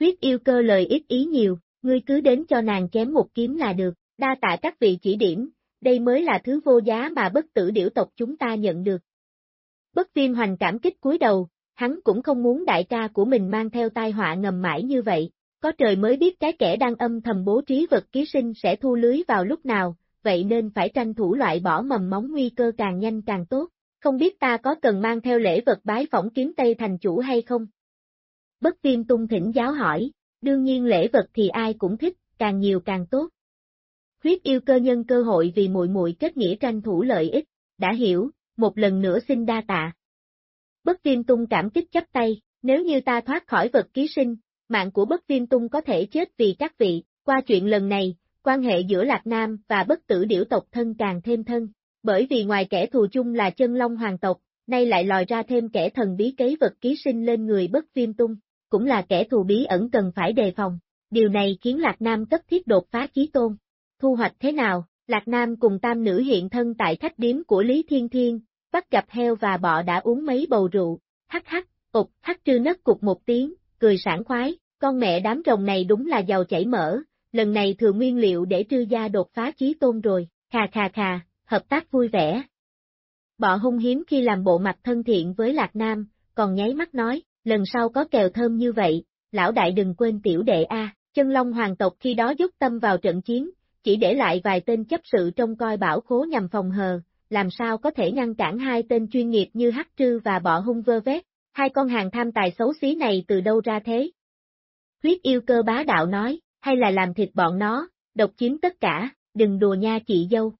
Huyết yêu cơ lời ít ý nhiều, ngươi cứ đến cho nàng chém một kiếm là được, đa tạ các vị chỉ điểm, đây mới là thứ vô giá mà bất tử điểu tộc chúng ta nhận được. Bất viêm hoành cảm kích cúi đầu, hắn cũng không muốn đại ca của mình mang theo tai họa ngầm mãi như vậy, có trời mới biết cái kẻ đang âm thầm bố trí vật ký sinh sẽ thu lưới vào lúc nào, vậy nên phải tranh thủ loại bỏ mầm móng nguy cơ càng nhanh càng tốt, không biết ta có cần mang theo lễ vật bái phỏng kiếm Tây thành chủ hay không? Bất viêm tung thỉnh giáo hỏi, đương nhiên lễ vật thì ai cũng thích, càng nhiều càng tốt. Huyết yêu cơ nhân cơ hội vì muội muội kết nghĩa tranh thủ lợi ích, đã hiểu, một lần nữa xin đa tạ. Bất viêm tung cảm kích chấp tay, nếu như ta thoát khỏi vật ký sinh, mạng của bất viêm tung có thể chết vì các vị, qua chuyện lần này, quan hệ giữa Lạc Nam và bất tử điểu tộc thân càng thêm thân, bởi vì ngoài kẻ thù chung là chân long hoàng tộc, nay lại lòi ra thêm kẻ thần bí kế vật ký sinh lên người bất viêm tung, cũng là kẻ thù bí ẩn cần phải đề phòng. Điều này khiến Lạc Nam cấp thiết đột phá chí tôn. Thu hoạch thế nào? Lạc Nam cùng tam nữ hiện thân tại khách điếm của Lý Thiên Thiên, bắt gặp heo và bọ đã uống mấy bầu rượu, hắc hắc, ụt, hắc trư nất cục một tiếng, cười sảng khoái, con mẹ đám rồng này đúng là giàu chảy mỡ, lần này thừa nguyên liệu để trư gia đột phá chí tôn rồi, khà khà khà, hợp tác vui vẻ. Bọ hung hiếm khi làm bộ mặt thân thiện với Lạc Nam, còn nháy mắt nói, lần sau có kèo thơm như vậy, lão đại đừng quên tiểu đệ A, chân long hoàng tộc khi đó dốc tâm vào trận chiến, chỉ để lại vài tên chấp sự trong coi bảo khố nhằm phòng hờ, làm sao có thể ngăn cản hai tên chuyên nghiệp như Hắc Trư và Bọ Hung vơ vét, hai con hàng tham tài xấu xí này từ đâu ra thế? Huyết yêu cơ bá đạo nói, hay là làm thịt bọn nó, độc chiếm tất cả, đừng đùa nha chị dâu.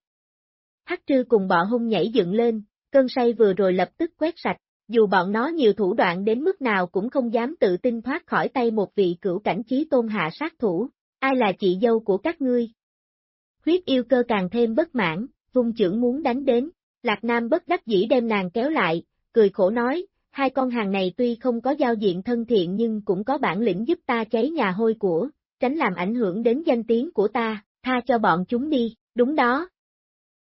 Hắc Trư cùng Bọ Hung nhảy dựng lên, cơn say vừa rồi lập tức quét sạch, dù bọn nó nhiều thủ đoạn đến mức nào cũng không dám tự tin thoát khỏi tay một vị cửu cảnh trí tôn hạ sát thủ, ai là chị dâu của các ngươi? Huyết yêu cơ càng thêm bất mãn, vung trưởng muốn đánh đến, Lạc Nam bất đắc dĩ đem nàng kéo lại, cười khổ nói, hai con hàng này tuy không có giao diện thân thiện nhưng cũng có bản lĩnh giúp ta cháy nhà hôi của, tránh làm ảnh hưởng đến danh tiếng của ta, tha cho bọn chúng đi, đúng đó.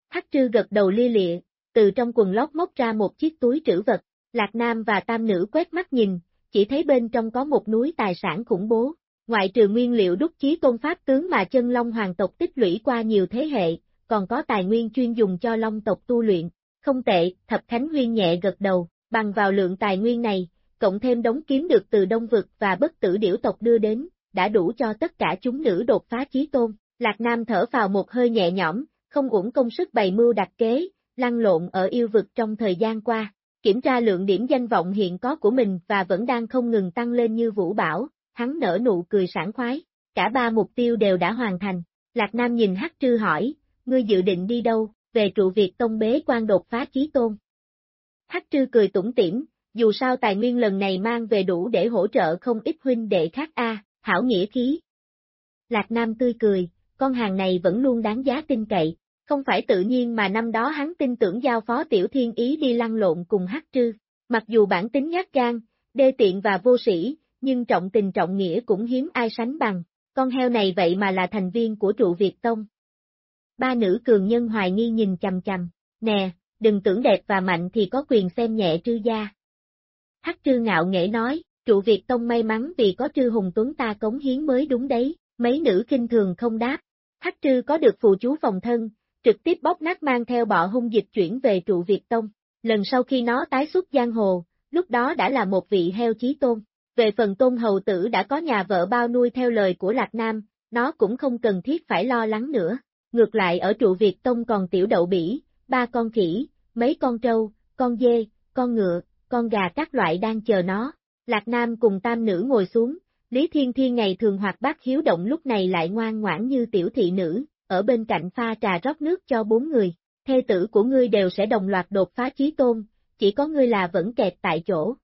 Hắc trư gật đầu lia lịa, từ trong quần lót móc ra một chiếc túi trữ vật, Lạc Nam và tam nữ quét mắt nhìn, chỉ thấy bên trong có một núi tài sản khủng bố, ngoại trừ nguyên liệu đúc chí tôn pháp tướng mà chân long hoàng tộc tích lũy qua nhiều thế hệ, còn có tài nguyên chuyên dùng cho long tộc tu luyện. Không tệ, Thập Khánh Huyên nhẹ gật đầu, bằng vào lượng tài nguyên này, cộng thêm đống kiếm được từ Đông Vực và bất tử điểu tộc đưa đến, đã đủ cho tất cả chúng nữ đột phá chí tôn. Lạc Nam thở vào một hơi nhẹ nhõm, không uổng công sức bày mưu đặt kế, lăn lộn ở yêu vực trong thời gian qua, kiểm tra lượng điểm danh vọng hiện có của mình và vẫn đang không ngừng tăng lên như vũ bảo, hắn nở nụ cười sảng khoái, cả ba mục tiêu đều đã hoàn thành. Lạc Nam nhìn Hắc Trư hỏi, ngươi dự định đi đâu, về trụ việc tông bế quan đột phá chí tôn. Hắc Trư cười tủm tỉm, dù sao tài nguyên lần này mang về đủ để hỗ trợ không ít huynh đệ khác a, hảo nghĩa khí. Lạc Nam tươi cười, con hàng này vẫn luôn đáng giá tin cậy, không phải tự nhiên mà năm đó hắn tin tưởng giao phó tiểu thiên ý đi lăn lộn cùng Hắc Trư, mặc dù bản tính nhát gan, đê tiện và vô sĩ, nhưng trọng tình trọng nghĩa cũng hiếm ai sánh bằng, con heo này vậy mà là thành viên của trụ Việt Tông. Ba nữ cường nhân hoài nghi nhìn chầm chầm, nè, đừng tưởng đẹp và mạnh thì có quyền xem nhẹ trư gia. Hắc trư ngạo nghệ nói, trụ Việt Tông may mắn vì có trư hùng tuấn ta cống hiến mới đúng đấy, mấy nữ kinh thường không đáp. Hắc trư có được phù chú phòng thân, trực tiếp bóp nát mang theo bọ hung dịch chuyển về trụ Việt Tông. Lần sau khi nó tái xuất giang hồ, lúc đó đã là một vị heo chí tôn. Về phần tôn hầu tử đã có nhà vợ bao nuôi theo lời của Lạc Nam, nó cũng không cần thiết phải lo lắng nữa. Ngược lại ở trụ Việt Tông còn tiểu đậu bỉ, ba con khỉ, mấy con trâu, con dê, con ngựa, con gà các loại đang chờ nó. Lạc Nam cùng tam nữ ngồi xuống, Lý Thiên Thiên ngày thường hoạt bát hiếu động lúc này lại ngoan ngoãn như tiểu thị nữ, ở bên cạnh pha trà rót nước cho bốn người. Thê tử của ngươi đều sẽ đồng loạt đột phá chí tôn, chỉ có ngươi là vẫn kẹt tại chỗ.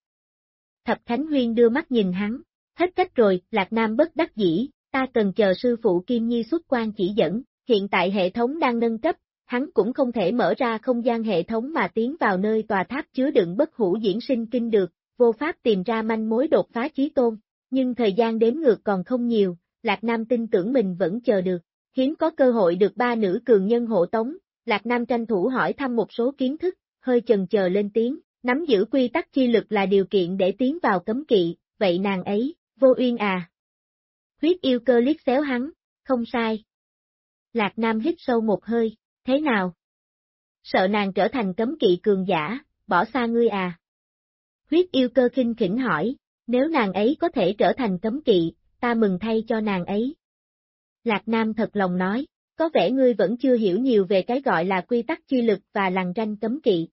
Thập Khánh Huyên đưa mắt nhìn hắn, hết cách rồi, Lạc Nam bất đắc dĩ, ta cần chờ sư phụ Kim Nhi xuất quan chỉ dẫn, hiện tại hệ thống đang nâng cấp, hắn cũng không thể mở ra không gian hệ thống mà tiến vào nơi tòa tháp chứa đựng bất hủ diễn sinh kinh được, vô pháp tìm ra manh mối đột phá chí tôn, nhưng thời gian đếm ngược còn không nhiều, Lạc Nam tin tưởng mình vẫn chờ được, hiếm có cơ hội được ba nữ cường nhân hộ tống, Lạc Nam tranh thủ hỏi thăm một số kiến thức, hơi chần chờ lên tiếng, nắm giữ quy tắc chi lực là điều kiện để tiến vào cấm kỵ, vậy nàng ấy, vô uyên à. Huyết yêu cơ liếc xéo hắn, không sai. Lạc Nam hít sâu một hơi, thế nào? Sợ nàng trở thành cấm kỵ cường giả, bỏ xa ngươi à? Huyết yêu cơ kinh khỉnh hỏi, nếu nàng ấy có thể trở thành cấm kỵ, ta mừng thay cho nàng ấy. Lạc Nam thật lòng nói, có vẻ ngươi vẫn chưa hiểu nhiều về cái gọi là quy tắc chi lực và lằn ranh cấm kỵ.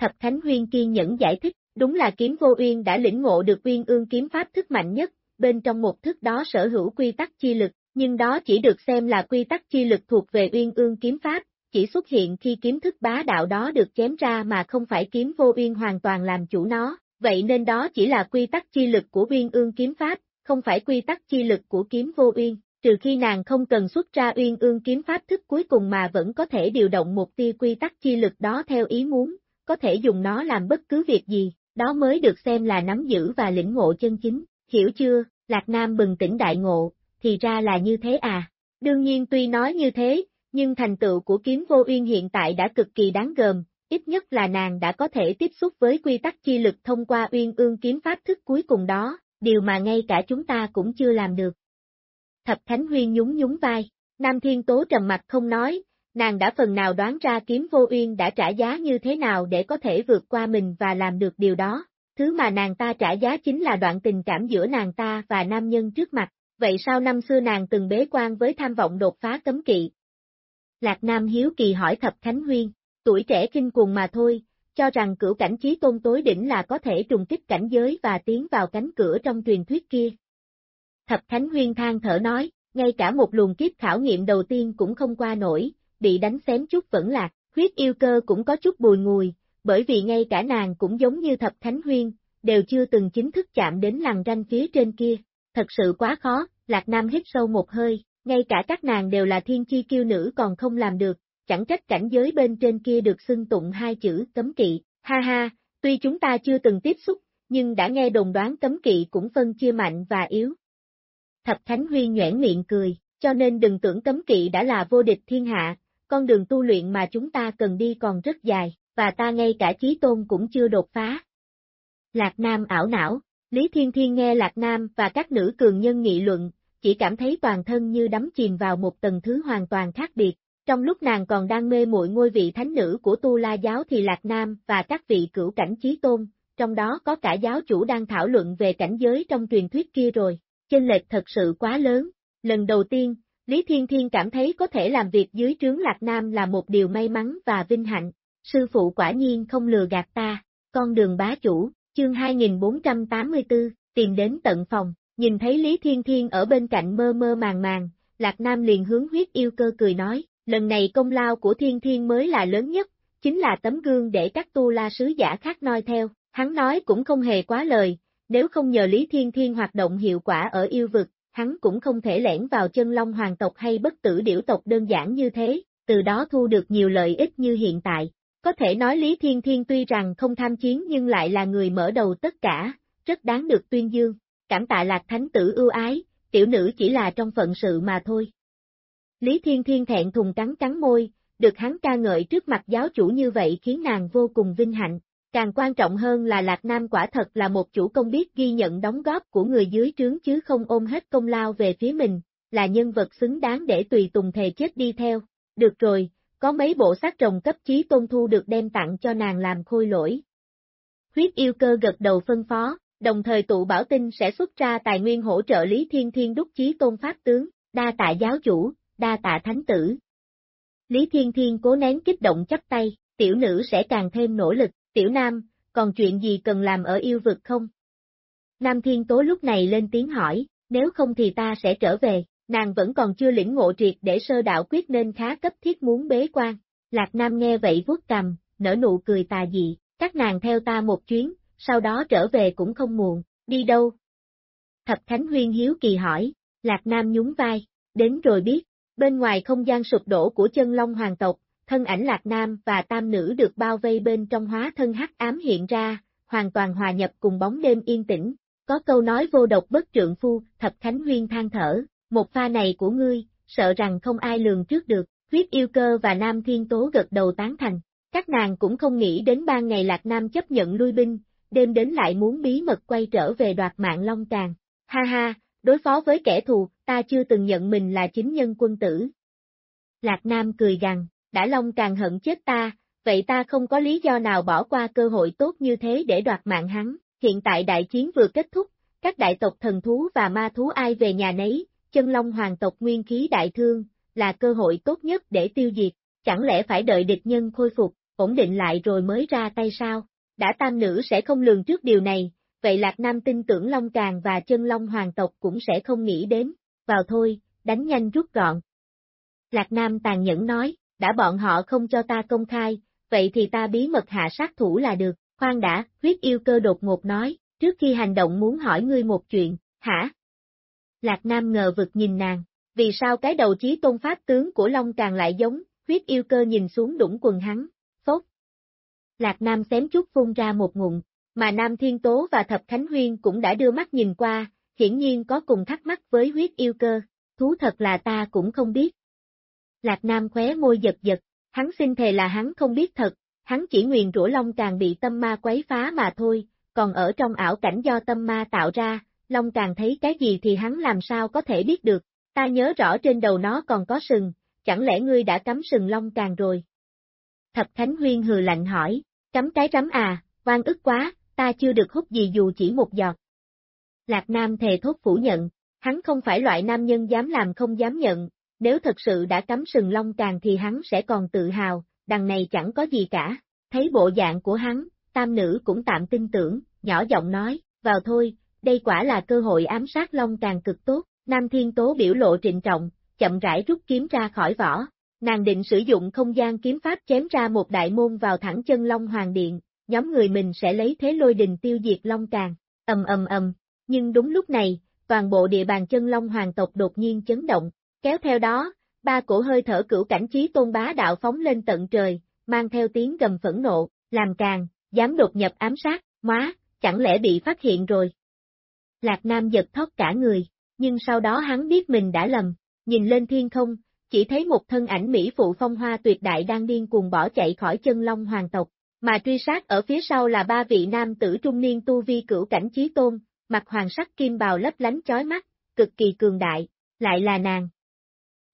Thập Khánh Huyên kiên nhẫn giải thích, đúng là kiếm vô uyên đã lĩnh ngộ được uyên ương kiếm pháp thức mạnh nhất, bên trong một thức đó sở hữu quy tắc chi lực, nhưng đó chỉ được xem là quy tắc chi lực thuộc về uyên ương kiếm pháp, chỉ xuất hiện khi kiếm thức bá đạo đó được chém ra mà không phải kiếm vô uyên hoàn toàn làm chủ nó, vậy nên đó chỉ là quy tắc chi lực của uyên ương kiếm pháp, không phải quy tắc chi lực của kiếm vô uyên, trừ khi nàng không cần xuất ra uyên ương kiếm pháp thức cuối cùng mà vẫn có thể điều động một tia quy tắc chi lực đó theo ý muốn, có thể dùng nó làm bất cứ việc gì, đó mới được xem là nắm giữ và lĩnh ngộ chân chính, hiểu chưa, Lạc Nam bừng tỉnh đại ngộ, thì ra là như thế à. Đương nhiên tuy nói như thế, nhưng thành tựu của kiếm vô uyên hiện tại đã cực kỳ đáng gờm, ít nhất là nàng đã có thể tiếp xúc với quy tắc chi lực thông qua uyên ương kiếm pháp thức cuối cùng đó, điều mà ngay cả chúng ta cũng chưa làm được. Thập Khánh Huyên nhún nhún vai, Nam Thiên Tố trầm mặt không nói, nàng đã phần nào đoán ra kiếm vô uyên đã trả giá như thế nào để có thể vượt qua mình và làm được điều đó. Thứ mà nàng ta trả giá chính là đoạn tình cảm giữa nàng ta và nam nhân trước mặt, vậy sao năm xưa nàng từng bế quan với tham vọng đột phá cấm kỵ? Lạc Nam hiếu kỳ hỏi Thập Khánh Huyên, tuổi trẻ kinh cuồng mà thôi, cho rằng cửu cảnh trí tôn tối đỉnh là có thể trùng kích cảnh giới và tiến vào cánh cửa trong truyền thuyết kia. Thập Khánh Huyên than thở nói, ngay cả một luồng kiếp khảo nghiệm đầu tiên cũng không qua nổi, bị đánh xém chút vẫn lạc, huyết yêu cơ cũng có chút bùi ngùi, bởi vì ngay cả nàng cũng giống như Thập thánh Huyên, đều chưa từng chính thức chạm đến lằn ranh phía trên kia, thật sự quá khó, Lạc Nam hít sâu một hơi, ngay cả các nàng đều là thiên chi kiêu nữ còn không làm được, chẳng trách cảnh giới bên trên kia được xưng tụng hai chữ cấm kỵ, ha ha, tuy chúng ta chưa từng tiếp xúc, nhưng đã nghe đồn đoán cấm kỵ cũng phân chia mạnh và yếu. Thập thánh Huy nhoẻn miệng cười, cho nên đừng tưởng cấm kỵ đã là vô địch thiên hạ, con đường tu luyện mà chúng ta cần đi còn rất dài, và ta ngay cả chí tôn cũng chưa đột phá. Lạc Nam ảo não, Lý Thiên Thiên nghe Lạc Nam và các nữ cường nhân nghị luận, chỉ cảm thấy toàn thân như đắm chìm vào một tầng thứ hoàn toàn khác biệt, Trong lúc nàng còn đang mê muội ngôi vị thánh nữ của Tu La giáo thì Lạc Nam và các vị cửu cảnh chí tôn, trong đó có cả giáo chủ đang thảo luận về cảnh giới trong truyền thuyết kia rồi. Chênh lệch thật sự quá lớn. Lần đầu tiên, Lý Thiên Thiên cảm thấy có thể làm việc dưới trướng Lạc Nam là một điều may mắn và vinh hạnh. Sư phụ quả nhiên không lừa gạt ta. Con đường bá chủ, chương 2484, tìm đến tận phòng, nhìn thấy Lý Thiên Thiên ở bên cạnh mơ mơ màng màng, Lạc Nam liền hướng huyết yêu cơ cười nói, lần này công lao của Thiên Thiên mới là lớn nhất, chính là tấm gương để các tu la sứ giả khác noi theo. Hắn nói cũng không hề quá lời, nếu không nhờ Lý Thiên Thiên hoạt động hiệu quả ở yêu vực, hắn cũng không thể lẻn vào chân long hoàng tộc hay bất tử điểu tộc đơn giản như thế, từ đó thu được nhiều lợi ích như hiện tại. Có thể nói Lý Thiên Thiên tuy rằng không tham chiến nhưng lại là người mở đầu tất cả, rất đáng được tuyên dương. Cảm tạ lạc thánh tử ưu ái, tiểu nữ chỉ là trong phận sự mà thôi. Lý Thiên Thiên thẹn thùng cắn cắn môi, được hắn ca ngợi trước mặt giáo chủ như vậy khiến nàng vô cùng vinh hạnh. Càng quan trọng hơn là Lạc Nam quả thật là một chủ công biết ghi nhận đóng góp của người dưới trướng chứ không ôm hết công lao về phía mình, là nhân vật xứng đáng để tùy tùng thề chết đi theo. Được rồi, có mấy bộ xác rồng cấp chí tôn thu được đem tặng cho nàng làm khôi lỗi. Huyết yêu cơ gật đầu phân phó, đồng thời tụ bảo tinh sẽ xuất ra tài nguyên hỗ trợ Lý Thiên Thiên đúc chí tôn pháp tướng, đa tạ giáo chủ, đa tạ thánh tử. Lý Thiên Thiên cố nén kích động chắp tay, tiểu nữ sẽ càng thêm nỗ lực. Tiểu Nam, còn chuyện gì cần làm ở yêu vực không? Nam Thiên Tố lúc này lên tiếng hỏi, nếu không thì ta sẽ trở về, nàng vẫn còn chưa lĩnh ngộ triệt để sơ đạo quyết nên khá cấp thiết muốn bế quan. Lạc Nam nghe vậy vuốt cầm, nở nụ cười tà dị, các nàng theo ta một chuyến, sau đó trở về cũng không muộn, đi đâu? Thập Khánh Huyên hiếu kỳ hỏi, Lạc Nam nhún vai, đến rồi biết, bên ngoài không gian sụp đổ của chân long hoàng tộc, thân ảnh Lạc Nam và tam nữ được bao vây bên trong hóa thân hắc ám hiện ra, hoàn toàn hòa nhập cùng bóng đêm yên tĩnh. Có câu nói vô độc bất trượng phu, thập khánh huyên than thở, một pha này của ngươi, sợ rằng không ai lường trước được, huyết yêu cơ và nam thiên tố gật đầu tán thành. Các nàng cũng không nghĩ đến ba ngày Lạc Nam chấp nhận lui binh, đêm đến lại muốn bí mật quay trở về đoạt mạng Long Tràng. Ha ha, đối phó với kẻ thù, ta chưa từng nhận mình là chính nhân quân tử. Lạc Nam cười gằn, đã Long càng hận chết ta, vậy ta không có lý do nào bỏ qua cơ hội tốt như thế để đoạt mạng hắn. Hiện tại đại chiến vừa kết thúc, các đại tộc thần thú và ma thú ai về nhà nấy, chân long hoàng tộc nguyên khí đại thương, là cơ hội tốt nhất để tiêu diệt, chẳng lẽ phải đợi địch nhân khôi phục, ổn định lại rồi mới ra tay sao? Đã tam nữ sẽ không lường trước điều này, vậy Lạc Nam tin tưởng Long Càng và chân Long hoàng tộc cũng sẽ không nghĩ đến, vào thôi, đánh nhanh rút gọn. Lạc Nam tàn nhẫn nói, đã bọn họ không cho ta công khai, vậy thì ta bí mật hạ sát thủ là được, khoan đã, huyết yêu cơ đột ngột nói, trước khi hành động muốn hỏi ngươi một chuyện, hả? Lạc Nam ngờ vực nhìn nàng, vì sao cái đầu trí tôn pháp tướng của Long càng lại giống, huyết yêu cơ nhìn xuống đũng quần hắn, phốt. Lạc Nam xém chút phun ra một ngụm, mà Nam Thiên Tố và Thập Khánh Huyên cũng đã đưa mắt nhìn qua, hiển nhiên có cùng thắc mắc với huyết yêu cơ, thú thật là ta cũng không biết, Lạc Nam khóe môi giật giật, hắn xin thề là hắn không biết thật, hắn chỉ nguyền rủa Long Càng bị tâm ma quấy phá mà thôi, còn ở trong ảo cảnh do tâm ma tạo ra, Long Càng thấy cái gì thì hắn làm sao có thể biết được, ta nhớ rõ trên đầu nó còn có sừng, chẳng lẽ ngươi đã cắm sừng Long Càng rồi? Thập Khánh Huyên hừ lạnh hỏi, cắm cái rắm à, oan ức quá, ta chưa được hút gì dù chỉ một giọt. Lạc Nam thề thốt phủ nhận, hắn không phải loại nam nhân dám làm không dám nhận, nếu thật sự đã cắm sừng long càng thì hắn sẽ còn tự hào, đằng này chẳng có gì cả. Thấy bộ dạng của hắn, tam nữ cũng tạm tin tưởng, nhỏ giọng nói, vào thôi, đây quả là cơ hội ám sát long càng cực tốt. Nam Thiên Tố biểu lộ trịnh trọng, chậm rãi rút kiếm ra khỏi vỏ. Nàng định sử dụng không gian kiếm pháp chém ra một đại môn vào thẳng chân Long Hoàng Điện, nhóm người mình sẽ lấy thế lôi đình tiêu diệt Long Càng, ầm ầm ầm, nhưng đúng lúc này, toàn bộ địa bàn chân Long Hoàng tộc đột nhiên chấn động, Kéo theo đó, ba cổ hơi thở cửu cảnh trí tôn bá đạo phóng lên tận trời, mang theo tiếng gầm phẫn nộ, làm càng, dám đột nhập ám sát, má, chẳng lẽ bị phát hiện rồi. Lạc Nam giật thoát cả người, nhưng sau đó hắn biết mình đã lầm, nhìn lên thiên không, chỉ thấy một thân ảnh Mỹ phụ phong hoa tuyệt đại đang điên cuồng bỏ chạy khỏi chân long hoàng tộc, mà truy sát ở phía sau là ba vị nam tử trung niên tu vi cửu cảnh trí tôn, mặt hoàng sắc kim bào lấp lánh chói mắt, cực kỳ cường đại, lại là nàng.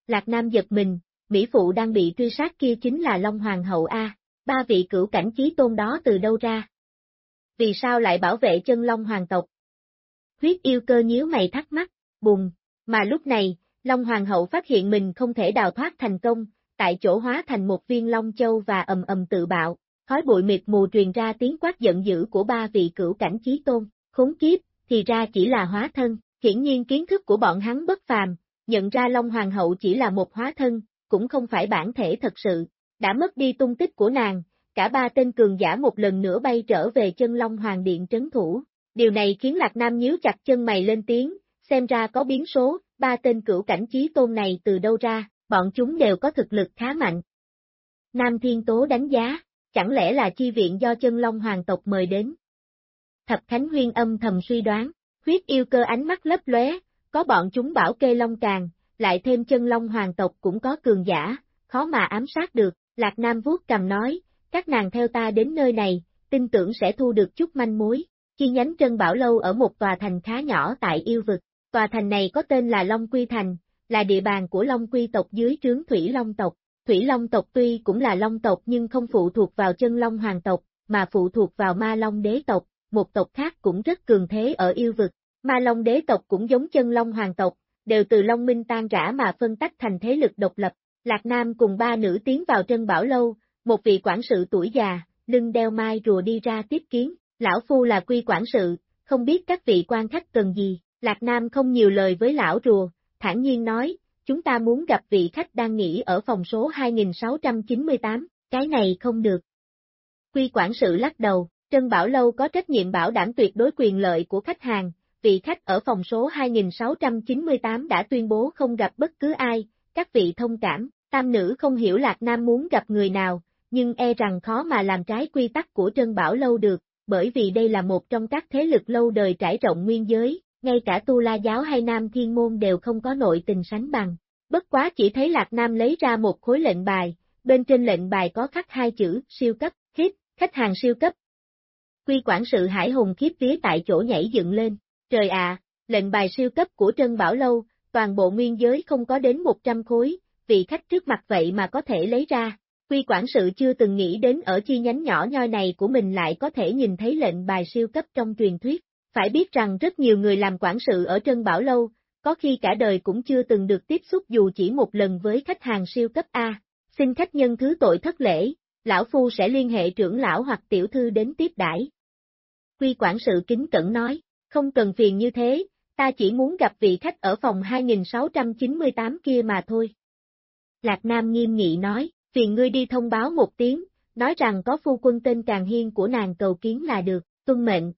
Lạc Nam giật mình, Mỹ Phụ đang bị truy sát kia chính là Long Hoàng hậu A, ba vị cửu cảnh chí tôn đó từ đâu ra? Vì sao lại bảo vệ chân Long Hoàng tộc? Huyết yêu cơ nhíu mày thắc mắc, bùng, mà lúc này, Long Hoàng hậu phát hiện mình không thể đào thoát thành công, tại chỗ hóa thành một viên Long Châu và ầm ầm tự bạo, khói bụi mịt mù truyền ra tiếng quát giận dữ của ba vị cửu cảnh chí tôn, khốn kiếp, thì ra chỉ là hóa thân, hiển nhiên kiến thức của bọn hắn bất phàm, nhận ra Long Hoàng hậu chỉ là một hóa thân, cũng không phải bản thể thật sự, đã mất đi tung tích của nàng, cả ba tên cường giả một lần nữa bay trở về chân Long Hoàng Điện trấn thủ. Điều này khiến Lạc Nam nhíu chặt chân mày lên tiếng, xem ra có biến số, ba tên cửu cảnh chí tôn này từ đâu ra, bọn chúng đều có thực lực khá mạnh. Nam Thiên Tố đánh giá, chẳng lẽ là chi viện do chân Long Hoàng tộc mời đến. Thập Khánh Huyên âm thầm suy đoán, huyết yêu cơ ánh mắt lấp lóe, có bọn chúng bảo kê Long Càng, lại thêm chân Long Hoàng tộc cũng có cường giả, khó mà ám sát được, Lạc Nam vuốt cầm nói, các nàng theo ta đến nơi này, tin tưởng sẽ thu được chút manh mối. Chi nhánh Trân Bảo Lâu ở một tòa thành khá nhỏ tại yêu vực, tòa thành này có tên là Long Quy Thành, là địa bàn của Long Quy tộc dưới trướng Thủy Long tộc. Thủy Long tộc tuy cũng là Long tộc nhưng không phụ thuộc vào chân Long Hoàng tộc, mà phụ thuộc vào Ma Long đế tộc, một tộc khác cũng rất cường thế ở yêu vực. Ma Long đế tộc cũng giống chân Long Hoàng tộc, đều từ Long Minh tan rã mà phân tách thành thế lực độc lập. Lạc Nam cùng ba nữ tiến vào Trân Bảo Lâu, một vị quản sự tuổi già, lưng đeo mai rùa đi ra tiếp kiến, lão phu là quy quản sự, không biết các vị quan khách cần gì, Lạc Nam không nhiều lời với lão rùa, thản nhiên nói, chúng ta muốn gặp vị khách đang nghỉ ở phòng số 2698, cái này không được. Quy quản sự lắc đầu, Trân Bảo Lâu có trách nhiệm bảo đảm tuyệt đối quyền lợi của khách hàng, vị khách ở phòng số 2698 đã tuyên bố không gặp bất cứ ai, các vị thông cảm, tam nữ không hiểu Lạc Nam muốn gặp người nào, nhưng e rằng khó mà làm trái quy tắc của Trân Bảo Lâu được, bởi vì đây là một trong các thế lực lâu đời trải rộng nguyên giới, ngay cả Tu La Giáo hay Nam Thiên Môn đều không có nội tình sánh bằng. Bất quá chỉ thấy Lạc Nam lấy ra một khối lệnh bài, bên trên lệnh bài có khắc hai chữ, siêu cấp, hit, khách hàng siêu cấp. Quy quản sự Hải Hùng khiếp vía tại chỗ nhảy dựng lên, trời ạ, lệnh bài siêu cấp của Trân Bảo Lâu, toàn bộ nguyên giới không có đến 100 khối, vị khách trước mặt vậy mà có thể lấy ra, Quy quản sự chưa từng nghĩ đến ở chi nhánh nhỏ nhoi này của mình lại có thể nhìn thấy lệnh bài siêu cấp trong truyền thuyết. Phải biết rằng rất nhiều người làm quản sự ở Trân Bảo Lâu, có khi cả đời cũng chưa từng được tiếp xúc dù chỉ một lần với khách hàng siêu cấp A. Xin khách nhân thứ tội thất lễ, lão phu sẽ liên hệ trưởng lão hoặc tiểu thư đến tiếp đãi. Quy quản sự kính cẩn nói, không cần phiền như thế, ta chỉ muốn gặp vị khách ở phòng 2698 kia mà thôi. Lạc Nam nghiêm nghị nói, phiền ngươi đi thông báo một tiếng, nói rằng có phu quân tên Càng Hiên của nàng cầu kiến là được, tuân mệnh.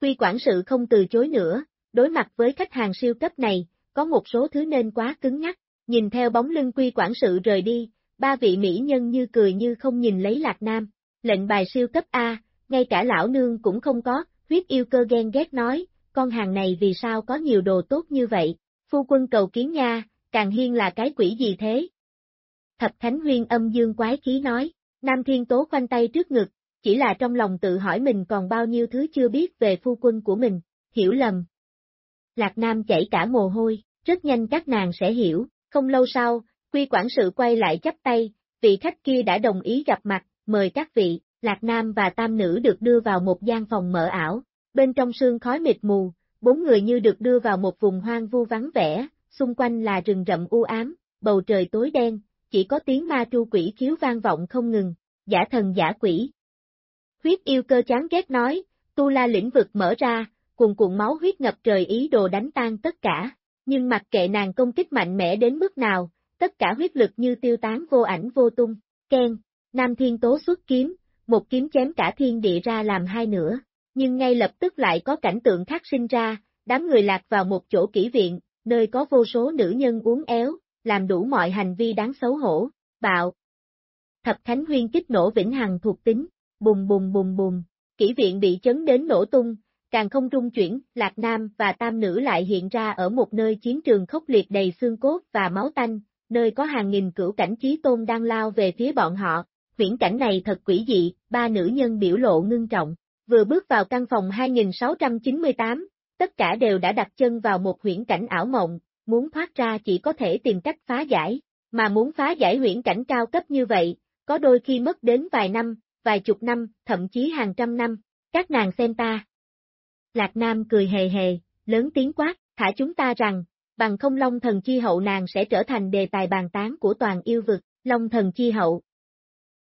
Quy quản sự không từ chối nữa, đối mặt với khách hàng siêu cấp này, có một số thứ nên quá cứng nhắc, nhìn theo bóng lưng quy quản sự rời đi, ba vị mỹ nhân như cười như không nhìn lấy lạc nam, lệnh bài siêu cấp A, ngay cả lão nương cũng không có, huyết yêu cơ ghen ghét nói, con hàng này vì sao có nhiều đồ tốt như vậy, phu quân cầu kiến nha, càng hiên là cái quỷ gì thế, Thập Thánh Huyên âm dương quái khí nói, Nam Thiên Tố khoanh tay trước ngực, chỉ là trong lòng tự hỏi mình còn bao nhiêu thứ chưa biết về phu quân của mình, hiểu lầm. Lạc Nam chảy cả mồ hôi, rất nhanh các nàng sẽ hiểu, không lâu sau, quy quản sự quay lại chắp tay, vị khách kia đã đồng ý gặp mặt, mời các vị, Lạc Nam và Tam Nữ được đưa vào một gian phòng mở ảo, bên trong sương khói mịt mù, bốn người như được đưa vào một vùng hoang vu vắng vẻ, xung quanh là rừng rậm u ám, bầu trời tối đen, chỉ có tiếng ma tru quỷ khiếu vang vọng không ngừng, giả thần giả quỷ. Huyết yêu cơ chán ghét nói, tu la lĩnh vực mở ra, cuồn cuộn máu huyết ngập trời ý đồ đánh tan tất cả, nhưng mặc kệ nàng công kích mạnh mẽ đến mức nào, tất cả huyết lực như tiêu tán vô ảnh vô tung, khen. Nam Thiên Tố xuất kiếm, một kiếm chém cả thiên địa ra làm hai nửa, nhưng ngay lập tức lại có cảnh tượng khác sinh ra, đám người lạc vào một chỗ kỹ viện, nơi có vô số nữ nhân uống éo, làm đủ mọi hành vi đáng xấu hổ, bạo. Thập thánh Huyên kích nổ vĩnh hằng thuộc tính, bùng bùng bùng bùng, kỹ viện bị chấn đến nổ tung, càng không trung chuyển, Lạc Nam và Tam Nữ lại hiện ra ở một nơi chiến trường khốc liệt đầy xương cốt và máu tanh, nơi có hàng nghìn cửu cảnh trí tôn đang lao về phía bọn họ viễn cảnh này thật quỷ dị, ba nữ nhân biểu lộ ngưng trọng, vừa bước vào căn phòng 2698, tất cả đều đã đặt chân vào một huyễn cảnh ảo mộng, muốn thoát ra chỉ có thể tìm cách phá giải. mà muốn phá giải huyễn cảnh cao cấp như vậy, có đôi khi mất đến vài năm, vài chục năm, thậm chí hàng trăm năm, các nàng xem ta. Lạc Nam cười hề hề, lớn tiếng quát, thả chúng ta rằng, bằng không Long thần chi hậu nàng sẽ trở thành đề tài bàn tán của toàn yêu vực, Long thần chi hậu.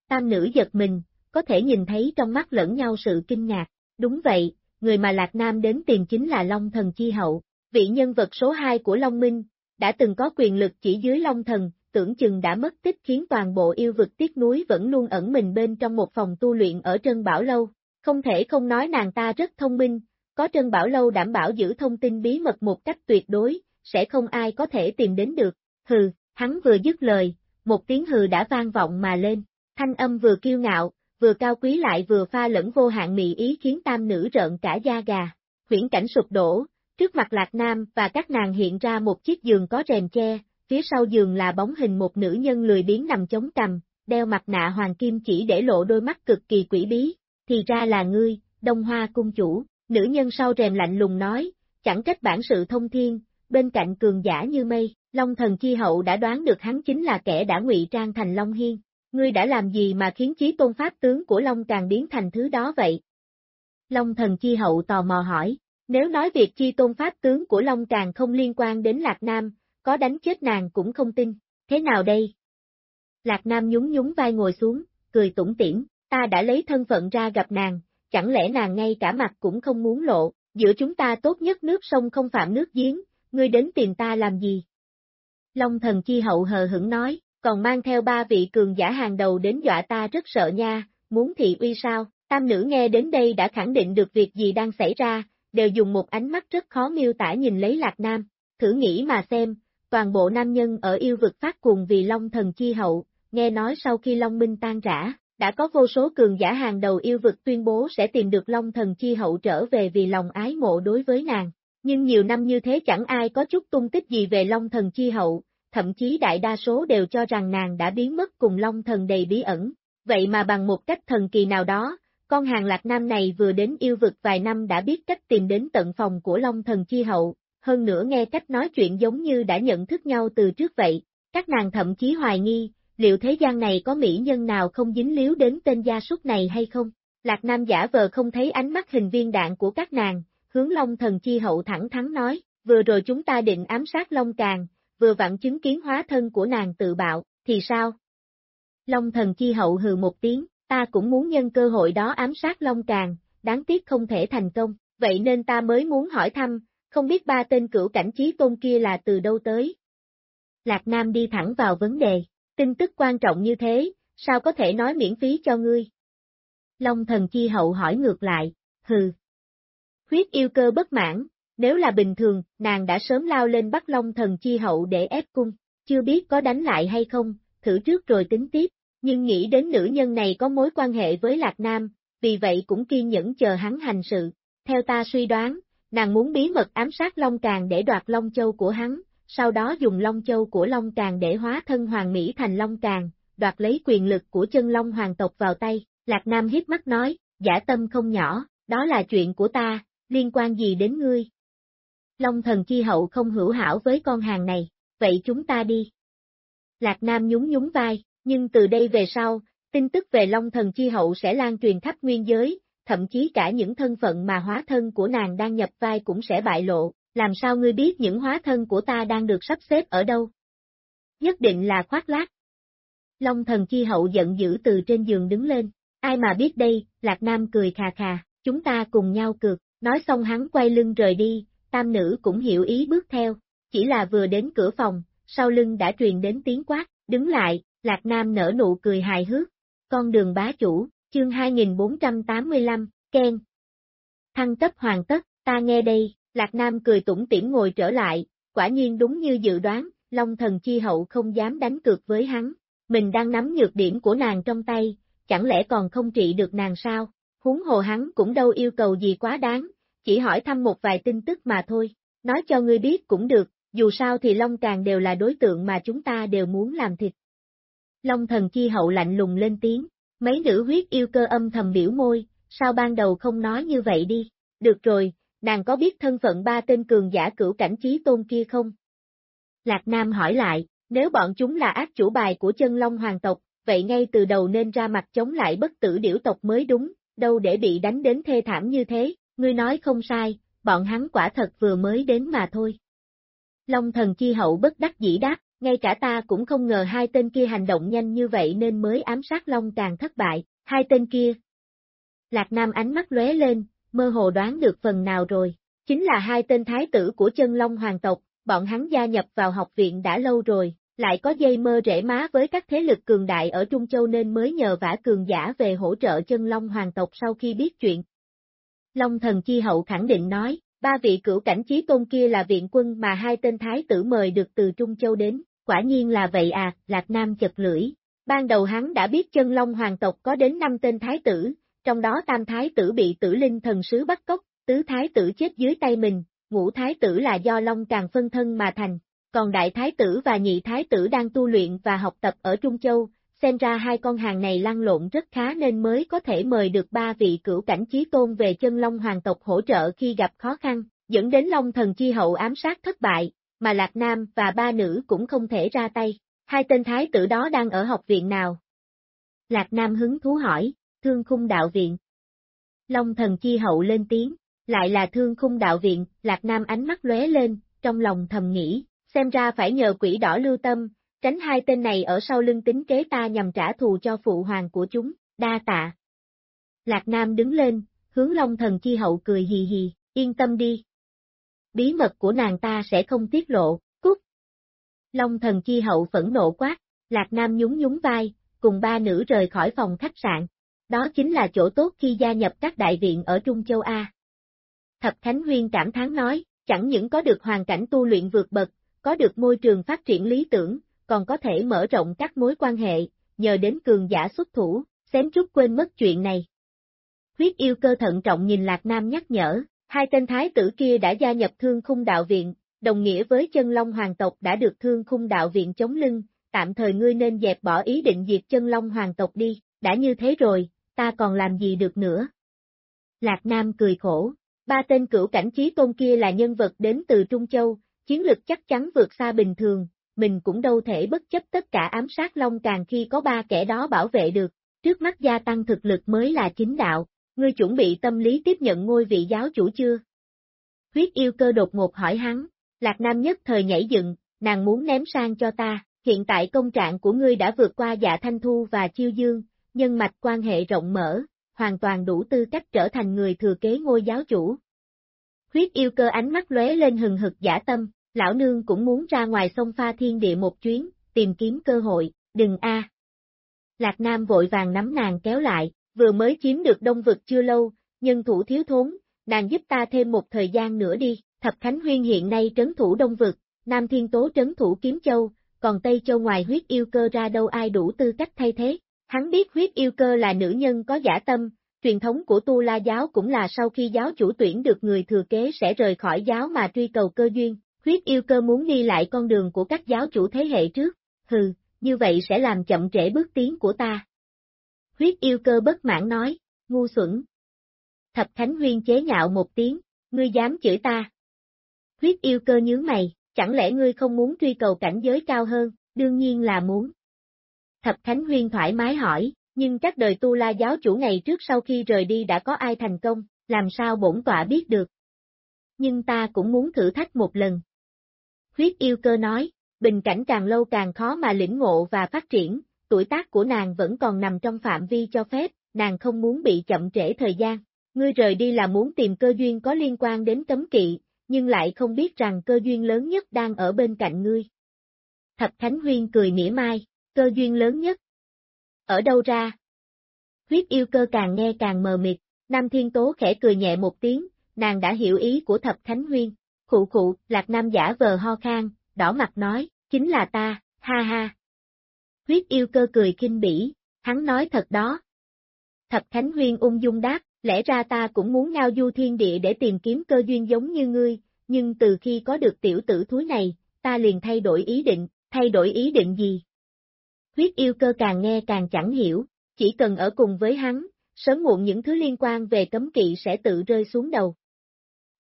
Tam nữ giật mình, có thể nhìn thấy trong mắt lẫn nhau sự kinh ngạc, đúng vậy, người mà Lạc Nam đến tìm chính là Long thần chi hậu, vị nhân vật số 2 của Long Minh, đã từng có quyền lực chỉ dưới Long thần, tưởng chừng đã mất tích khiến toàn bộ yêu vực tiếc núi vẫn luôn ẩn mình bên trong một phòng tu luyện ở Trân Bảo Lâu. Không thể không nói nàng ta rất thông minh, có Trân Bảo Lâu đảm bảo giữ thông tin bí mật một cách tuyệt đối, sẽ không ai có thể tìm đến được. Hừ, hắn vừa dứt lời, một tiếng hừ đã vang vọng mà lên, thanh âm vừa kiêu ngạo, vừa cao quý lại vừa pha lẫn vô hạn mị ý khiến tam nữ rợn cả da gà. Huyễn cảnh sụp đổ, trước mặt Lạc Nam và các nàng hiện ra một chiếc giường có rèm che, phía sau giường là bóng hình một nữ nhân lười biếng nằm chống cằm, đeo mặt nạ hoàng kim chỉ để lộ đôi mắt cực kỳ quỷ bí, thì ra là ngươi, Đông Hoa cung chủ, nữ nhân sau rèm lạnh lùng nói, chẳng trách bản sự thông thiên, bên cạnh cường giả như mây, Long thần chi hậu đã đoán được hắn chính là kẻ đã ngụy trang thành Long Hiên, ngươi đã làm gì mà khiến chí tôn pháp tướng của Long càng biến thành thứ đó vậy? Long thần chi hậu tò mò hỏi, nếu nói việc chi tôn pháp tướng của Long càng không liên quan đến Lạc Nam, có đánh chết nàng cũng không tin, thế nào đây? Lạc Nam nhún nhún vai ngồi xuống, cười tủm tỉm, ta đã lấy thân phận ra gặp nàng, chẳng lẽ nàng ngay cả mặt cũng không muốn lộ, giữa chúng ta tốt nhất nước sông không phạm nước giếng, ngươi đến tìm ta làm gì? Long thần chi hậu hờ hững nói, còn mang theo ba vị cường giả hàng đầu đến dọa ta rất sợ nha, muốn thị uy sao, tam nữ nghe đến đây đã khẳng định được việc gì đang xảy ra, đều dùng một ánh mắt rất khó miêu tả nhìn lấy Lạc Nam, thử nghĩ mà xem, toàn bộ nam nhân ở yêu vực phát cuồng vì Long thần chi hậu, nghe nói sau khi Long Minh tan rã, đã có vô số cường giả hàng đầu yêu vực tuyên bố sẽ tìm được Long thần chi hậu trở về vì lòng ái mộ đối với nàng. Nhưng nhiều năm như thế chẳng ai có chút tung tích gì về Long thần chi hậu, thậm chí đại đa số đều cho rằng nàng đã biến mất cùng Long thần đầy bí ẩn. Vậy mà bằng một cách thần kỳ nào đó, con hàng lạc nam này vừa đến yêu vực vài năm đã biết cách tìm đến tận phòng của Long thần chi hậu, hơn nữa nghe cách nói chuyện giống như đã nhận thức nhau từ trước vậy, các nàng thậm chí hoài nghi, liệu thế gian này có mỹ nhân nào không dính líu đến tên gia súc này hay không? Lạc Nam giả vờ không thấy ánh mắt hình viên đạn của các nàng, hướng Long thần chi hậu thẳng thắn nói, vừa rồi chúng ta định ám sát Long Càng, vừa vặn chứng kiến hóa thân của nàng tự bạo, thì sao? Long thần chi hậu hừ một tiếng, ta cũng muốn nhân cơ hội đó ám sát Long Càng, đáng tiếc không thể thành công, vậy nên ta mới muốn hỏi thăm, không biết ba tên cửu cảnh trí tôn kia là từ đâu tới. Lạc Nam đi thẳng vào vấn đề, tin tức quan trọng như thế, sao có thể nói miễn phí cho ngươi? Long thần chi hậu hỏi ngược lại, hừ. Huyết yêu cơ bất mãn, nếu là bình thường, nàng đã sớm lao lên bắt Long thần chi hậu để ép cung, chưa biết có đánh lại hay không, thử trước rồi tính tiếp, nhưng nghĩ đến nữ nhân này có mối quan hệ với Lạc Nam, vì vậy cũng kiên nhẫn chờ hắn hành sự. Theo ta suy đoán, nàng muốn bí mật ám sát Long Càng để đoạt Long Châu của hắn, sau đó dùng Long Châu của Long Càng để hóa thân Hoàng Mỹ thành Long Càng, đoạt lấy quyền lực của chân Long Hoàng tộc vào tay, Lạc Nam hiếp mắt nói, giả tâm không nhỏ, đó là chuyện của ta, liên quan gì đến ngươi? Long thần chi hậu không hữu hảo với con hàng này, vậy chúng ta đi. Lạc Nam nhún nhún vai, nhưng từ đây về sau, tin tức về Long thần chi hậu sẽ lan truyền khắp nguyên giới, thậm chí cả những thân phận mà hóa thân của nàng đang nhập vai cũng sẽ bại lộ, làm sao ngươi biết những hóa thân của ta đang được sắp xếp ở đâu? Nhất định là khoác lác. Long thần chi hậu giận dữ từ trên giường đứng lên, ai mà biết đây, Lạc Nam cười khà khà, chúng ta cùng nhau cược, nói xong hắn quay lưng rời đi, tam nữ cũng hiểu ý bước theo, chỉ là vừa đến cửa phòng, sau lưng đã truyền đến tiếng quát, đứng lại, Lạc Nam nở nụ cười hài hước, con đường bá chủ, Chương 2485, Ken. Thăng cấp hoàn tất, ta nghe đây, Lạc Nam cười tủm tỉm ngồi trở lại, quả nhiên đúng như dự đoán, Long thần chi hậu không dám đánh cược với hắn, mình đang nắm nhược điểm của nàng trong tay, chẳng lẽ còn không trị được nàng sao, huống hồ hắn cũng đâu yêu cầu gì quá đáng, chỉ hỏi thăm một vài tin tức mà thôi, nói cho ngươi biết cũng được, dù sao thì Long Càng đều là đối tượng mà chúng ta đều muốn làm thịt. Long thần chi hậu lạnh lùng lên tiếng, Mấy nữ huyết yêu cơ âm thầm biểu môi, sao ban đầu không nói như vậy đi, được rồi, nàng có biết thân phận ba tên cường giả cửu cảnh trí tôn kia không? Lạc Nam hỏi lại, Nếu bọn chúng là ác chủ bài của chân long hoàng tộc, vậy ngay từ đầu nên ra mặt chống lại bất tử điểu tộc mới đúng, đâu để bị đánh đến thê thảm như thế, ngươi nói không sai, bọn hắn quả thật vừa mới đến mà thôi. Long thần chi hậu bất đắc dĩ đáp, ngay cả ta cũng không ngờ hai tên kia hành động nhanh như vậy nên mới ám sát Long càng thất bại, hai tên kia. Lạc Nam ánh mắt lóe lên, mơ hồ đoán được phần nào rồi, chính là hai tên thái tử của chân Long hoàng tộc, bọn hắn gia nhập vào học viện đã lâu rồi, lại có dây mơ rễ má với các thế lực cường đại ở Trung Châu nên mới nhờ vả cường giả về hỗ trợ chân Long hoàng tộc sau khi biết chuyện. Long thần chi hậu khẳng định nói, ba vị cửu cảnh trí tôn kia là viện quân mà hai tên thái tử mời được từ Trung Châu đến, quả nhiên là vậy à, Lạc Nam chật lưỡi. Ban đầu hắn đã biết chân Long hoàng tộc có đến năm tên thái tử, trong đó tam thái tử bị tử linh thần sứ bắt cóc, tứ thái tử chết dưới tay mình, ngũ thái tử là do Long càng phân thân mà thành, còn đại thái tử và nhị thái tử đang tu luyện và học tập ở Trung Châu, xem ra hai con hàng này lăn lộn rất khá nên mới có thể mời được ba vị cửu cảnh chí tôn về chân Long hoàng tộc hỗ trợ khi gặp khó khăn, dẫn đến Long thần chi hậu ám sát thất bại, mà Lạc Nam và ba nữ cũng không thể ra tay. Hai tên thái tử đó đang ở học viện nào? Lạc Nam hứng thú hỏi, thương khung đạo viện. Long thần chi hậu lên tiếng, lại là thương khung đạo viện, Lạc Nam ánh mắt lóe lên, trong lòng thầm nghĩ, xem ra phải nhờ quỷ đỏ lưu tâm, tránh hai tên này ở sau lưng tính kế ta nhằm trả thù cho phụ hoàng của chúng, đa tạ. Lạc Nam đứng lên, hướng Long thần chi hậu cười hì hì, yên tâm đi. Bí mật của nàng ta sẽ không tiết lộ, cút. Long thần chi hậu phẫn nộ quát, Lạc Nam nhún nhún vai, cùng ba nữ rời khỏi phòng khách sạn. Đó chính là chỗ tốt khi gia nhập các đại viện ở Trung Châu A. Thập Khánh Huyên cảm thán nói, chẳng những có được hoàn cảnh tu luyện vượt bậc, có được môi trường phát triển lý tưởng, còn có thể mở rộng các mối quan hệ, nhờ đến cường giả xuất thủ, xém chút quên mất chuyện này. Huyết yêu cơ thận trọng nhìn Lạc Nam nhắc nhở, hai tên thái tử kia đã gia nhập thương khung đạo viện, đồng nghĩa với chân long hoàng tộc đã được thương khung đạo viện chống lưng, tạm thời ngươi nên dẹp bỏ ý định diệt chân long hoàng tộc đi, đã như thế rồi, ta còn làm gì được nữa. Lạc Nam cười khổ, ba tên cửu cảnh trí tôn kia là nhân vật đến từ Trung Châu, chiến lực chắc chắn vượt xa bình thường, mình cũng đâu thể bất chấp tất cả ám sát Long Càng khi có ba kẻ đó bảo vệ được, trước mắt gia tăng thực lực mới là chính đạo, ngươi chuẩn bị tâm lý tiếp nhận ngôi vị giáo chủ chưa? Huyết yêu cơ đột ngột hỏi hắn, Lạc Nam nhất thời nhảy dựng, nàng muốn ném sang cho ta, hiện tại công trạng của ngươi đã vượt qua dạ thanh thu và chiêu dương, nhân mạch quan hệ rộng mở, hoàn toàn đủ tư cách trở thành người thừa kế ngôi giáo chủ. Huyết yêu cơ ánh mắt lóe lên hừng hực giả tâm, lão nương cũng muốn ra ngoài sông pha thiên địa một chuyến, tìm kiếm cơ hội, đừng a. Lạc Nam vội vàng nắm nàng kéo lại, vừa mới chiếm được đông vực chưa lâu, nhân thủ thiếu thốn, nàng giúp ta thêm một thời gian nữa đi, Thập Khánh Huyên hiện nay trấn thủ đông vực, Nam Thiên Tố trấn thủ Kiếm Châu, còn Tây Châu ngoài huyết yêu cơ ra đâu ai đủ tư cách thay thế. Hắn biết huyết yêu cơ là nữ nhân có giả tâm, truyền thống của Tu La Giáo cũng là sau khi giáo chủ tuyển được người thừa kế sẽ rời khỏi giáo mà truy cầu cơ duyên, huyết yêu cơ muốn đi lại con đường của các giáo chủ thế hệ trước, hừ, như vậy sẽ làm chậm trễ bước tiến của ta. Huyết yêu cơ bất mãn nói, ngu xuẩn. Thập thánh Huyên chế nhạo một tiếng, ngươi dám chửi ta. Huyết yêu cơ nhướng mày, chẳng lẽ ngươi không muốn truy cầu cảnh giới cao hơn, đương nhiên là muốn. Thập thánh Huyên thoải mái hỏi, nhưng các đời tu la giáo chủ ngày trước sau khi rời đi đã có ai thành công, làm sao bổn tọa biết được. Nhưng ta cũng muốn thử thách một lần. Huyết yêu cơ nói, bình cảnh càng lâu càng khó mà lĩnh ngộ và phát triển, tuổi tác của nàng vẫn còn nằm trong phạm vi cho phép, nàng không muốn bị chậm trễ thời gian. Ngươi rời đi là muốn tìm cơ duyên có liên quan đến cấm kỵ, nhưng lại không biết rằng cơ duyên lớn nhất đang ở bên cạnh ngươi. Thập Khánh Huyên cười mỉa mai, cơ duyên lớn nhất. Ở đâu ra? Huyết yêu cơ càng nghe càng mờ mịt, Nam Thiên Tố khẽ cười nhẹ một tiếng, nàng đã hiểu ý của Thập Khánh Huyên. Khụ khụ, Lạc Nam giả vờ ho khan, đỏ mặt nói, chính là ta, ha ha. Huyết yêu cơ cười kinh bỉ, hắn nói thật đó. Thập Khánh Huyên ung dung đáp, lẽ ra ta cũng muốn ngao du thiên địa để tìm kiếm cơ duyên giống như ngươi, nhưng từ khi có được tiểu tử thúi này, ta liền thay đổi ý định, thay đổi ý định gì? Huyết yêu cơ càng nghe càng chẳng hiểu, chỉ cần ở cùng với hắn, sớm muộn những thứ liên quan về cấm kỵ sẽ tự rơi xuống đầu.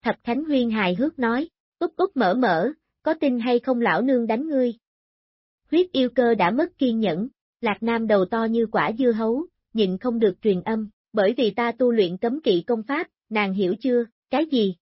Thập Khánh Huyên hài hước nói, úp úp mở mở, có tin hay không lão nương đánh ngươi? Huyết yêu cơ đã mất kiên nhẫn, Lạc Nam đầu to như quả dưa hấu, nhịn không được truyền âm, bởi vì ta tu luyện cấm kỵ công pháp, nàng hiểu chưa, cái gì?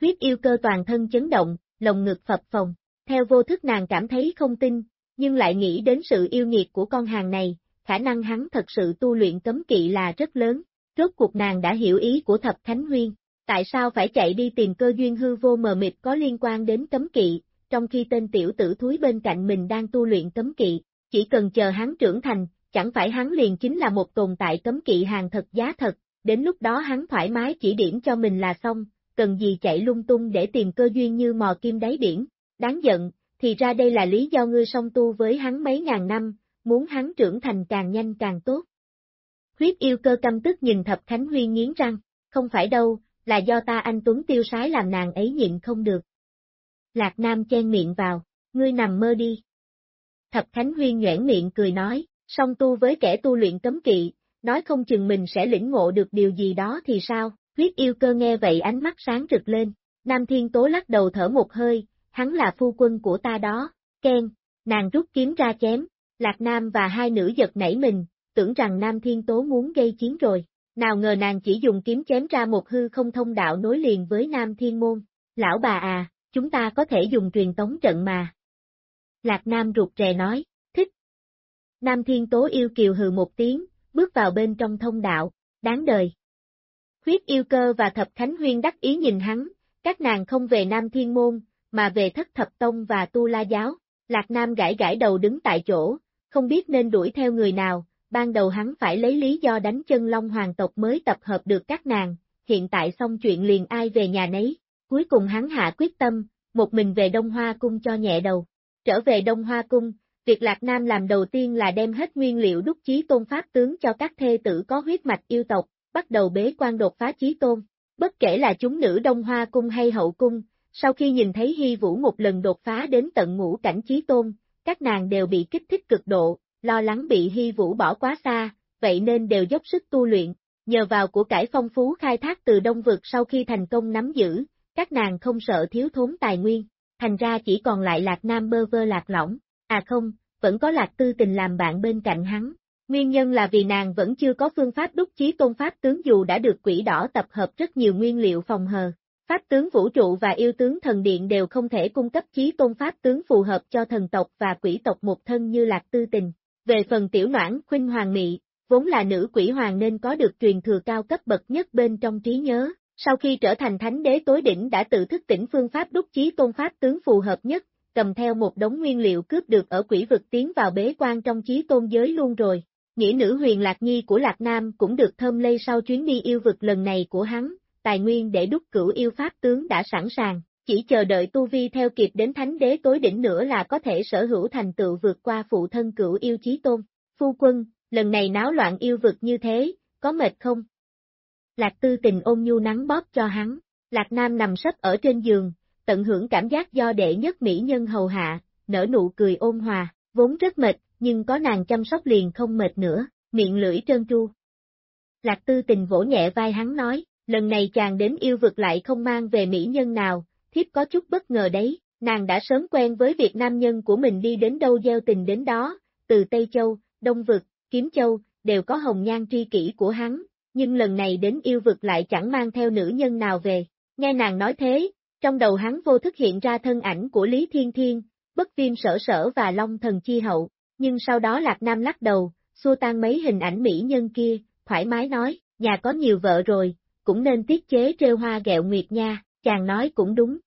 Huyết yêu cơ toàn thân chấn động, lồng ngực phập phồng, theo vô thức nàng cảm thấy không tin, nhưng lại nghĩ đến sự yêu nghiệt của con hàng này, khả năng hắn thật sự tu luyện cấm kỵ là rất lớn, rốt cuộc nàng đã hiểu ý của Thập Thánh Huyên, tại sao phải chạy đi tìm cơ duyên hư vô mờ mịt có liên quan đến cấm kỵ, trong khi tên tiểu tử thúi bên cạnh mình đang tu luyện cấm kỵ, chỉ cần chờ hắn trưởng thành, chẳng phải hắn liền chính là một tồn tại cấm kỵ hàng thật giá thật, đến lúc đó hắn thoải mái chỉ điểm cho mình là xong, cần gì chạy lung tung để tìm cơ duyên như mò kim đáy biển, đáng giận, thì ra đây là lý do ngươi song tu với hắn mấy ngàn năm, muốn hắn trưởng thành càng nhanh càng tốt. Huyết yêu cơ căm tức nhìn Thập Khánh Huy nghiến răng, không phải đâu, là do ta anh Tuấn tiêu sái làm nàng ấy nhịn không được. Lạc Nam chen miệng vào, ngươi nằm mơ đi. Thập Thánh Huyên nhoảng miệng cười nói, song tu với kẻ tu luyện cấm kỵ, nói không chừng mình sẽ lĩnh ngộ được điều gì đó thì sao, huyết yêu cơ nghe vậy ánh mắt sáng rực lên, Nam Thiên Tố lắc đầu thở một hơi, hắn là phu quân của ta đó, Ken, nàng rút kiếm ra chém, Lạc Nam và hai nữ giật nảy mình, tưởng rằng Nam Thiên Tố muốn gây chiến rồi, nào ngờ nàng chỉ dùng kiếm chém ra một hư không thông đạo nối liền với Nam Thiên Môn, lão bà à, chúng ta có thể dùng truyền tống trận mà. Lạc Nam rụt rè nói, thích. Nam Thiên Tố yêu kiều hừ một tiếng, bước vào bên trong thông đạo, đáng đời. Huyết yêu cơ và Thập Khánh Huyên đắc ý nhìn hắn, các nàng không về Nam Thiên Môn, mà về Thất Thập Tông và Tu La Giáo. Lạc Nam gãi gãi đầu đứng tại chỗ, không biết nên đuổi theo người nào, ban đầu hắn phải lấy lý do đánh chân Long Hoàng tộc mới tập hợp được các nàng, hiện tại xong chuyện liền ai về nhà nấy, cuối cùng hắn hạ quyết tâm, một mình về Đông Hoa Cung cho nhẹ đầu. Trở về Đông Hoa Cung, việc Lạc Nam làm đầu tiên là đem hết nguyên liệu đúc chí tôn pháp tướng cho các thê tử có huyết mạch yêu tộc, bắt đầu bế quan đột phá chí tôn. Bất kể là chúng nữ Đông Hoa Cung hay Hậu Cung, sau khi nhìn thấy Hy Vũ một lần đột phá đến tận ngũ cảnh chí tôn, các nàng đều bị kích thích cực độ, lo lắng bị Hy Vũ bỏ quá xa, vậy nên đều dốc sức tu luyện, nhờ vào của cải phong phú khai thác từ Đông Vực sau khi thành công nắm giữ, các nàng không sợ thiếu thốn tài nguyên, thành ra chỉ còn lại Lạc Nam bơ vơ lạc lõng, à không, vẫn có Lạc Tư Tình làm bạn bên cạnh hắn. Nguyên nhân là vì nàng vẫn chưa có phương pháp đúc chí tôn pháp tướng dù đã được quỷ đỏ tập hợp rất nhiều nguyên liệu phòng hờ. Pháp tướng vũ trụ và yêu tướng thần điện đều không thể cung cấp chí tôn pháp tướng phù hợp cho thần tộc và quỷ tộc một thân như Lạc Tư Tình. Về phần tiểu noãn khuynh hoàng mị, vốn là nữ quỷ hoàng nên có được truyền thừa cao cấp bậc nhất bên trong trí nhớ, sau khi trở thành thánh đế tối đỉnh đã tự thức tỉnh phương pháp đúc chí tôn pháp tướng phù hợp nhất, cầm theo một đống nguyên liệu cướp được ở quỷ vực tiến vào bế quan trong chí tôn giới luôn rồi. Nghĩa nữ huyền Lạc Nhi của Lạc Nam cũng được thơm lây sau chuyến đi yêu vực lần này của hắn, tài nguyên để đúc cửu yêu pháp tướng đã sẵn sàng, chỉ chờ đợi tu vi theo kịp đến thánh đế tối đỉnh nữa là có thể sở hữu thành tựu vượt qua phụ thân cửu yêu chí tôn. Phu quân, lần này náo loạn yêu vực như thế, có mệt không? Lạc tư tình ôm nhu nắng bóp cho hắn, Lạc Nam nằm sấp ở trên giường, tận hưởng cảm giác do đệ nhất mỹ nhân hầu hạ, nở nụ cười ôn hòa, vốn rất mệt, nhưng có nàng chăm sóc liền không mệt nữa, miệng lưỡi trơn tru. Lạc tư tình vỗ nhẹ vai hắn nói, lần này chàng đến yêu vực lại không mang về mỹ nhân nào, thiếp có chút bất ngờ đấy, nàng đã sớm quen với việc nam nhân của mình đi đến đâu gieo tình đến đó, từ Tây Châu, Đông Vực, Kiếm Châu, đều có hồng nhan tri kỷ của hắn, nhưng lần này đến yêu vực lại chẳng mang theo nữ nhân nào về. Nghe nàng nói thế, trong đầu hắn vô thức hiện ra thân ảnh của Lý Thiên Thiên, bất viêm sở sở và Long Thần Chi Hậu, nhưng sau đó Lạc Nam lắc đầu, xua tan mấy hình ảnh mỹ nhân kia, thoải mái nói, nhà có nhiều vợ rồi, cũng nên tiết chế trêu hoa gẹo nguyệt nha, chàng nói cũng đúng.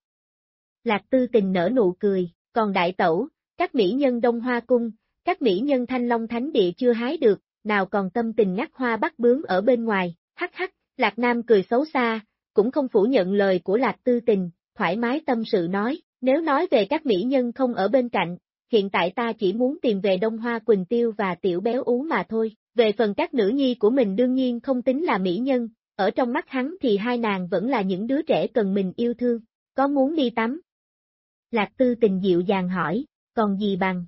Lạc Tư Tình nở nụ cười, còn đại tẩu, các mỹ nhân Đông Hoa Cung, các mỹ nhân Thanh Long Thánh Địa chưa hái được, nào còn tâm tình ngắt hoa bắt bướm ở bên ngoài, hắc hắc, Lạc Nam cười xấu xa, cũng không phủ nhận lời của Lạc Tư Tình, thoải mái tâm sự nói, nếu nói về các mỹ nhân không ở bên cạnh, hiện tại ta chỉ muốn tìm về Đông Hoa Quỳnh Tiêu và Tiểu Béo Ú mà thôi, về phần các nữ nhi của mình đương nhiên không tính là mỹ nhân, ở trong mắt hắn thì hai nàng vẫn là những đứa trẻ cần mình yêu thương, có muốn đi tắm? Lạc Tư Tình dịu dàng hỏi, còn gì bằng?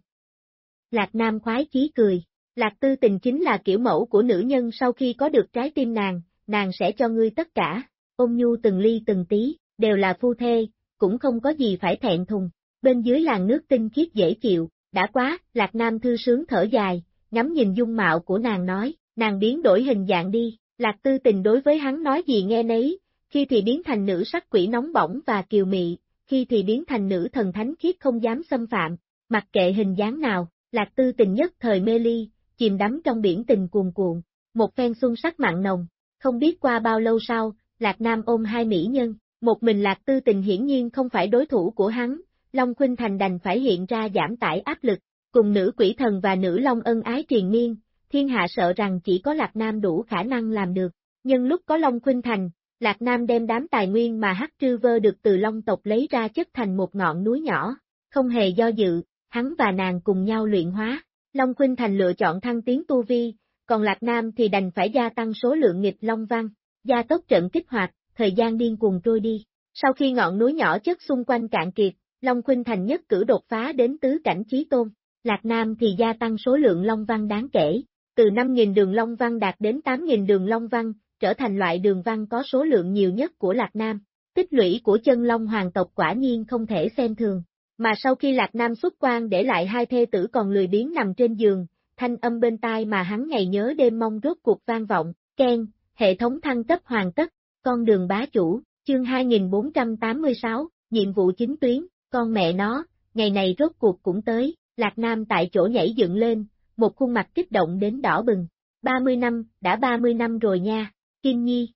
Lạc Nam khoái chí cười, Lạc tư tình chính là kiểu mẫu của nữ nhân sau khi có được trái tim nàng, nàng sẽ cho ngươi tất cả, ôm nhu từng ly từng tí, đều là phu thê, cũng không có gì phải thẹn thùng, bên dưới làn nước tinh khiết dễ chịu, đã quá, Lạc Nam thư sướng thở dài, ngắm nhìn dung mạo của nàng nói, nàng biến đổi hình dạng đi, Lạc Tư tình đối với hắn nói gì nghe nấy, khi thì biến thành nữ sắc quỷ nóng bỏng và kiều mị, khi thì biến thành nữ thần thánh khiết không dám xâm phạm, mặc kệ hình dáng nào, Lạc Tư tình nhất thời mê ly, chìm đắm trong biển tình cuồn cuộn, một phen xuân sắc mặn nồng, không biết qua bao lâu sau, Lạc Nam ôm hai mỹ nhân, một mình Lạc Tư tình hiển nhiên không phải đối thủ của hắn, Long Khuynh Thành đành phải hiện ra giảm tải áp lực, cùng nữ quỷ thần và nữ long ân ái triền miên, thiên hạ sợ rằng chỉ có Lạc Nam đủ khả năng làm được. Nhưng lúc có Long Khuynh Thành, Lạc Nam đem đám tài nguyên mà Hắc Trư Vơ được từ Long tộc lấy ra chất thành một ngọn núi nhỏ, không hề do dự, hắn và nàng cùng nhau luyện hóa. Long Khuynh Thành lựa chọn thăng tiến tu vi, còn Lạc Nam thì đành phải gia tăng số lượng nghịch Long Văn, gia tốc trận kích hoạt, thời gian điên cuồng trôi đi. Sau khi ngọn núi nhỏ chất xung quanh cạn kiệt, Long Khuynh Thành nhất cử đột phá đến tứ cảnh trí tôn. Lạc Nam thì gia tăng số lượng Long Văn đáng kể, từ 5.000 đường Long Văn đạt đến 8.000 đường Long Văn, trở thành loại đường văn có số lượng nhiều nhất của Lạc Nam. Tích lũy của chân Long hoàng tộc quả nhiên không thể xem thường. Mà sau khi Lạc Nam xuất quan để lại hai thê tử còn lười biếng nằm trên giường, thanh âm bên tai mà hắn ngày nhớ đêm mong rốt cuộc vang vọng, Ken, hệ thống thăng cấp hoàn tất, con đường bá chủ, chương 2486, nhiệm vụ chính tuyến, con mẹ nó, ngày này rốt cuộc cũng tới, Lạc Nam tại chỗ nhảy dựng lên, một khuôn mặt kích động đến đỏ bừng. 30 năm, đã 30 năm rồi nha, Kim Nhi.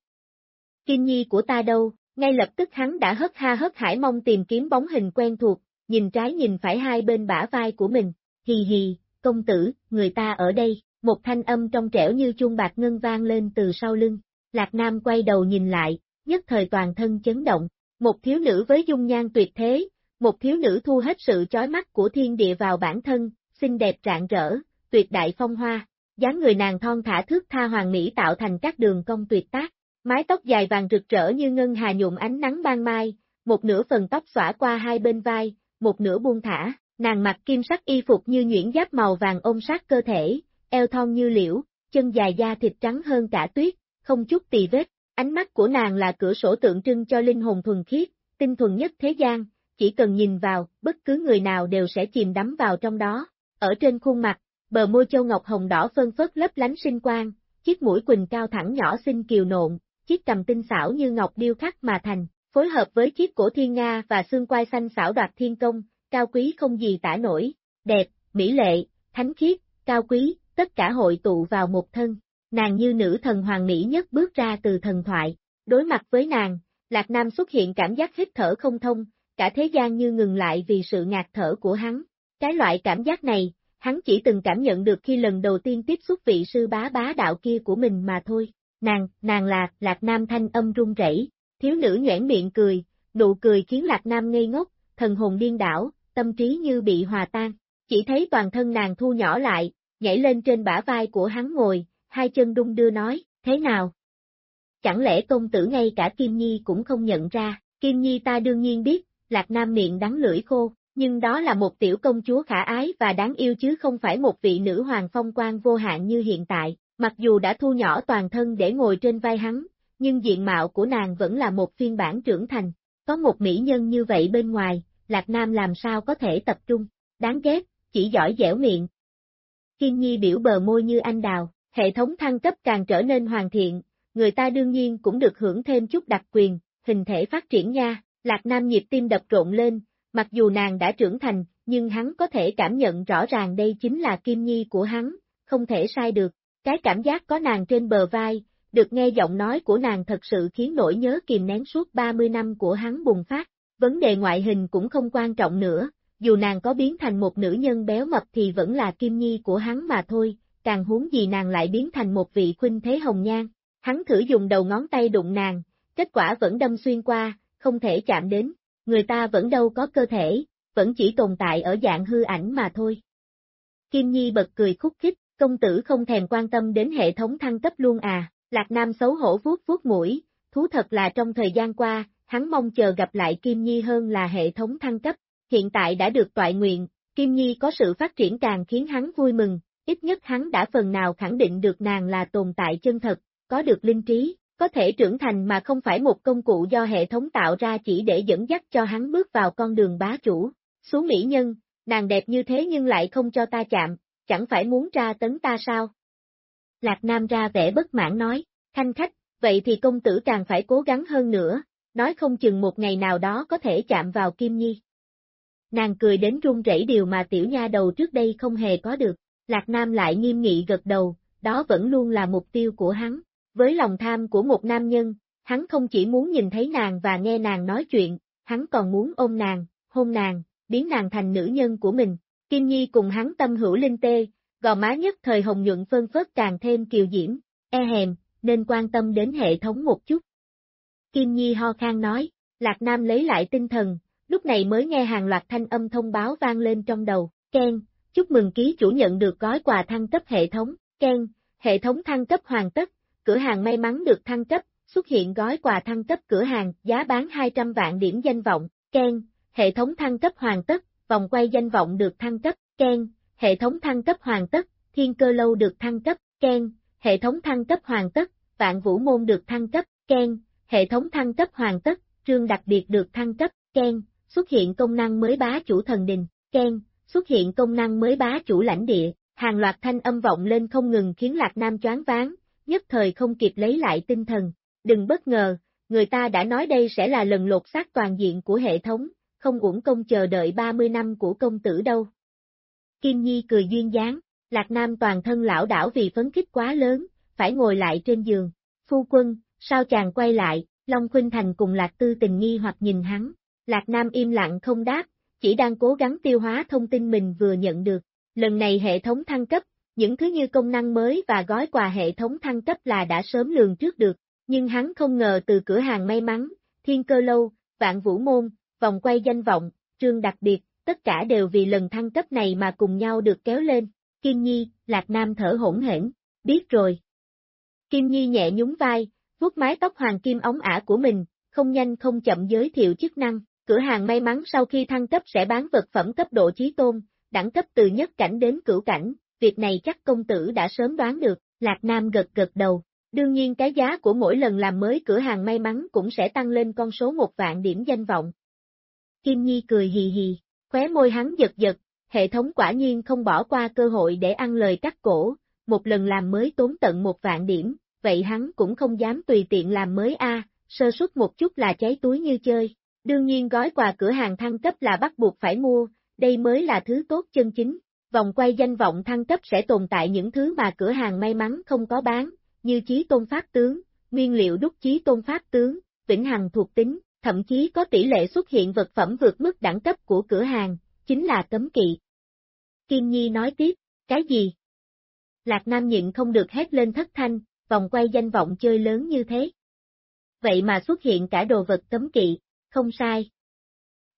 Kim Nhi của ta đâu, ngay lập tức hắn đã hất ha hất hải mong tìm kiếm bóng hình quen thuộc, nhìn trái nhìn phải hai bên bả vai của mình, hì hì, công tử, người ta ở đây, một thanh âm trong trẻo như chuông bạc ngân vang lên từ sau lưng, Lạc Nam quay đầu nhìn lại, nhất thời toàn thân chấn động, một thiếu nữ với dung nhan tuyệt thế, một thiếu nữ thu hết sự chói mắt của thiên địa vào bản thân, xinh đẹp rạng rỡ, tuyệt đại phong hoa, dáng người nàng thon thả thước tha hoàng mỹ tạo thành các đường cong tuyệt tác, mái tóc dài vàng rực rỡ như ngân hà nhuộm ánh nắng ban mai, một nửa phần tóc xõa qua hai bên vai, một nửa buông thả, nàng mặc kim sắc y phục như nhuyễn giáp màu vàng ôm sát cơ thể, eo thon như liễu, chân dài da thịt trắng hơn cả tuyết, không chút tì vết, ánh mắt của nàng là cửa sổ tượng trưng cho linh hồn thuần khiết, tinh thuần nhất thế gian, chỉ cần nhìn vào, bất cứ người nào đều sẽ chìm đắm vào trong đó. Ở trên khuôn mặt, bờ môi châu ngọc hồng đỏ phân phớt lấp lánh sinh quang, chiếc mũi quỳnh cao thẳng nhỏ xinh kiều nộn, chiếc cầm tinh xảo như ngọc điêu khắc mà thành, phối hợp với chiếc cổ thiên nga và xương quai xanh xảo đoạt thiên công, cao quý không gì tả nổi, đẹp, mỹ lệ, thánh khiết, cao quý, tất cả hội tụ vào một thân. Nàng như nữ thần hoàng mỹ nhất bước ra từ thần thoại, đối mặt với nàng, Lạc Nam xuất hiện cảm giác hít thở không thông, cả thế gian như ngừng lại vì sự ngạt thở của hắn. Cái loại cảm giác này, hắn chỉ từng cảm nhận được khi lần đầu tiên tiếp xúc vị sư bá bá đạo kia của mình mà thôi. Nàng, nàng là, Lạc Nam thanh âm run rẩy, thiếu nữ nhoẻn miệng cười, nụ cười khiến Lạc Nam ngây ngốc, thần hồn điên đảo, tâm trí như bị hòa tan. Chỉ thấy toàn thân nàng thu nhỏ lại, nhảy lên trên bả vai của hắn ngồi, hai chân đung đưa nói, thế nào? Chẳng lẽ tôn tử ngay cả Kim Nhi cũng không nhận ra, Kim Nhi ta đương nhiên biết, Lạc Nam miệng đắng lưỡi khô, nhưng đó là một tiểu công chúa khả ái và đáng yêu chứ không phải một vị nữ hoàng phong quan vô hạn như hiện tại, mặc dù đã thu nhỏ toàn thân để ngồi trên vai hắn, nhưng diện mạo của nàng vẫn là một phiên bản trưởng thành, có một mỹ nhân như vậy bên ngoài, Lạc Nam làm sao có thể tập trung, đáng ghét, chỉ giỏi dẻo miệng. Kim Nhi biểu bờ môi như anh đào, hệ thống thăng cấp càng trở nên hoàn thiện, người ta đương nhiên cũng được hưởng thêm chút đặc quyền, hình thể phát triển nha, Lạc Nam nhịp tim đập rộn lên, mặc dù nàng đã trưởng thành, nhưng hắn có thể cảm nhận rõ ràng đây chính là Kim Nhi của hắn, không thể sai được. Cái cảm giác có nàng trên bờ vai, được nghe giọng nói của nàng thật sự khiến nỗi nhớ kìm nén suốt 30 năm của hắn bùng phát. Vấn đề ngoại hình cũng không quan trọng nữa, dù nàng có biến thành một nữ nhân béo mập thì vẫn là Kim Nhi của hắn mà thôi, càng huống gì nàng lại biến thành một vị khuynh thế hồng nhan. Hắn thử dùng đầu ngón tay đụng nàng, kết quả vẫn đâm xuyên qua, không thể chạm đến, người ta vẫn đâu có cơ thể, vẫn chỉ tồn tại ở dạng hư ảnh mà thôi. Kim Nhi bật cười khúc khích, công tử không thèm quan tâm đến hệ thống thăng cấp luôn à, Lạc Nam xấu hổ vuốt vuốt mũi, thú thật là trong thời gian qua, hắn mong chờ gặp lại Kim Nhi hơn là hệ thống thăng cấp, hiện tại đã được tọa nguyện, Kim Nhi có sự phát triển càng khiến hắn vui mừng, ít nhất hắn đã phần nào khẳng định được nàng là tồn tại chân thật, có được linh trí, có thể trưởng thành mà không phải một công cụ do hệ thống tạo ra chỉ để dẫn dắt cho hắn bước vào con đường bá chủ. Xuống mỹ nhân, nàng đẹp như thế nhưng lại không cho ta chạm, chẳng phải muốn tra tấn ta sao? Lạc Nam ra vẻ bất mãn nói, thanh khách, vậy thì công tử càng phải cố gắng hơn nữa, nói không chừng một ngày nào đó có thể chạm vào Kim Nhi. Nàng cười đến run rẩy điều mà tiểu nha đầu trước đây không hề có được, Lạc Nam lại nghiêm nghị gật đầu, đó vẫn luôn là mục tiêu của hắn. Với lòng tham của một nam nhân, hắn không chỉ muốn nhìn thấy nàng và nghe nàng nói chuyện, hắn còn muốn ôm nàng, hôn nàng, biến nàng thành nữ nhân của mình. Kim Nhi cùng hắn tâm hữu linh tê, gò má nhất thời hồng nhuận phân phớt càng thêm kiều diễm, e hèm, nên quan tâm đến hệ thống một chút. Kim Nhi ho khan nói, Lạc Nam lấy lại tinh thần, lúc này mới nghe hàng loạt thanh âm thông báo vang lên trong đầu, Ken, chúc mừng ký chủ nhận được gói quà thăng cấp hệ thống, Ken, hệ thống thăng cấp hoàn tất, cửa hàng may mắn được thăng cấp, xuất hiện gói quà thăng cấp cửa hàng, giá bán 200 vạn điểm danh vọng, Ken, hệ thống thăng cấp hoàn tất, vòng quay danh vọng được thăng cấp, Ken, hệ thống thăng cấp hoàn tất, thiên cơ lâu được thăng cấp, Ken, hệ thống thăng cấp hoàn tất, vạn vũ môn được thăng cấp, Ken, hệ thống thăng cấp hoàn tất, trương đặc biệt được thăng cấp, Ken, xuất hiện công năng mới bá chủ thần đình, Ken, xuất hiện công năng mới bá chủ lãnh địa, hàng loạt thanh âm vọng lên không ngừng khiến Lạc Nam choáng váng, nhất thời không kịp lấy lại tinh thần, đừng bất ngờ, người ta đã nói đây sẽ là lần lột xác toàn diện của hệ thống, không uổng công chờ đợi 30 năm của công tử đâu. Kim Nhi cười duyên dáng, Lạc Nam toàn thân lão đảo vì phấn khích quá lớn, phải ngồi lại trên giường. Phu quân, sao chàng quay lại, Long Khuynh Thành cùng Lạc Tư tình nghi hoặc nhìn hắn. Lạc Nam im lặng không đáp, chỉ đang cố gắng tiêu hóa thông tin mình vừa nhận được. Lần này hệ thống thăng cấp, những thứ như công năng mới và gói quà hệ thống thăng cấp là đã sớm lường trước được, nhưng hắn không ngờ từ cửa hàng may mắn, thiên cơ lâu, vạn vũ môn, vòng quay danh vọng, trương đặc biệt, tất cả đều vì lần thăng cấp này mà cùng nhau được kéo lên. Kim Nhi, Lạc Nam thở hỗn hển, biết rồi. Kim Nhi nhẹ nhún vai, vuốt mái tóc hoàng kim ống ả của mình, không nhanh không chậm giới thiệu chức năng. Cửa hàng may mắn sau khi thăng cấp sẽ bán vật phẩm cấp độ chí tôn, đẳng cấp từ nhất cảnh đến cửu cảnh, việc này chắc công tử đã sớm đoán được, Lạc Nam gật gật đầu. Đương nhiên cái giá của mỗi lần làm mới cửa hàng may mắn cũng sẽ tăng lên con số một vạn điểm danh vọng. Kim Nhi cười hì hì, khóe môi hắn giật giật, hệ thống quả nhiên không bỏ qua cơ hội để ăn lời cắt cổ, một lần làm mới tốn tận một vạn điểm, vậy hắn cũng không dám tùy tiện làm mới a, sơ suất một chút là cháy túi như chơi. Đương nhiên gói quà cửa hàng thăng cấp là bắt buộc phải mua, đây mới là thứ tốt chân chính. Vòng quay danh vọng thăng cấp sẽ tồn tại những thứ mà cửa hàng may mắn không có bán, như chí tôn pháp tướng, nguyên liệu đúc chí tôn pháp tướng, vĩnh hằng thuộc tính, thậm chí có tỷ lệ xuất hiện vật phẩm vượt mức đẳng cấp của cửa hàng, chính là cấm kỵ. Kim Nhi nói tiếp, cái gì? Lạc Nam nhịn không được hét lên thất thanh, vòng quay danh vọng chơi lớn như thế. Vậy mà xuất hiện cả đồ vật cấm kỵ, không sai.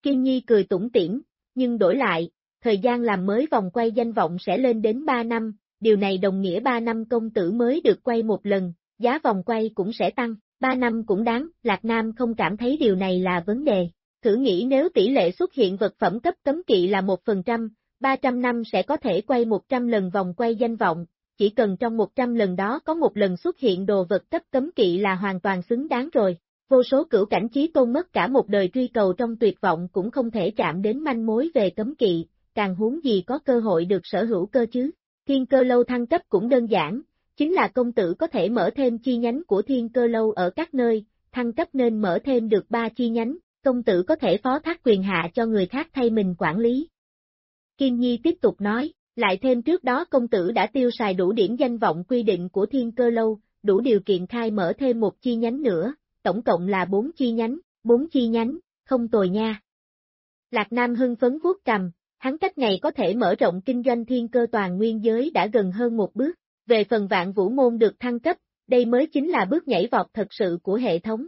Kim Nhi cười tủm tỉm, nhưng đổi lại, thời gian làm mới vòng quay danh vọng sẽ lên đến 3 năm, điều này đồng nghĩa 3 năm công tử mới được quay một lần, giá vòng quay cũng sẽ tăng, 3 năm cũng đáng, Lạc Nam không cảm thấy điều này là vấn đề. Thử nghĩ nếu tỷ lệ xuất hiện vật phẩm cấp cấm kỵ là 1%, 300 năm sẽ có thể quay 100 lần vòng quay danh vọng, chỉ cần trong 100 lần đó có một lần xuất hiện đồ vật cấp cấm kỵ là hoàn toàn xứng đáng rồi. Vô số cửu cảnh trí tôn mất cả một đời truy cầu trong tuyệt vọng cũng không thể chạm đến manh mối về cấm kỵ, càng huống gì có cơ hội được sở hữu cơ chứ. Thiên cơ lâu thăng cấp cũng đơn giản, chính là công tử có thể mở thêm chi nhánh của thiên cơ lâu ở các nơi, thăng cấp nên mở thêm được 3 chi nhánh, công tử có thể phó thác quyền hạ cho người khác thay mình quản lý. Kim Nhi tiếp tục nói, lại thêm trước đó công tử đã tiêu xài đủ điểm danh vọng quy định của thiên cơ lâu, đủ điều kiện khai mở thêm một chi nhánh nữa, tổng cộng là 4 chi nhánh, 4 chi nhánh, không tồi nha. Lạc Nam hưng phấn vuốt cầm, hắn cách ngày có thể mở rộng kinh doanh thiên cơ toàn nguyên giới đã gần hơn một bước, về phần vạn vũ môn được thăng cấp, đây mới chính là bước nhảy vọt thật sự của hệ thống.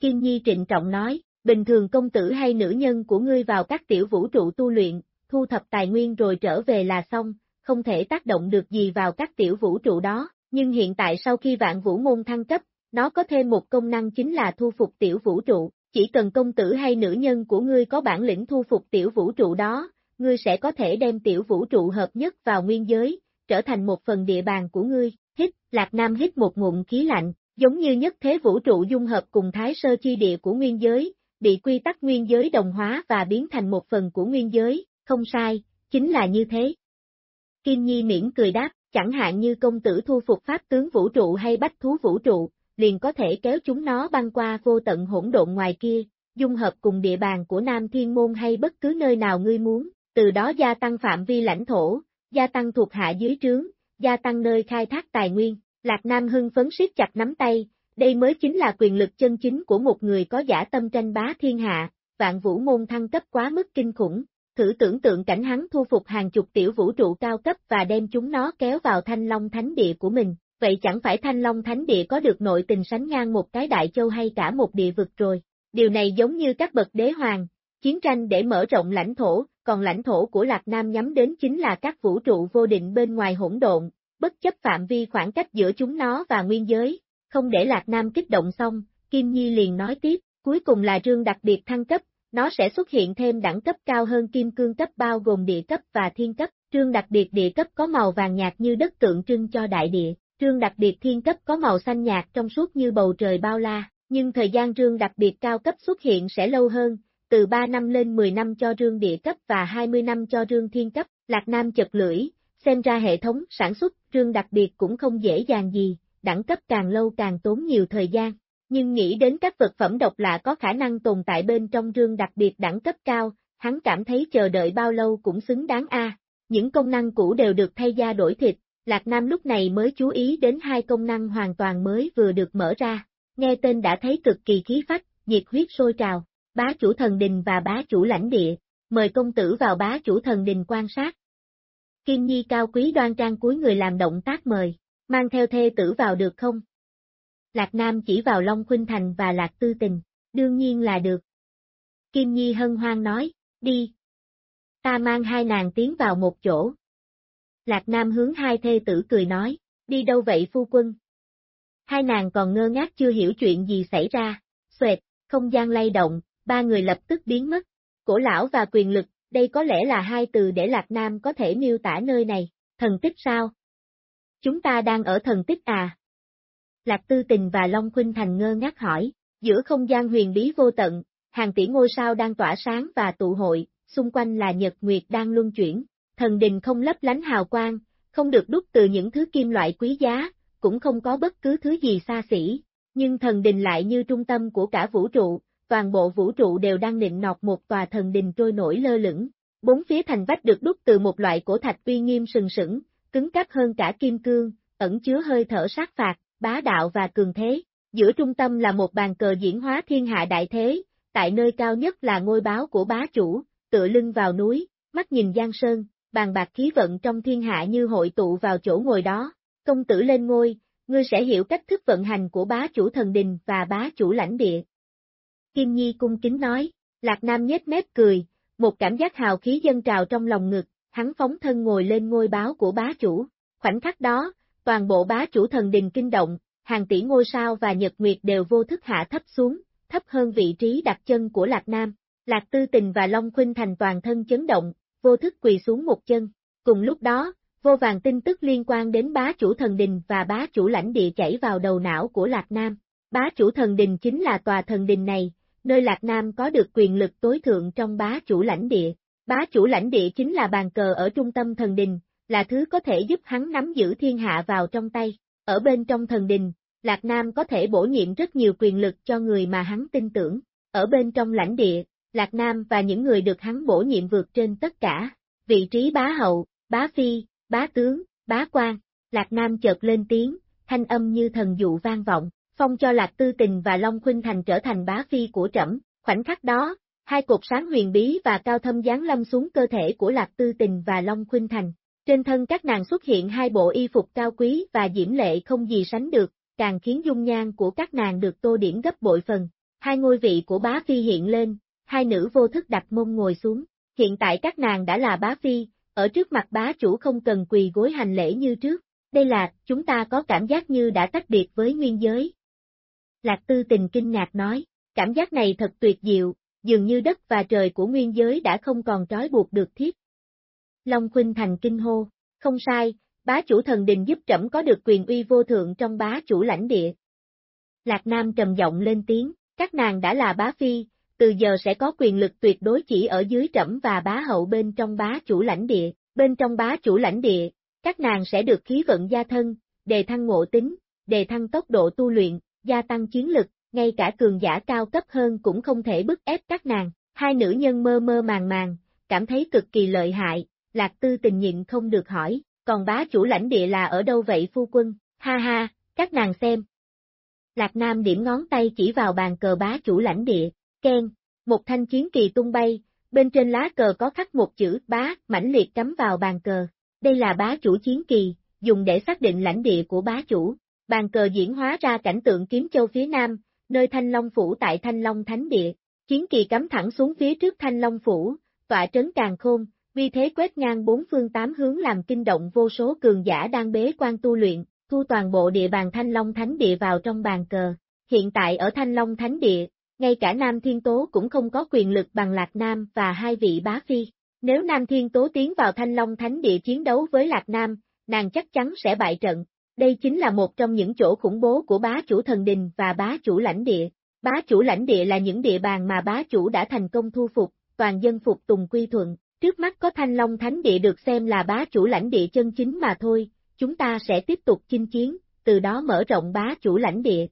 Kim Nhi trịnh trọng nói, bình thường công tử hay nữ nhân của ngươi vào các tiểu vũ trụ tu luyện, thu thập tài nguyên rồi trở về là xong, không thể tác động được gì vào các tiểu vũ trụ đó, nhưng hiện tại sau khi vạn vũ môn thăng cấp, nó có thêm một công năng chính là thu phục tiểu vũ trụ, chỉ cần công tử hay nữ nhân của ngươi có bản lĩnh thu phục tiểu vũ trụ đó, ngươi sẽ có thể đem tiểu vũ trụ hợp nhất vào nguyên giới, trở thành một phần địa bàn của ngươi. Hít, Lạc Nam hít một ngụm khí lạnh, giống như nhất thế vũ trụ dung hợp cùng thái sơ chi địa của nguyên giới, bị quy tắc nguyên giới đồng hóa và biến thành một phần của nguyên giới, không sai, chính là như thế. Kim Nhi miễn cười đáp, chẳng hạn như công tử thu phục pháp tướng vũ trụ hay bách thú vũ trụ, liền có thể kéo chúng nó băng qua vô tận hỗn độn ngoài kia, dung hợp cùng địa bàn của Nam Thiên Môn hay bất cứ nơi nào ngươi muốn, từ đó gia tăng phạm vi lãnh thổ, gia tăng thuộc hạ dưới trướng, gia tăng nơi khai thác tài nguyên. Lạc Nam hưng phấn siết chặt nắm tay, đây mới chính là quyền lực chân chính của một người có giả tâm tranh bá thiên hạ, vạn vũ môn thăng cấp quá mức kinh khủng. Thử tưởng tượng cảnh hắn thu phục hàng chục tiểu vũ trụ cao cấp và đem chúng nó kéo vào thanh long thánh địa của mình, vậy chẳng phải thanh long thánh địa có được nội tình sánh ngang một cái đại châu hay cả một địa vực rồi. Điều này giống như các bậc đế hoàng, chiến tranh để mở rộng lãnh thổ, còn lãnh thổ của Lạc Nam nhắm đến chính là các vũ trụ vô định bên ngoài hỗn độn, bất chấp phạm vi khoảng cách giữa chúng nó và nguyên giới. Không để Lạc Nam kích động xong, Kim Nhi liền nói tiếp, cuối cùng là rương đặc biệt thăng cấp, nó sẽ xuất hiện thêm đẳng cấp cao hơn kim cương cấp bao gồm địa cấp và thiên cấp. Trương đặc biệt địa cấp có màu vàng nhạt như đất tượng trưng cho đại địa, trương đặc biệt thiên cấp có màu xanh nhạt trong suốt như bầu trời bao la, nhưng thời gian trương đặc biệt cao cấp xuất hiện sẽ lâu hơn, từ 3 năm lên 10 năm cho rương địa cấp và 20 năm cho rương thiên cấp, Lạc Nam chật lưỡi, xem ra hệ thống sản xuất rương đặc biệt cũng không dễ dàng gì, đẳng cấp càng lâu càng tốn nhiều thời gian. Nhưng nghĩ đến các vật phẩm độc lạ có khả năng tồn tại bên trong rương đặc biệt đẳng cấp cao, hắn cảm thấy chờ đợi bao lâu cũng xứng đáng a. Những công năng cũ đều được thay da đổi thịt, Lạc Nam lúc này mới chú ý đến hai công năng hoàn toàn mới vừa được mở ra. Nghe tên đã thấy cực kỳ khí phách, nhiệt huyết sôi trào bá chủ thần đình và bá chủ lãnh địa, mời công tử vào bá chủ thần đình quan sát. Kim Nhi cao quý đoan trang cuối người làm động tác mời, mang theo thê tử vào được không? Lạc Nam chỉ vào Long Khuynh Thành và Lạc Tư Tình, đương nhiên là được. Kim Nhi hân hoan nói, đi. Ta mang hai nàng tiến vào một chỗ. Lạc Nam hướng hai thê tử cười nói, đi đâu vậy phu quân? Hai nàng còn ngơ ngác chưa hiểu chuyện gì xảy ra, xoẹt, không gian lay động, ba người lập tức biến mất. Cổ lão và quyền lực, đây có lẽ là hai từ để Lạc Nam có thể miêu tả nơi này, thần tích sao? Chúng ta đang ở thần tích à? Lạc Tư Tình và Long Khuynh Thành ngơ ngác hỏi, giữa không gian huyền bí vô tận, hàng tỷ ngôi sao đang tỏa sáng và tụ hội, xung quanh là nhật nguyệt đang luân chuyển, thần đình không lấp lánh hào quang, không được đúc từ những thứ kim loại quý giá, cũng không có bất cứ thứ gì xa xỉ, nhưng thần đình lại như trung tâm của cả vũ trụ, toàn bộ vũ trụ đều đang nịnh nọt một tòa thần đình trôi nổi lơ lửng. Bốn phía thành vách được đúc từ một loại cổ thạch uy nghiêm sừng sững, cứng cáp hơn cả kim cương, ẩn chứa hơi thở sát phạt, bá đạo và cường thế. Giữa trung tâm là một bàn cờ diễn hóa thiên hạ đại thế, tại nơi cao nhất là ngôi báo của bá chủ, tựa lưng vào núi, mắt nhìn giang sơn, bàn bạc khí vận trong thiên hạ như hội tụ vào chỗ ngồi đó. Công tử lên ngôi, ngươi sẽ hiểu cách thức vận hành của bá chủ thần đình và bá chủ lãnh địa. Kim Nhi cung kính nói, Lạc Nam nhếch mép cười, một cảm giác hào khí dân trào trong lòng ngực, hắn phóng thân ngồi lên ngôi báo của bá chủ. Khoảnh khắc đó, toàn bộ bá chủ thần đình kinh động, hàng tỷ ngôi sao và nhật nguyệt đều vô thức hạ thấp xuống, thấp hơn vị trí đặt chân của Lạc Nam. Lạc Tư Tình và Long Khuynh thành toàn thân chấn động, vô thức quỳ xuống một chân. Cùng lúc đó, vô vàng tin tức liên quan đến bá chủ thần đình và bá chủ lãnh địa chảy vào đầu não của Lạc Nam. Bá chủ thần đình chính là tòa thần đình này, nơi Lạc Nam có được quyền lực tối thượng trong bá chủ lãnh địa. Bá chủ lãnh địa chính là bàn cờ ở trung tâm thần đình, là thứ có thể giúp hắn nắm giữ thiên hạ vào trong tay. Ở bên trong thần đình, Lạc Nam có thể bổ nhiệm rất nhiều quyền lực cho người mà hắn tin tưởng. Ở bên trong lãnh địa, Lạc Nam và những người được hắn bổ nhiệm vượt trên tất cả. Vị trí bá hậu, bá phi, bá tướng, bá quan, Lạc Nam chợt lên tiếng, thanh âm như thần dụ vang vọng, phong cho Lạc Tư Tình và Long Khuynh Thành trở thành bá phi của trẫm. Khoảnh khắc đó, hai cột sáng huyền bí và cao thâm giáng lâm xuống cơ thể của Lạc Tư Tình và Long Khuynh Thành. Trên thân các nàng xuất hiện hai bộ y phục cao quý và diễm lệ không gì sánh được, càng khiến dung nhan của các nàng được tô điểm gấp bội phần. Hai ngôi vị của bá phi hiện lên, hai nữ vô thức đặt mông ngồi xuống. Hiện tại các nàng đã là bá phi, ở trước mặt bá chủ không cần quỳ gối hành lễ như trước. Đây là, chúng ta có cảm giác như đã tách biệt với nguyên giới, Lạc Tư Tình kinh ngạc nói, cảm giác này thật tuyệt diệu, dường như đất và trời của nguyên giới đã không còn trói buộc được thiết. Long Khuynh Thành kinh hô, không sai, bá chủ thần đình giúp trẫm có được quyền uy vô thượng trong bá chủ lãnh địa. Lạc Nam trầm giọng lên tiếng, các nàng đã là bá phi, từ giờ sẽ có quyền lực tuyệt đối chỉ ở dưới trẫm và bá hậu bên trong bá chủ lãnh địa, bên trong bá chủ lãnh địa, các nàng sẽ được khí vận gia thân, đề thăng ngộ tính, đề thăng tốc độ tu luyện, gia tăng chiến lực, ngay cả cường giả cao cấp hơn cũng không thể bức ép các nàng. Hai nữ nhân mơ mơ màng màng, cảm thấy cực kỳ lợi hại, lạc tư tình nhịn không được hỏi, còn bá chủ lãnh địa là ở đâu vậy phu quân, ha ha, các nàng xem. Lạc Nam điểm ngón tay chỉ vào bàn cờ bá chủ lãnh địa, khen, một thanh chiến kỳ tung bay, bên trên lá cờ có khắc một chữ bá, mãnh liệt cắm vào bàn cờ. Đây là bá chủ chiến kỳ, dùng để xác định lãnh địa của bá chủ. Bàn cờ diễn hóa ra cảnh tượng kiếm châu phía nam, nơi Thanh Long Phủ tại Thanh Long Thánh Địa. Chiến kỳ cắm thẳng xuống phía trước Thanh Long Phủ, tọa trấn càng khôn, vì thế quét ngang bốn phương tám hướng làm kinh động vô số cường giả đang bế quan tu luyện, thu toàn bộ địa bàn Thanh Long Thánh Địa vào trong bàn cờ. Hiện tại ở Thanh Long Thánh Địa, ngay cả Nam Thiên Tố cũng không có quyền lực bằng Lạc Nam và hai vị bá phi. Nếu Nam Thiên Tố tiến vào Thanh Long Thánh Địa chiến đấu với Lạc Nam, nàng chắc chắn sẽ bại trận. Đây chính là một trong những chỗ khủng bố của bá chủ thần đình và bá chủ lãnh địa. Bá chủ lãnh địa là những địa bàn mà bá chủ đã thành công thu phục, toàn dân phục tùng quy thuận. Trước mắt có Thanh Long Thánh Địa được xem là bá chủ lãnh địa chân chính mà thôi, chúng ta sẽ tiếp tục chinh chiến, từ đó mở rộng bá chủ lãnh địa.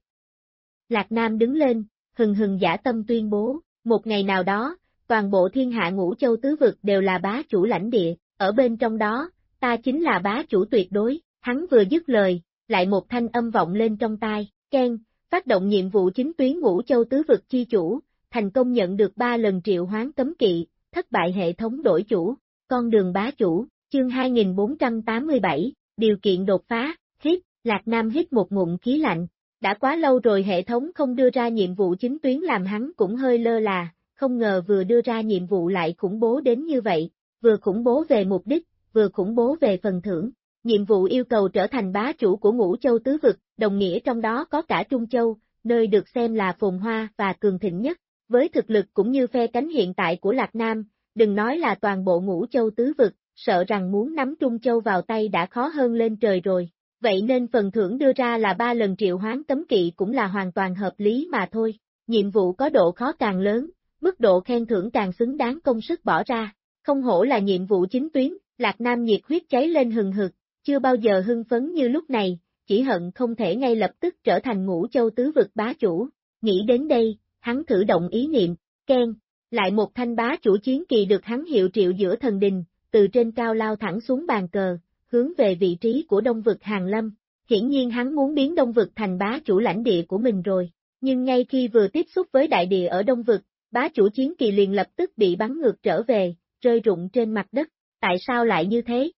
Lạc Nam đứng lên, hừng hừng giả tâm tuyên bố, một ngày nào đó, toàn bộ thiên hạ ngũ châu tứ vực đều là bá chủ lãnh địa, ở bên trong đó, ta chính là bá chủ tuyệt đối, hắn vừa dứt lời, lại một thanh âm vọng lên trong tai, khen, phát động nhiệm vụ chính tuyến ngũ châu tứ vực chi chủ, thành công nhận được ba lần triệu hoán cấm kỵ, thất bại hệ thống đổi chủ, con đường bá chủ, chương 2487, điều kiện đột phá, hít, Lạc Nam hít một ngụm khí lạnh, đã quá lâu rồi hệ thống không đưa ra nhiệm vụ chính tuyến làm hắn cũng hơi lơ là, không ngờ vừa đưa ra nhiệm vụ lại khủng bố đến như vậy, vừa khủng bố về mục đích, vừa khủng bố về phần thưởng. Nhiệm vụ yêu cầu trở thành bá chủ của ngũ châu tứ vực, đồng nghĩa trong đó có cả Trung Châu, nơi được xem là phồn hoa và cường thịnh nhất. Với thực lực cũng như phe cánh hiện tại của Lạc Nam, đừng nói là toàn bộ ngũ châu tứ vực, sợ rằng muốn nắm Trung Châu vào tay đã khó hơn lên trời rồi vậy nên phần thưởng đưa ra là ba lần triệu hoán tấm kỵ cũng là hoàn toàn hợp lý mà thôi. Nhiệm vụ có độ khó càng lớn, mức độ khen thưởng càng xứng đáng công sức bỏ ra. Không hổ là nhiệm vụ chính tuyến, Lạc Nam nhiệt huyết cháy lên hừng hực, chưa bao giờ hưng phấn như lúc này, chỉ hận không thể ngay lập tức trở thành ngũ châu tứ vực bá chủ. Nghĩ đến đây, hắn thử động ý niệm, khen, lại một thanh bá chủ chiến kỳ được hắn hiệu triệu giữa thần đình, từ trên cao lao thẳng xuống bàn cờ, hướng về vị trí của đông vực hàng lâm. Hiển nhiên hắn muốn biến đông vực thành bá chủ lãnh địa của mình rồi, nhưng ngay khi vừa tiếp xúc với đại địa ở đông vực, bá chủ chiến kỳ liền lập tức bị bắn ngược trở về, rơi rụng trên mặt đất, tại sao lại như thế?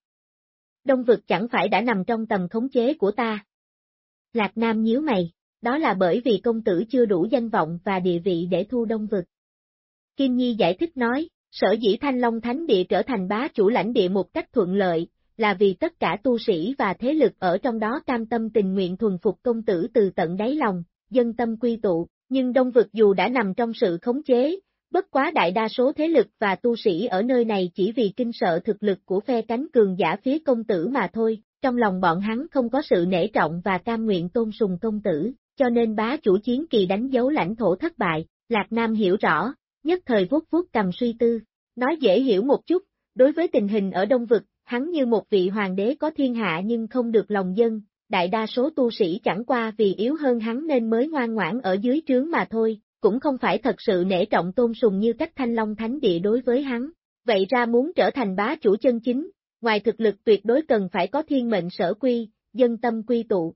Đông vực chẳng phải đã nằm trong tầm khống chế của ta. Lạc Nam nhíu mày, đó là bởi vì công tử chưa đủ danh vọng và địa vị để thu đông vực. Kim Nhi giải thích nói, sở dĩ Thanh Long Thánh Địa trở thành bá chủ lãnh địa một cách thuận lợi, là vì tất cả tu sĩ và thế lực ở trong đó cam tâm tình nguyện thuần phục công tử từ tận đáy lòng, dân tâm quy tụ, nhưng Đông Vực dù đã nằm trong sự khống chế, bất quá đại đa số thế lực và tu sĩ ở nơi này chỉ vì kinh sợ thực lực của phe cánh cường giả phía công tử mà thôi, trong lòng bọn hắn không có sự nể trọng và cam nguyện tôn sùng công tử, cho nên bá chủ chiến kỳ đánh dấu lãnh thổ thất bại, Lạc Nam hiểu rõ, nhất thời vuốt vuốt cầm suy tư, nói dễ hiểu một chút, đối với tình hình ở Đông Vực, hắn như một vị hoàng đế có thiên hạ nhưng không được lòng dân, đại đa số tu sĩ chẳng qua vì yếu hơn hắn nên mới ngoan ngoãn ở dưới trướng mà thôi, cũng không phải thật sự nể trọng tôn sùng như cách thanh long thánh địa đối với hắn. Vậy ra muốn trở thành bá chủ chân chính, ngoài thực lực tuyệt đối cần phải có thiên mệnh sở quy, dân tâm quy tụ.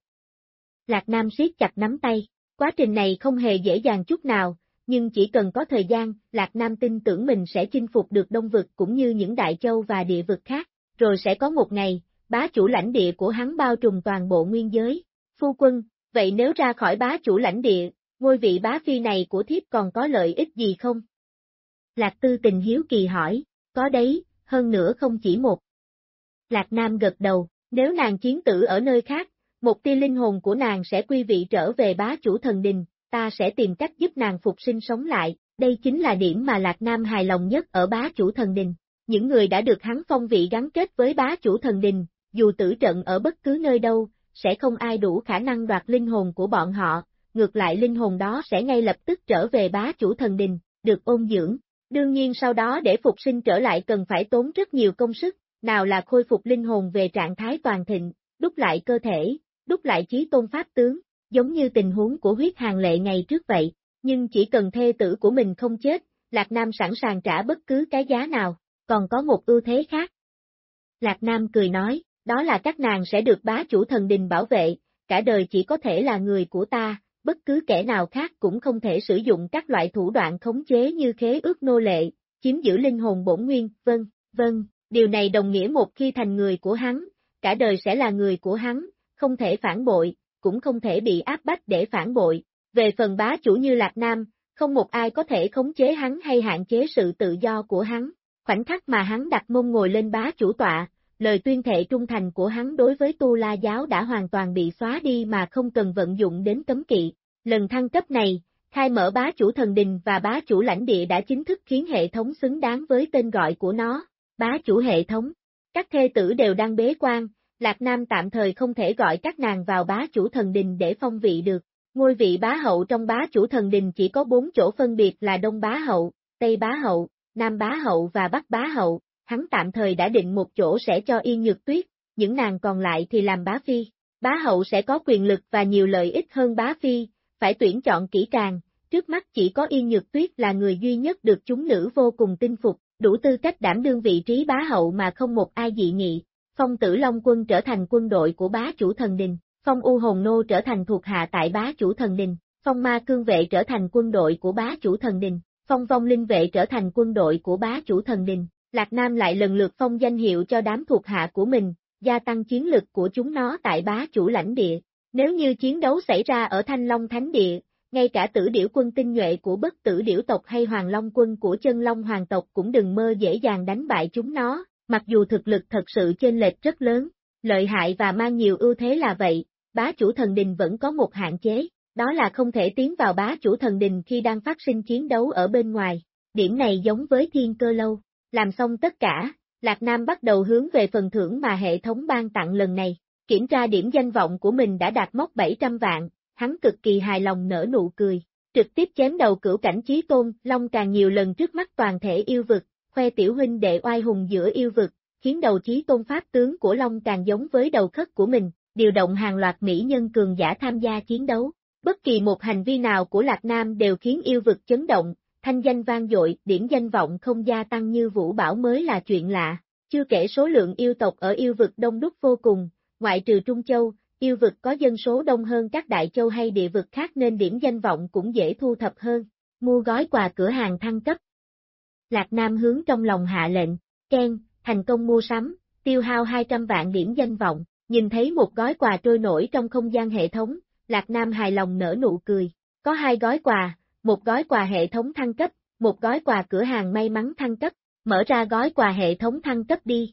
Lạc Nam siết chặt nắm tay, quá trình này không hề dễ dàng chút nào, nhưng chỉ cần có thời gian, Lạc Nam tin tưởng mình sẽ chinh phục được đông vực cũng như những đại châu và địa vực khác rồi sẽ có một ngày, bá chủ lãnh địa của hắn bao trùm toàn bộ nguyên giới. Phu quân, vậy nếu ra khỏi bá chủ lãnh địa, ngôi vị bá phi này của thiếp còn có lợi ích gì không? Lạc tư tình hiếu kỳ hỏi, có đấy, hơn nữa không chỉ một. Lạc Nam gật đầu, nếu nàng chiến tử ở nơi khác, một tia linh hồn của nàng sẽ quy vị trở về bá chủ thần đình, ta sẽ tìm cách giúp nàng phục sinh sống lại, đây chính là điểm mà Lạc Nam hài lòng nhất ở bá chủ thần đình những người đã được hắn phong vị gắn kết với bá chủ thần đình, dù tử trận ở bất cứ nơi đâu, sẽ không ai đủ khả năng đoạt linh hồn của bọn họ, ngược lại linh hồn đó sẽ ngay lập tức trở về bá chủ thần đình, được ôn dưỡng. Đương nhiên sau đó để phục sinh trở lại cần phải tốn rất nhiều công sức, nào là khôi phục linh hồn về trạng thái toàn thịnh, đúc lại cơ thể, đúc lại trí tôn pháp tướng, giống như tình huống của huyết hàng lệ ngày trước vậy, nhưng chỉ cần thê tử của mình không chết, Lạc Nam sẵn sàng trả bất cứ cái giá nào, còn có một ưu thế khác. Lạc Nam cười nói, đó là các nàng sẽ được bá chủ thần đình bảo vệ, cả đời chỉ có thể là người của ta, bất cứ kẻ nào khác cũng không thể sử dụng các loại thủ đoạn khống chế như khế ước nô lệ, chiếm giữ linh hồn bổn nguyên, vâng, vâng, điều này đồng nghĩa một khi thành người của hắn, cả đời sẽ là người của hắn, không thể phản bội, cũng không thể bị áp bách để phản bội. Về phần bá chủ như Lạc Nam, không một ai có thể khống chế hắn hay hạn chế sự tự do của hắn. Khoảnh khắc mà hắn đặt mông ngồi lên bá chủ tọa, lời tuyên thệ trung thành của hắn đối với Tu La Giáo đã hoàn toàn bị xóa đi mà không cần vận dụng đến cấm kỵ. Lần thăng cấp này, khai mở bá chủ thần đình và bá chủ lãnh địa đã chính thức khiến hệ thống xứng đáng với tên gọi của nó, bá chủ hệ thống. Các thê tử đều đang bế quan, Lạc Nam tạm thời không thể gọi các nàng vào bá chủ thần đình để phong vị được. Ngôi vị bá hậu trong bá chủ thần đình chỉ có bốn chỗ phân biệt là Đông bá hậu, Tây bá hậu, Nam bá hậu và Bắc bá hậu, hắn tạm thời đã định một chỗ sẽ cho Yên Nhược Tuyết, những nàng còn lại thì làm bá phi. Bá hậu sẽ có quyền lực và nhiều lợi ích hơn bá phi, phải tuyển chọn kỹ càng, trước mắt chỉ có Yên Nhược Tuyết là người duy nhất được chúng nữ vô cùng tin phục, đủ tư cách đảm đương vị trí bá hậu mà không một ai dị nghị. Phong tử Long quân trở thành quân đội của bá chủ thần đình, phong U Hồn Nô trở thành thuộc hạ tại bá chủ thần đình, phong Ma Cương Vệ trở thành quân đội của bá chủ thần đình, phong Vong Linh Vệ trở thành quân đội của bá chủ thần đình. Lạc Nam lại lần lượt phong danh hiệu cho đám thuộc hạ của mình, gia tăng chiến lực của chúng nó tại bá chủ lãnh địa. Nếu như chiến đấu xảy ra ở Thanh Long Thánh Địa, ngay cả tử điểu quân tinh nhuệ của bất tử điểu tộc hay Hoàng Long quân của chân Long Hoàng tộc cũng đừng mơ dễ dàng đánh bại chúng nó, mặc dù thực lực thật sự chênh lệch rất lớn, lợi hại và mang nhiều ưu thế là vậy, bá chủ thần đình vẫn có một hạn chế, đó là không thể tiến vào bá chủ thần đình khi đang phát sinh chiến đấu ở bên ngoài. Điểm này giống với thiên cơ lâu. Làm xong tất cả, Lạc Nam bắt đầu hướng về phần thưởng mà hệ thống ban tặng lần này. Kiểm tra điểm danh vọng của mình đã đạt mốc 700 vạn, hắn cực kỳ hài lòng nở nụ cười. Trực tiếp chém đầu cửu cảnh trí tôn, Long càng nhiều lần trước mắt toàn thể yêu vực, khoe tiểu huynh đệ oai hùng giữa yêu vực, khiến đầu trí tôn pháp tướng của Long càng giống với đầu khất của mình, điều động hàng loạt mỹ nhân cường giả tham gia chiến đấu. Bất kỳ một hành vi nào của Lạc Nam đều khiến yêu vực chấn động, thanh danh vang dội, điểm danh vọng không gia tăng như Vũ Bảo mới là chuyện lạ. Chưa kể số lượng yêu tộc ở yêu vực đông đúc vô cùng, ngoại trừ Trung Châu, yêu vực có dân số đông hơn các đại châu hay địa vực khác nên điểm danh vọng cũng dễ thu thập hơn. Mua gói quà cửa hàng thăng cấp. Lạc Nam hướng trong lòng hạ lệnh, khen thành công mua sắm, tiêu hao 200 vạn điểm danh vọng, nhìn thấy một gói quà trôi nổi trong không gian hệ thống, Lạc Nam hài lòng nở nụ cười. Có hai gói quà, một gói quà hệ thống thăng cấp, một gói quà cửa hàng may mắn thăng cấp, mở ra gói quà hệ thống thăng cấp đi.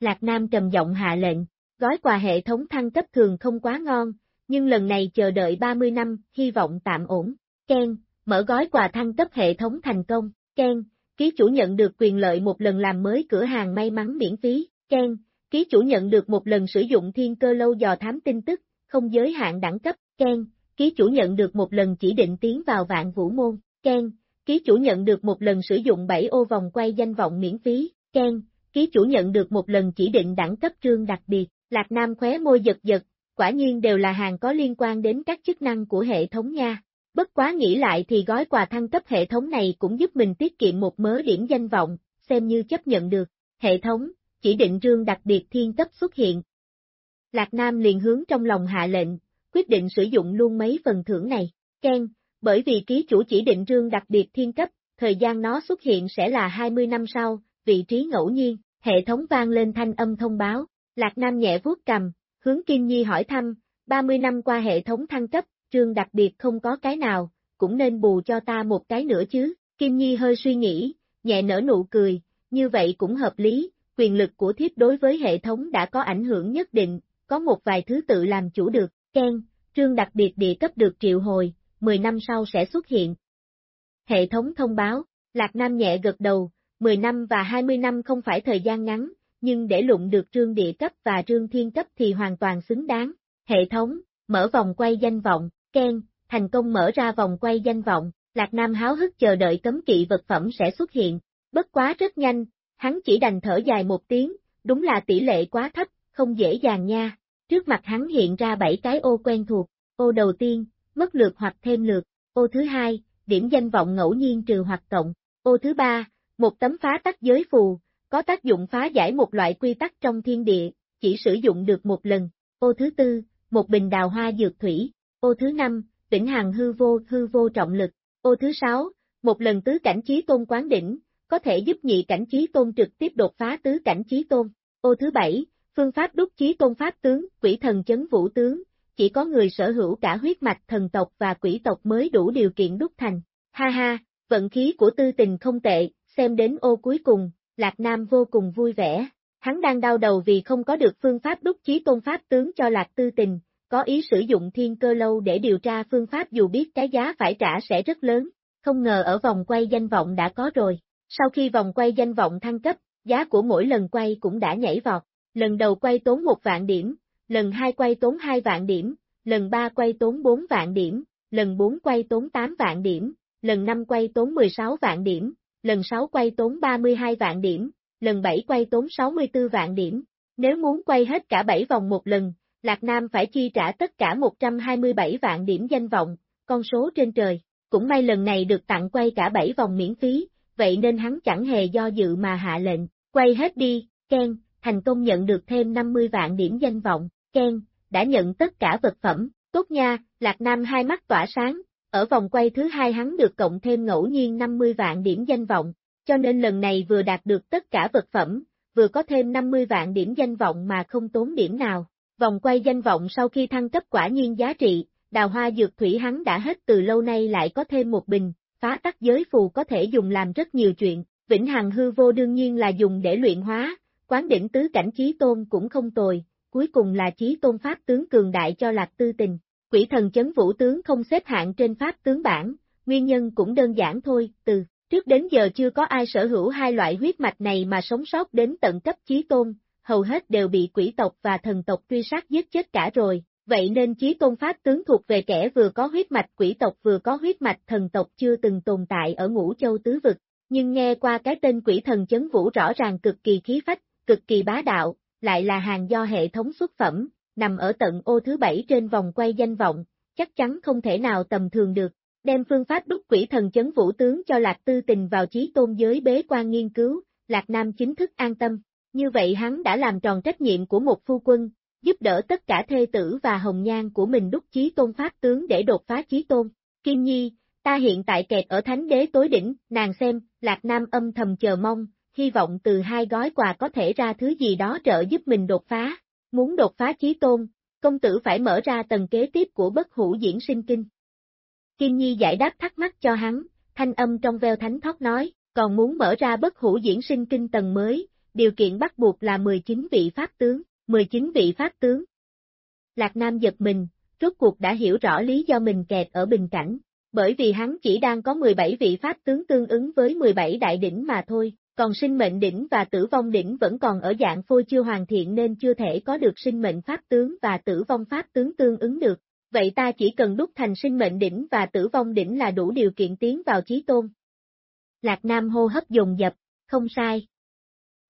Lạc Nam trầm giọng hạ lệnh, gói quà hệ thống thăng cấp thường không quá ngon, nhưng lần này chờ đợi 30 năm, hy vọng tạm ổn. Ken, mở gói quà thăng cấp hệ thống thành công. Ken, ký chủ nhận được quyền lợi một lần làm mới cửa hàng may mắn miễn phí. Ken, ký chủ nhận được một lần sử dụng thiên cơ lâu dò thám tin tức, không giới hạn đẳng cấp. Ken, ký chủ nhận được một lần chỉ định tiến vào vạn vũ môn, Ken, ký chủ nhận được một lần sử dụng 7 ô vòng quay danh vọng miễn phí, Ken, ký chủ nhận được một lần chỉ định đẳng cấp trương đặc biệt, Lạc Nam khóe môi giật giật, quả nhiên đều là hàng có liên quan đến các chức năng của hệ thống nha. Bất quá nghĩ lại thì gói quà thăng cấp hệ thống này cũng giúp mình tiết kiệm một mớ điểm danh vọng, xem như chấp nhận được. Hệ thống, chỉ định trương đặc biệt thiên cấp xuất hiện. Lạc Nam liền hướng trong lòng hạ lệnh, quyết định sử dụng luôn mấy phần thưởng này. Ken, bởi vì ký chủ chỉ định trương đặc biệt thiên cấp, thời gian nó xuất hiện sẽ là 20 năm sau, vị trí ngẫu nhiên, hệ thống vang lên thanh âm thông báo, Lạc Nam nhẹ vuốt cầm, hướng Kim Nhi hỏi thăm, 30 năm qua hệ thống thăng cấp, trương đặc biệt không có cái nào, cũng nên bù cho ta một cái nữa chứ, Kim Nhi hơi suy nghĩ, nhẹ nở nụ cười, như vậy cũng hợp lý, quyền lực của thiếp đối với hệ thống đã có ảnh hưởng nhất định, có một vài thứ tự làm chủ được, Ken, trương đặc biệt địa cấp được triệu hồi, 10 năm sau sẽ xuất hiện. Hệ thống thông báo, Lạc Nam nhẹ gật đầu, 10 năm và 20 năm không phải thời gian ngắn, nhưng để lụng được trương địa cấp và trương thiên cấp thì hoàn toàn xứng đáng. Hệ thống, mở vòng quay danh vọng, Ken, thành công mở ra vòng quay danh vọng, Lạc Nam háo hức chờ đợi cấm kỵ vật phẩm sẽ xuất hiện, bất quá rất nhanh, hắn chỉ đành thở dài một tiếng, đúng là tỷ lệ quá thấp, không dễ dàng nha. Trước mặt hắn hiện ra bảy cái ô quen thuộc, ô đầu tiên, mất lượt hoặc thêm lượt, ô thứ hai, điểm danh vọng ngẫu nhiên trừ hoặc cộng, ô thứ ba, một tấm phá tắc giới phù, có tác dụng phá giải một loại quy tắc trong thiên địa, chỉ sử dụng được một lần, ô thứ tư, một bình đào hoa dược thủy, ô thứ năm, tỉnh hàng hư vô hư vô trọng lực, ô thứ sáu, một lần tứ cảnh trí tôn quán đỉnh, có thể giúp nhị cảnh trí tôn trực tiếp đột phá tứ cảnh trí tôn, ô thứ bảy, phương pháp đúc trí tôn pháp tướng, quỷ thần chấn vũ tướng, chỉ có người sở hữu cả huyết mạch thần tộc và quỷ tộc mới đủ điều kiện đúc thành, ha ha, vận khí của tư tình không tệ, xem đến ô cuối cùng, Lạc Nam vô cùng vui vẻ. Hắn đang đau đầu vì không có được phương pháp đúc chí tôn pháp tướng cho Lạc Tư Tình, có ý sử dụng thiên cơ lâu để điều tra phương pháp dù biết cái giá phải trả sẽ rất lớn, không ngờ ở vòng quay danh vọng đã có rồi. Sau khi vòng quay danh vọng thăng cấp, giá của mỗi lần quay cũng đã nhảy vọt. Lần đầu quay tốn một vạn điểm, lần hai quay tốn hai vạn điểm, lần ba quay tốn 4 vạn điểm, lần 4 quay tốn 8 vạn điểm, lần 5 quay tốn 16 vạn điểm, lần 6 quay tốn 32 vạn điểm, lần 7 quay tốn 64 vạn điểm. Nếu muốn quay hết cả 7 vòng một lần, Lạc Nam phải chi trả tất cả 127 vạn điểm danh vọng, con số trên trời. Cũng may lần này được tặng quay cả 7 vòng miễn phí, vậy nên hắn chẳng hề do dự mà hạ lệnh, quay hết đi, khen, thành công nhận được thêm 50 vạn điểm danh vọng, khen đã nhận tất cả vật phẩm, tốt nha, Lạc Nam hai mắt tỏa sáng, ở vòng quay thứ hai hắn được cộng thêm ngẫu nhiên 50 vạn điểm danh vọng, cho nên lần này vừa đạt được tất cả vật phẩm, vừa có thêm 50 vạn điểm danh vọng mà không tốn điểm nào. Vòng quay danh vọng sau khi thăng cấp quả nhiên giá trị, đào hoa dược thủy hắn đã hết từ lâu nay lại có thêm một bình, phá tắc giới phù có thể dùng làm rất nhiều chuyện, vĩnh hằng hư vô đương nhiên là dùng để luyện hóa, quán đỉnh tứ cảnh trí tôn cũng không tồi, cuối cùng là trí tôn pháp tướng cường đại cho lạc tư tình. Quỷ thần chấn vũ tướng không xếp hạng trên pháp tướng bản, nguyên nhân cũng đơn giản thôi, từ trước đến giờ chưa có ai sở hữu hai loại huyết mạch này mà sống sót đến tận cấp chí tôn, hầu hết đều bị quỷ tộc và thần tộc truy sát giết chết cả rồi, vậy nên chí tôn pháp tướng thuộc về kẻ vừa có huyết mạch quỷ tộc vừa có huyết mạch thần tộc chưa từng tồn tại ở ngũ châu tứ vực, nhưng nghe qua cái tên quỷ thần chấn vũ rõ ràng cực kỳ khí phách, cực kỳ bá đạo, lại là hàng do hệ thống xuất phẩm, nằm ở tận ô thứ bảy trên vòng quay danh vọng, chắc chắn không thể nào tầm thường được. Đem phương pháp đúc quỷ thần chấn vũ tướng cho Lạc Tư Tình vào trí tôn giới bế quan nghiên cứu, Lạc Nam chính thức an tâm. Như vậy hắn đã làm tròn trách nhiệm của một phu quân, giúp đỡ tất cả thê tử và hồng nhan của mình đúc chí tôn pháp tướng để đột phá chí tôn. Kim Nhi, ta hiện tại kẹt ở thánh đế tối đỉnh, nàng xem, Lạc Nam âm thầm chờ mong, hy vọng từ hai gói quà có thể ra thứ gì đó trợ giúp mình đột phá. Muốn đột phá chí tôn, công tử phải mở ra tầng kế tiếp của bất hủ diễn sinh kinh. Kim Nhi giải đáp thắc mắc cho hắn, thanh âm trong veo thánh thoát nói, còn muốn mở ra bất hủ diễn sinh kinh tầng mới, điều kiện bắt buộc là 19 vị pháp tướng, 19 vị pháp tướng. Lạc Nam giật mình, rốt cuộc đã hiểu rõ lý do mình kẹt ở bình cảnh, bởi vì hắn chỉ đang có 17 vị pháp tướng tương ứng với 17 đại đỉnh mà thôi, còn sinh mệnh đỉnh và tử vong đỉnh vẫn còn ở dạng phôi chưa hoàn thiện nên chưa thể có được sinh mệnh pháp tướng và tử vong pháp tướng tương ứng được. Vậy ta chỉ cần đúc thành sinh mệnh đỉnh và tử vong đỉnh là đủ điều kiện tiến vào chí tôn. Lạc Nam hô hấp dồn dập, không sai.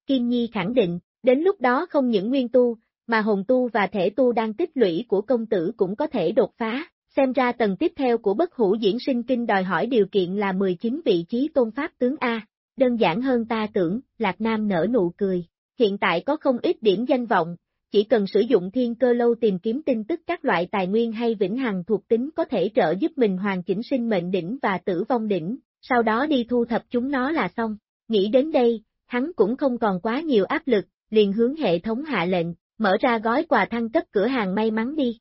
Kim Nhi khẳng định, đến lúc đó không những nguyên tu, mà hồn tu và thể tu đang tích lũy của công tử cũng có thể đột phá. Xem ra tầng tiếp theo của bất hủ diễn sinh kinh đòi hỏi điều kiện là 19 vị trí tôn pháp tướng A. Đơn giản hơn ta tưởng, Lạc Nam nở nụ cười. Hiện tại có không ít điểm danh vọng, chỉ cần sử dụng thiên cơ lâu tìm kiếm tin tức các loại tài nguyên hay vĩnh hằng thuộc tính có thể trợ giúp mình hoàn chỉnh sinh mệnh đỉnh và tử vong đỉnh, sau đó đi thu thập chúng nó là xong. Nghĩ đến đây, hắn cũng không còn quá nhiều áp lực, liền hướng hệ thống hạ lệnh, mở ra gói quà thăng cấp cửa hàng may mắn đi.